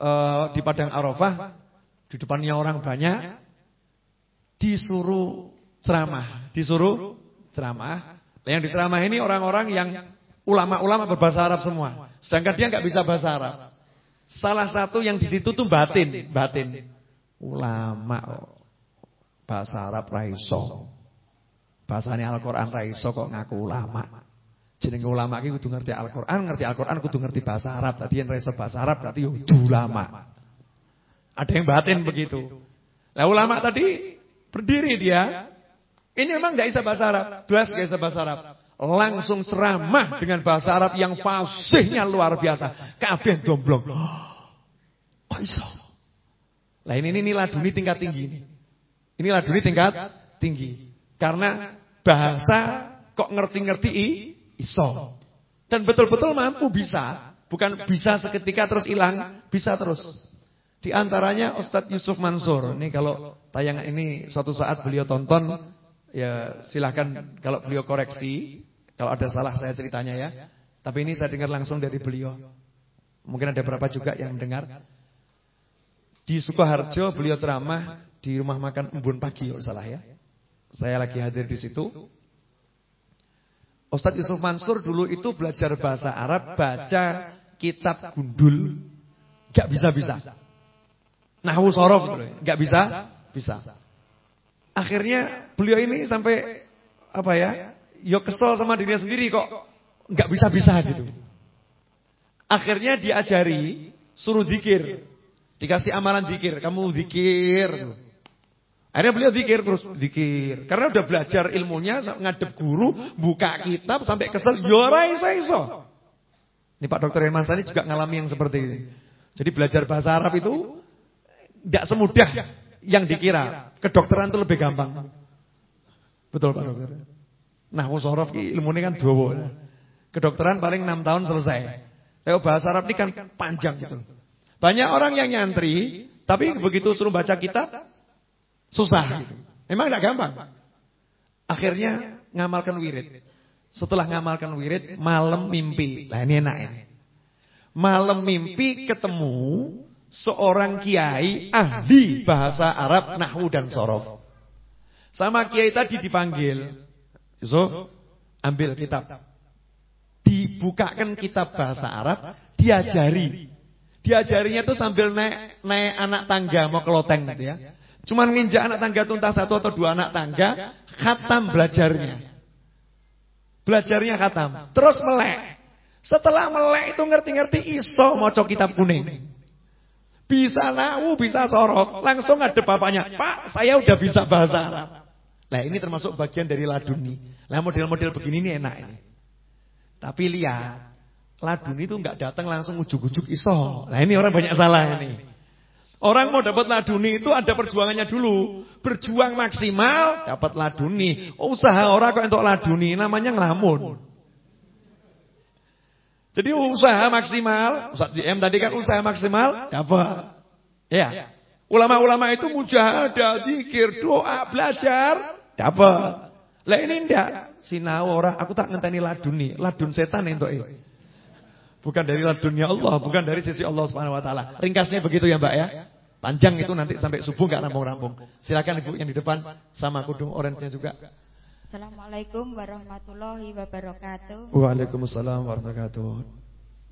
uh, di padang Arafah, di depannya orang banyak, disuruh ceramah, disuruh ceramah. Yang diceramah ini orang-orang yang ulama-ulama berbahasa Arab semua. Sedangkan dia nggak bisa bahasa Arab. Salah satu yang di situ tuh batin, batin. Ulama bahasa Arab raiso. Bahasanya Al-Qur'an raiso kok ngaku ulama. Jeneng ulama iki kudu ngerti Al-Qur'an, ngerti Al-Qur'an kudu ngerti bahasa Arab. Tadi yang raiso bahasa Arab berarti yo ulama. Ada yang batin begitu. Lah ulama tadi berdiri dia. Ini memang nggak bisa bahasa Arab, jelas nggak bisa bahasa Arab. Langsung ceramah dengan bahasa Arab yang fasihnya luar biasa. Kabeh domblong. <gasps> Kok iso? Lah ini ini laduni tingkat tinggi ini. Ini laduni tingkat tinggi. Karena bahasa kok ngerti-ngerti iso. Dan betul-betul mampu bisa. Bukan bisa seketika terus hilang, bisa terus. Di antaranya Ustadz Yusuf Mansur. Ini kalau tayangan ini suatu saat beliau tonton, ya silahkan kalau beliau koreksi. Kalau ada salah saya ceritanya ya. Tapi ini saya dengar langsung dari beliau. Mungkin ada berapa juga yang mendengar. Di Sukoharjo beliau ceramah di rumah makan Embun Pagi kalau salah ya. Saya lagi hadir di situ. Ustadz Yusuf Mansur dulu itu belajar bahasa Arab, baca kitab gundul. Gak bisa-bisa. Nahwu sorof gitu Gak bisa, bisa. Akhirnya beliau ini sampai apa ya? Yo kesel sama dirinya sendiri kok nggak bisa-bisa gitu. Akhirnya diajari suruh zikir. Dikasih amalan zikir, kamu zikir. Akhirnya beliau zikir terus zikir. Karena udah belajar ilmunya ngadep guru, buka kitab sampai kesel, yo ora iso-iso. Ini Pak Dokter Irman Sani juga ngalami yang seperti ini. Jadi belajar bahasa Arab itu tidak semudah yang dikira. Kedokteran itu lebih gampang. Betul Pak Dokter. Nah, musorof ilmu ini kan dua. Kedokteran paling enam tahun selesai. Kalau bahasa Arab ini kan panjang gitu. Banyak orang yang nyantri, tapi begitu suruh baca kitab susah gitu. Memang tidak gampang. Akhirnya ngamalkan wirid. Setelah ngamalkan wirid, malam mimpi. Lah ini enak ya. Malam mimpi ketemu seorang kiai ahli bahasa Arab, nahwu dan sorof. Sama kiai tadi dipanggil. Yusuf, ambil kitab. Dibukakan kitab bahasa Arab, diajari. Diajarinya tuh sambil naik naik anak tangga mau ke loteng gitu ya. Cuman nginjak anak tangga tuntas satu atau dua anak tangga, khatam belajarnya. Belajarnya khatam. Terus melek. Setelah melek itu ngerti-ngerti iso maca kitab kuning. Bisa nau, bisa sorok. Langsung ada bapaknya. Pak, saya udah bisa bahasa Arab. Nah ini termasuk bagian dari laduni. Nah model-model begini ini enak ini. Tapi lihat, laduni itu nggak datang langsung ujuk-ujuk iso. Nah ini orang banyak salah ini. Orang mau dapat laduni itu ada perjuangannya dulu. Berjuang maksimal, dapat laduni. Oh, usaha orang kok untuk laduni, namanya ngelamun. Jadi usaha maksimal, Ustaz JM tadi kan usaha maksimal dapat. Ya. Ulama-ulama itu mujahadah, zikir, doa, belajar, dapat. Lah ini ndak sinau orang, aku tak ngenteni laduni, ladun setan entuk e. Bukan dari ladunnya Allah, bukan dari sisi Allah Subhanahu wa taala. Ringkasnya begitu ya, Mbak ya. Panjang itu nanti sampai subuh enggak rampung-rampung. Silakan Ibu yang di depan sama kudung orange-nya juga. Assalamualaikum warahmatullahi wabarakatuh. Waalaikumsalam warahmatullahi wabarakatuh.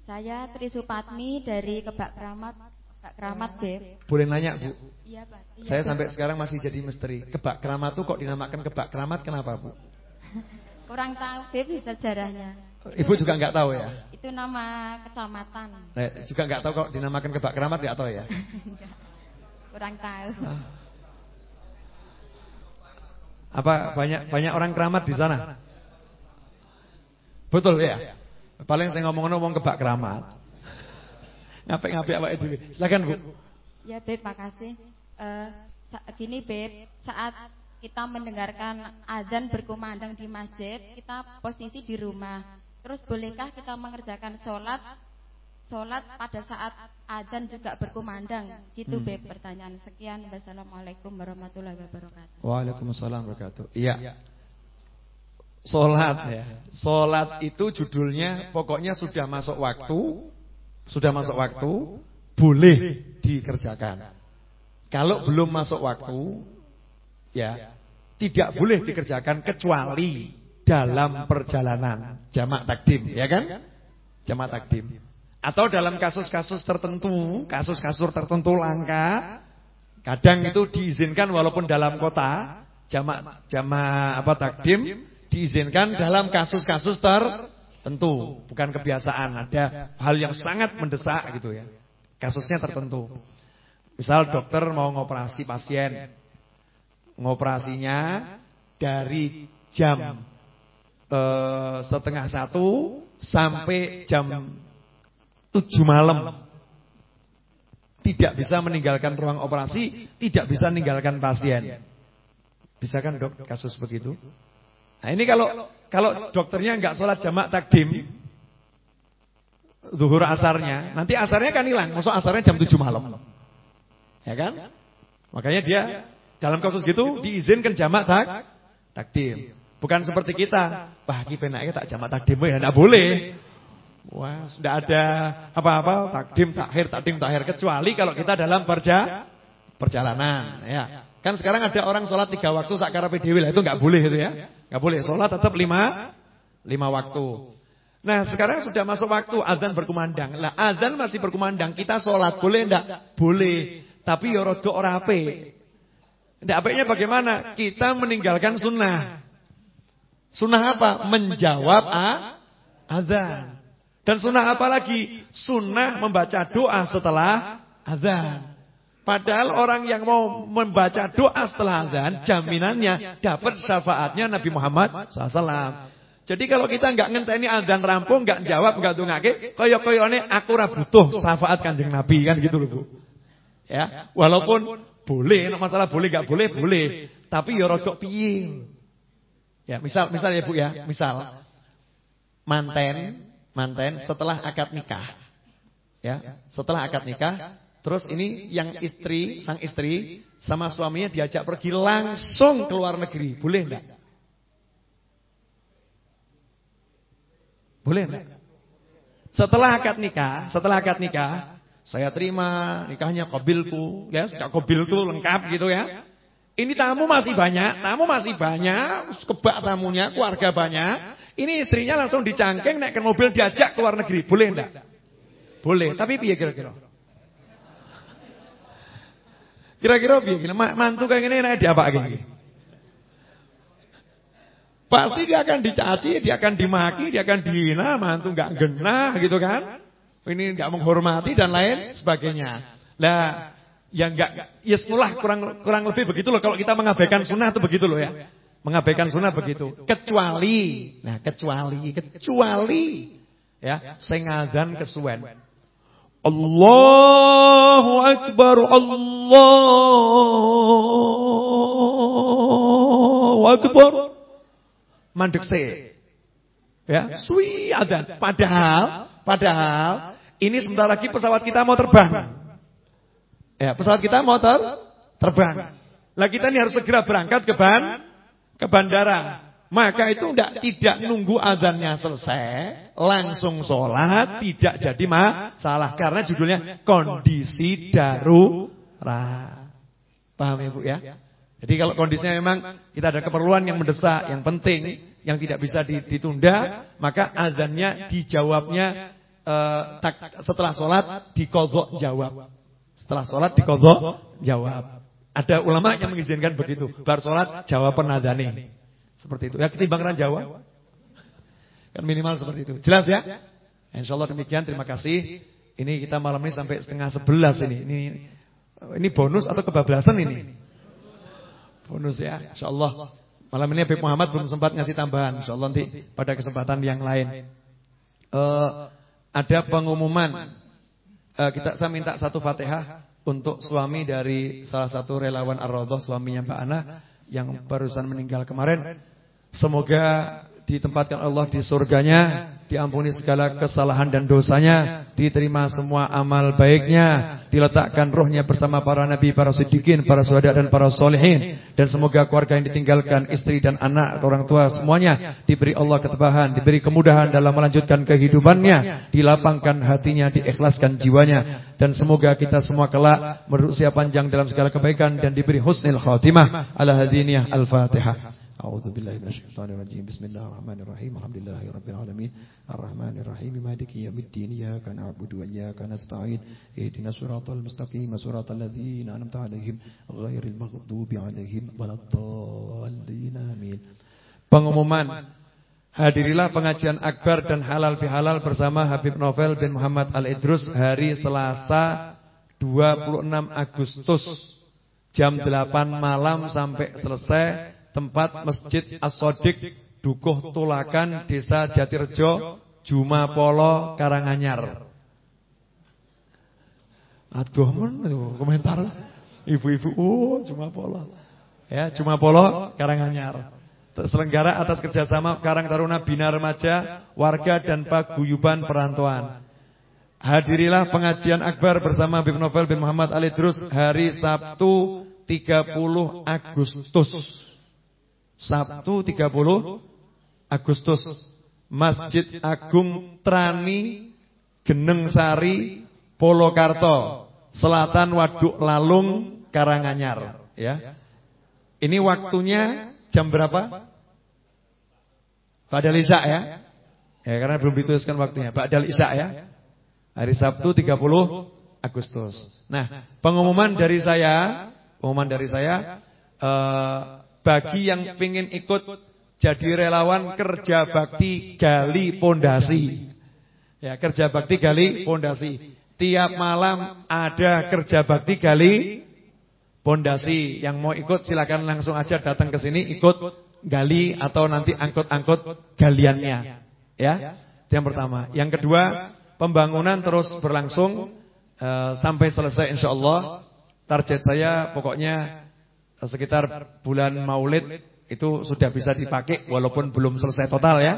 Saya Tri Supatmi dari Kebak Keramat, Kebak Keramat Beb. Boleh nanya Bu? Iya Pak. Iya, Saya sampai sekarang masih jadi misteri. Kebak Keramat tuh kok dinamakan Kebak Keramat kenapa Bu? Kurang tahu Beb sejarahnya. Ibu juga nggak tahu ya? Itu nama kecamatan. Nah, juga nggak tahu kok dinamakan Kebak Keramat nggak tahu ya? <laughs> Kurang tahu. Ah. Apa banyak banyak orang keramat di sana? Betul ya? Paling saya ngomong-ngomong kebak keramat. <laughs> Ngapik-ngapik apa itu? Silakan Bu. Ya Beb, makasih. Uh, gini Beb, saat kita mendengarkan azan berkumandang di masjid, kita posisi di rumah. Terus bolehkah kita mengerjakan sholat? Sholat pada saat azan juga berkumandang? Gitu hmm. Beb. Pertanyaan Sekian. Wassalamualaikum warahmatullahi wabarakatuh. Waalaikumsalam warahmatullahi wabarakatuh. Iya. Sholat ya. Sholat itu judulnya Pokoknya sudah masuk waktu Sudah masuk waktu Boleh dikerjakan. Kalau belum masuk waktu Ya Tidak boleh dikerjakan kecuali Dalam perjalanan Jamak takdim Ya kan Jamak takdim atau dalam kasus-kasus tertentu, kasus-kasus tertentu langka, kadang itu diizinkan walaupun dalam kota, jamaah jamaah apa takdim diizinkan dalam kasus-kasus tertentu, bukan kebiasaan. Ada hal yang sangat mendesak gitu ya. Kasusnya tertentu. Misal dokter mau ngoperasi pasien. Ngoperasinya dari jam eh, setengah satu sampai jam tujuh malam tidak bisa meninggalkan ruang operasi, tidak bisa meninggalkan pasien. Bisa kan dok kasus begitu? Nah ini kalau kalau dokternya nggak sholat jamak takdim, zuhur asarnya, nanti asarnya kan hilang, masuk asarnya jam 7 malam. Ya kan? Makanya dia dalam kasus gitu diizinkan jamak tak takdim. Bukan seperti kita, wah kita penaknya tak jamak takdim ya enggak boleh. Wah, sudah ada apa-apa takdim, takhir, takdim, takhir kecuali kalau kita dalam perja perjalanan, ya. Kan sekarang ada orang sholat tiga waktu sakara dhewe lah itu nggak boleh itu ya. nggak boleh. Sholat tetap lima lima waktu. Nah, sekarang sudah masuk waktu azan berkumandang. Lah, azan masih berkumandang, kita sholat boleh enggak? Boleh. Tapi ya rada ora apik. Ndak apiknya bagaimana? Kita meninggalkan sunnah. Sunnah apa? Menjawab a azan. Dan sunnah apa lagi? Sunnah membaca doa setelah azan. Padahal orang yang mau membaca doa setelah azan, jaminannya dapat syafaatnya Nabi Muhammad SAW. Jadi kalau kita nggak ngenteni azan rampung, nggak jawab, nggak dongake, koyok-koyoknya aku ora butuh syafaat kanjeng Nabi kan gitu loh bu. Ya, walaupun boleh, masalah boleh nggak boleh boleh, tapi ya rojok piye. Ya, misal, misal ya bu ya, misal manten manten setelah akad nikah. Ya, setelah akad nikah, terus ini yang istri, sang istri sama suaminya diajak pergi langsung ke luar negeri. Boleh enggak? Boleh enggak? Setelah akad nikah, setelah akad nikah, saya terima nikahnya kobilku, ya, kobil tuh lengkap gitu ya. Ini tamu masih banyak, tamu masih banyak, kebak tamunya, keluarga banyak. Ini istrinya langsung dicangkeng naik ke mobil diajak ke luar negeri. Boleh enggak? Boleh, tapi piye kira-kira? Kira-kira piye? Mantu kayak gini naik apa gini? Pasti dia akan dicaci, dia akan dimaki, dia akan dihina, mantu enggak genah gitu kan? Ini enggak menghormati dan lain sebagainya. Lah, ya enggak ya sekolah kurang kurang lebih begitu loh kalau kita mengabaikan sunnah itu begitu loh ya. Mengabaikan sunnah begitu. Kecuali, nah kecuali, kecuali ya, sing adzan kesuwen. Allahu akbar Allahu akbar. Mandek se. Ya, suwi adzan. Padahal, padahal ini sebentar lagi pesawat kita mau terbang. Ya, pesawat kita mau ter terbang. Lah kita ini harus segera berangkat ke ban ke bandara. Maka itu tidak tidak nunggu azannya selesai, langsung sholat, tidak jadi masalah. Karena judulnya kondisi darurat. Paham ibu ya? Jadi kalau kondisinya memang kita ada keperluan yang mendesak, yang penting, yang tidak bisa ditunda, maka azannya dijawabnya uh, tak, setelah sholat dikodok jawab. Setelah sholat dikodok jawab. Ada ulama yang mengizinkan begitu. Bar sholat jawaban adane. Seperti itu. Ya ketimbangan Jawa. Kan minimal seperti itu. Jelas ya? Insya Allah demikian. Terima kasih. Ini kita malam ini sampai setengah sebelas ini. Ini ini bonus atau kebablasan ini? Bonus ya. Insya Allah. Malam ini Habib Muhammad belum sempat ngasih tambahan. Insya Allah nanti pada kesempatan yang lain. Uh, ada pengumuman. Uh, kita saya minta satu fatihah untuk suami dari salah satu relawan Ar-Raudhah suaminya Mbak Ana yang barusan meninggal kemarin. Semoga ditempatkan Allah di surganya, diampuni segala kesalahan dan dosanya, diterima semua amal baiknya, diletakkan rohnya bersama para nabi, para siddiqin, para syuhada dan para solehin, dan semoga keluarga yang ditinggalkan, istri dan anak, orang tua semuanya diberi Allah ketebahan, diberi kemudahan dalam melanjutkan kehidupannya, dilapangkan hatinya, diikhlaskan jiwanya, dan semoga kita semua kelak berusia panjang dalam segala kebaikan dan diberi husnul khatimah. Ala hadiniyah al-Fatihah. أعوذ بالله من الشيطان الرجيم بسم الله الرحمن الرحيم الحمد لله رب العالمين الرحمن الرحيم مالك يوم الدين إياك نعبد وإياك نستعين اهدنا الصراط المستقيم صراط الذين أنعمت عليهم غير المغضوب عليهم ولا الضالين آمين Pengumuman Hadirilah pengajian akbar dan halal bihalal bersama Habib Novel bin Muhammad Al-Idrus hari Selasa 26 Agustus jam 8 malam sampai selesai tempat Masjid As-Sodik Dukuh Tulakan Desa Jatirejo Jumapolo Karanganyar. Aduh men komentar. Ibu-ibu oh Jumapolo ya Jumapolo Karanganyar. Selenggara atas kerjasama Karang Taruna Bina Remaja Warga dan Paguyuban Perantauan. Hadirilah pengajian akbar bersama Habib Novel bin Muhammad Ali Drus hari Sabtu 30 Agustus Sabtu 30 Agustus Masjid Agung Trani Geneng Sari Polokarto Selatan Waduk Lalung Karanganyar ya. Ini waktunya jam berapa? Padahal Isya ya. Ya karena belum dituliskan waktunya. Padahal Isya ya. Hari Sabtu 30 Agustus. Nah, pengumuman dari saya, pengumuman dari saya eh, bagi yang ingin ikut jadi relawan kerja bakti gali pondasi. Ya, kerja bakti gali pondasi. Tiap malam ada kerja bakti gali pondasi. Yang mau ikut silakan langsung aja datang ke sini ikut gali atau nanti angkut-angkut galiannya. Ya. Yang pertama. Yang kedua, pembangunan terus berlangsung uh, sampai selesai insyaallah. Target saya pokoknya sekitar bulan Maulid itu sudah bisa dipakai walaupun belum selesai total ya.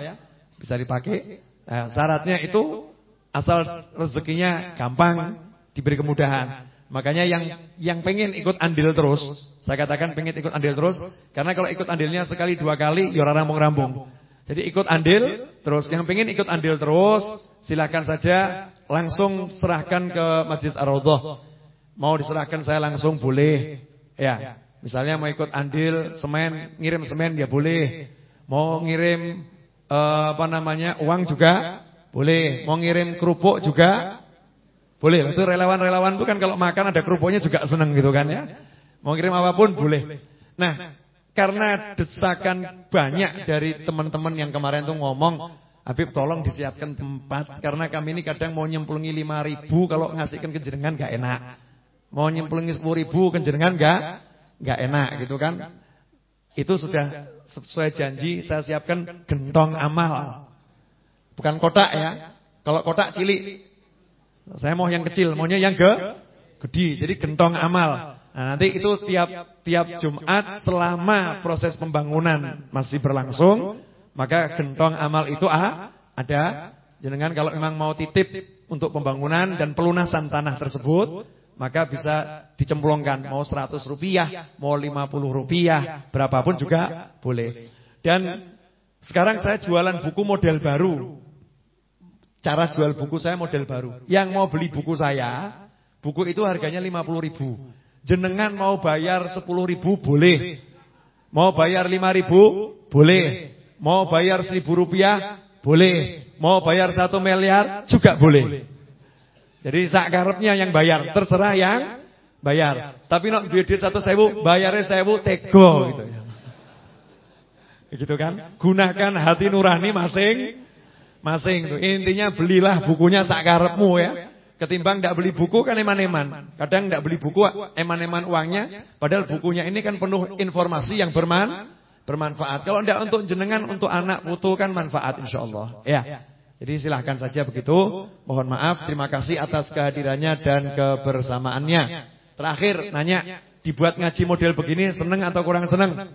Bisa dipakai. Nah, syaratnya itu asal rezekinya gampang, diberi kemudahan. Makanya yang yang pengen ikut andil terus, saya katakan pengen ikut andil terus, karena kalau ikut andilnya sekali dua kali, ya orang rambung-rambung. Jadi ikut andil terus, yang pengen ikut andil terus, silakan saja langsung serahkan ke Masjid Ar-Raudhah. Mau diserahkan saya langsung boleh, ya. Misalnya mau ikut andil semen, ngirim semen ya boleh. Mau ngirim uh, apa namanya uang juga boleh. Mau ngirim kerupuk juga boleh. Itu relawan-relawan itu kan kalau makan ada kerupuknya juga seneng gitu kan ya. Mau ngirim apa pun boleh. Nah, karena desakan banyak dari teman-teman yang kemarin tuh ngomong Habib tolong disiapkan tempat karena kami ini kadang mau nyemplungi 5 ribu kalau ngasihkan ke jenengan gak enak. Mau nyemplungin 10 ribu kenjenengan enggak enggak enak gitu kan. Itu sudah sesuai janji saya siapkan gentong amal. Bukan kotak ya. Kalau kotak cilik. Saya mau yang kecil, maunya yang ge gede. Jadi gentong amal. Nah, nanti itu tiap tiap Jumat selama proses pembangunan masih berlangsung, maka gentong amal itu ah, ada. Jenengan kalau memang mau titip untuk pembangunan dan pelunasan tanah tersebut, maka bisa dicemplungkan mau 100 rupiah, mau 50 rupiah, berapapun juga boleh. Dan sekarang saya jualan buku model baru. Cara jual buku saya model baru. Yang mau beli buku saya, buku itu harganya 50 ribu. Jenengan mau bayar 10 ribu boleh. Mau bayar 5 ribu boleh. Mau bayar 1000 rupiah boleh. Mau bayar 1 miliar juga boleh. Jadi sakarepnya yang bayar, terserah yang bayar. Tapi nak duit duit satu sewu, bayarnya sewu tego gitu ya. Gitu kan? Gunakan hati nurani masing masing. Intinya belilah bukunya sakarepmu ya. Ketimbang tidak beli buku kan eman-eman. Kadang tidak beli buku eman-eman uangnya, padahal bukunya ini kan penuh informasi yang berman bermanfaat. Kalau tidak untuk jenengan, untuk anak putu kan manfaat insyaallah. Ya. Jadi silahkan saja begitu. Mohon maaf, terima kasih atas kehadirannya dan kebersamaannya. Terakhir nanya, dibuat ngaji model begini seneng atau kurang seneng?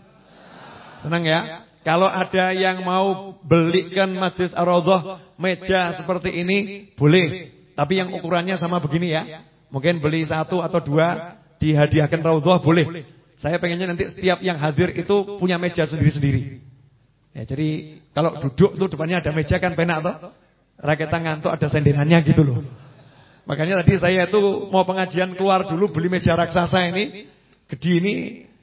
Seneng ya? Kalau ada yang mau belikan Majlis Ar-Raudhah meja seperti ini, boleh. Tapi yang ukurannya sama begini ya. Mungkin beli satu atau dua, dihadiahkan Raudhah boleh. Saya pengennya nanti setiap yang hadir itu punya meja sendiri-sendiri. Ya, jadi kalau duduk tuh depannya ada meja kan penak toh. Rakyat ngantuk ada sendenannya gitu loh. Makanya tadi saya itu mau pengajian keluar dulu beli meja raksasa ini. Gede ini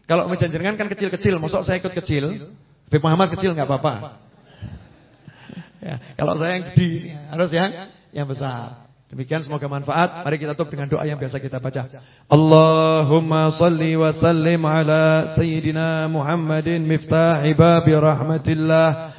kalau meja jenengan kan kecil-kecil, mosok saya ikut kecil. Habib Muhammad kecil nggak apa-apa. Ya, kalau saya yang gede harus yang yang besar. Demikian semoga manfaat. Mari kita tutup dengan doa yang biasa kita baca. Allahumma salli wa sallim ala sayyidina Muhammadin miftahi babi rahmatillah.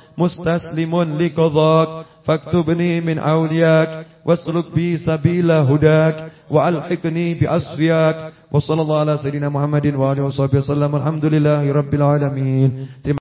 مستسلم لقضاك فاكتبني من أولياك واسلك بي سبيل هداك وألحقني بأصفياك وصلى الله على سيدنا محمد وآله وصحبه وسلم الحمد لله رب العالمين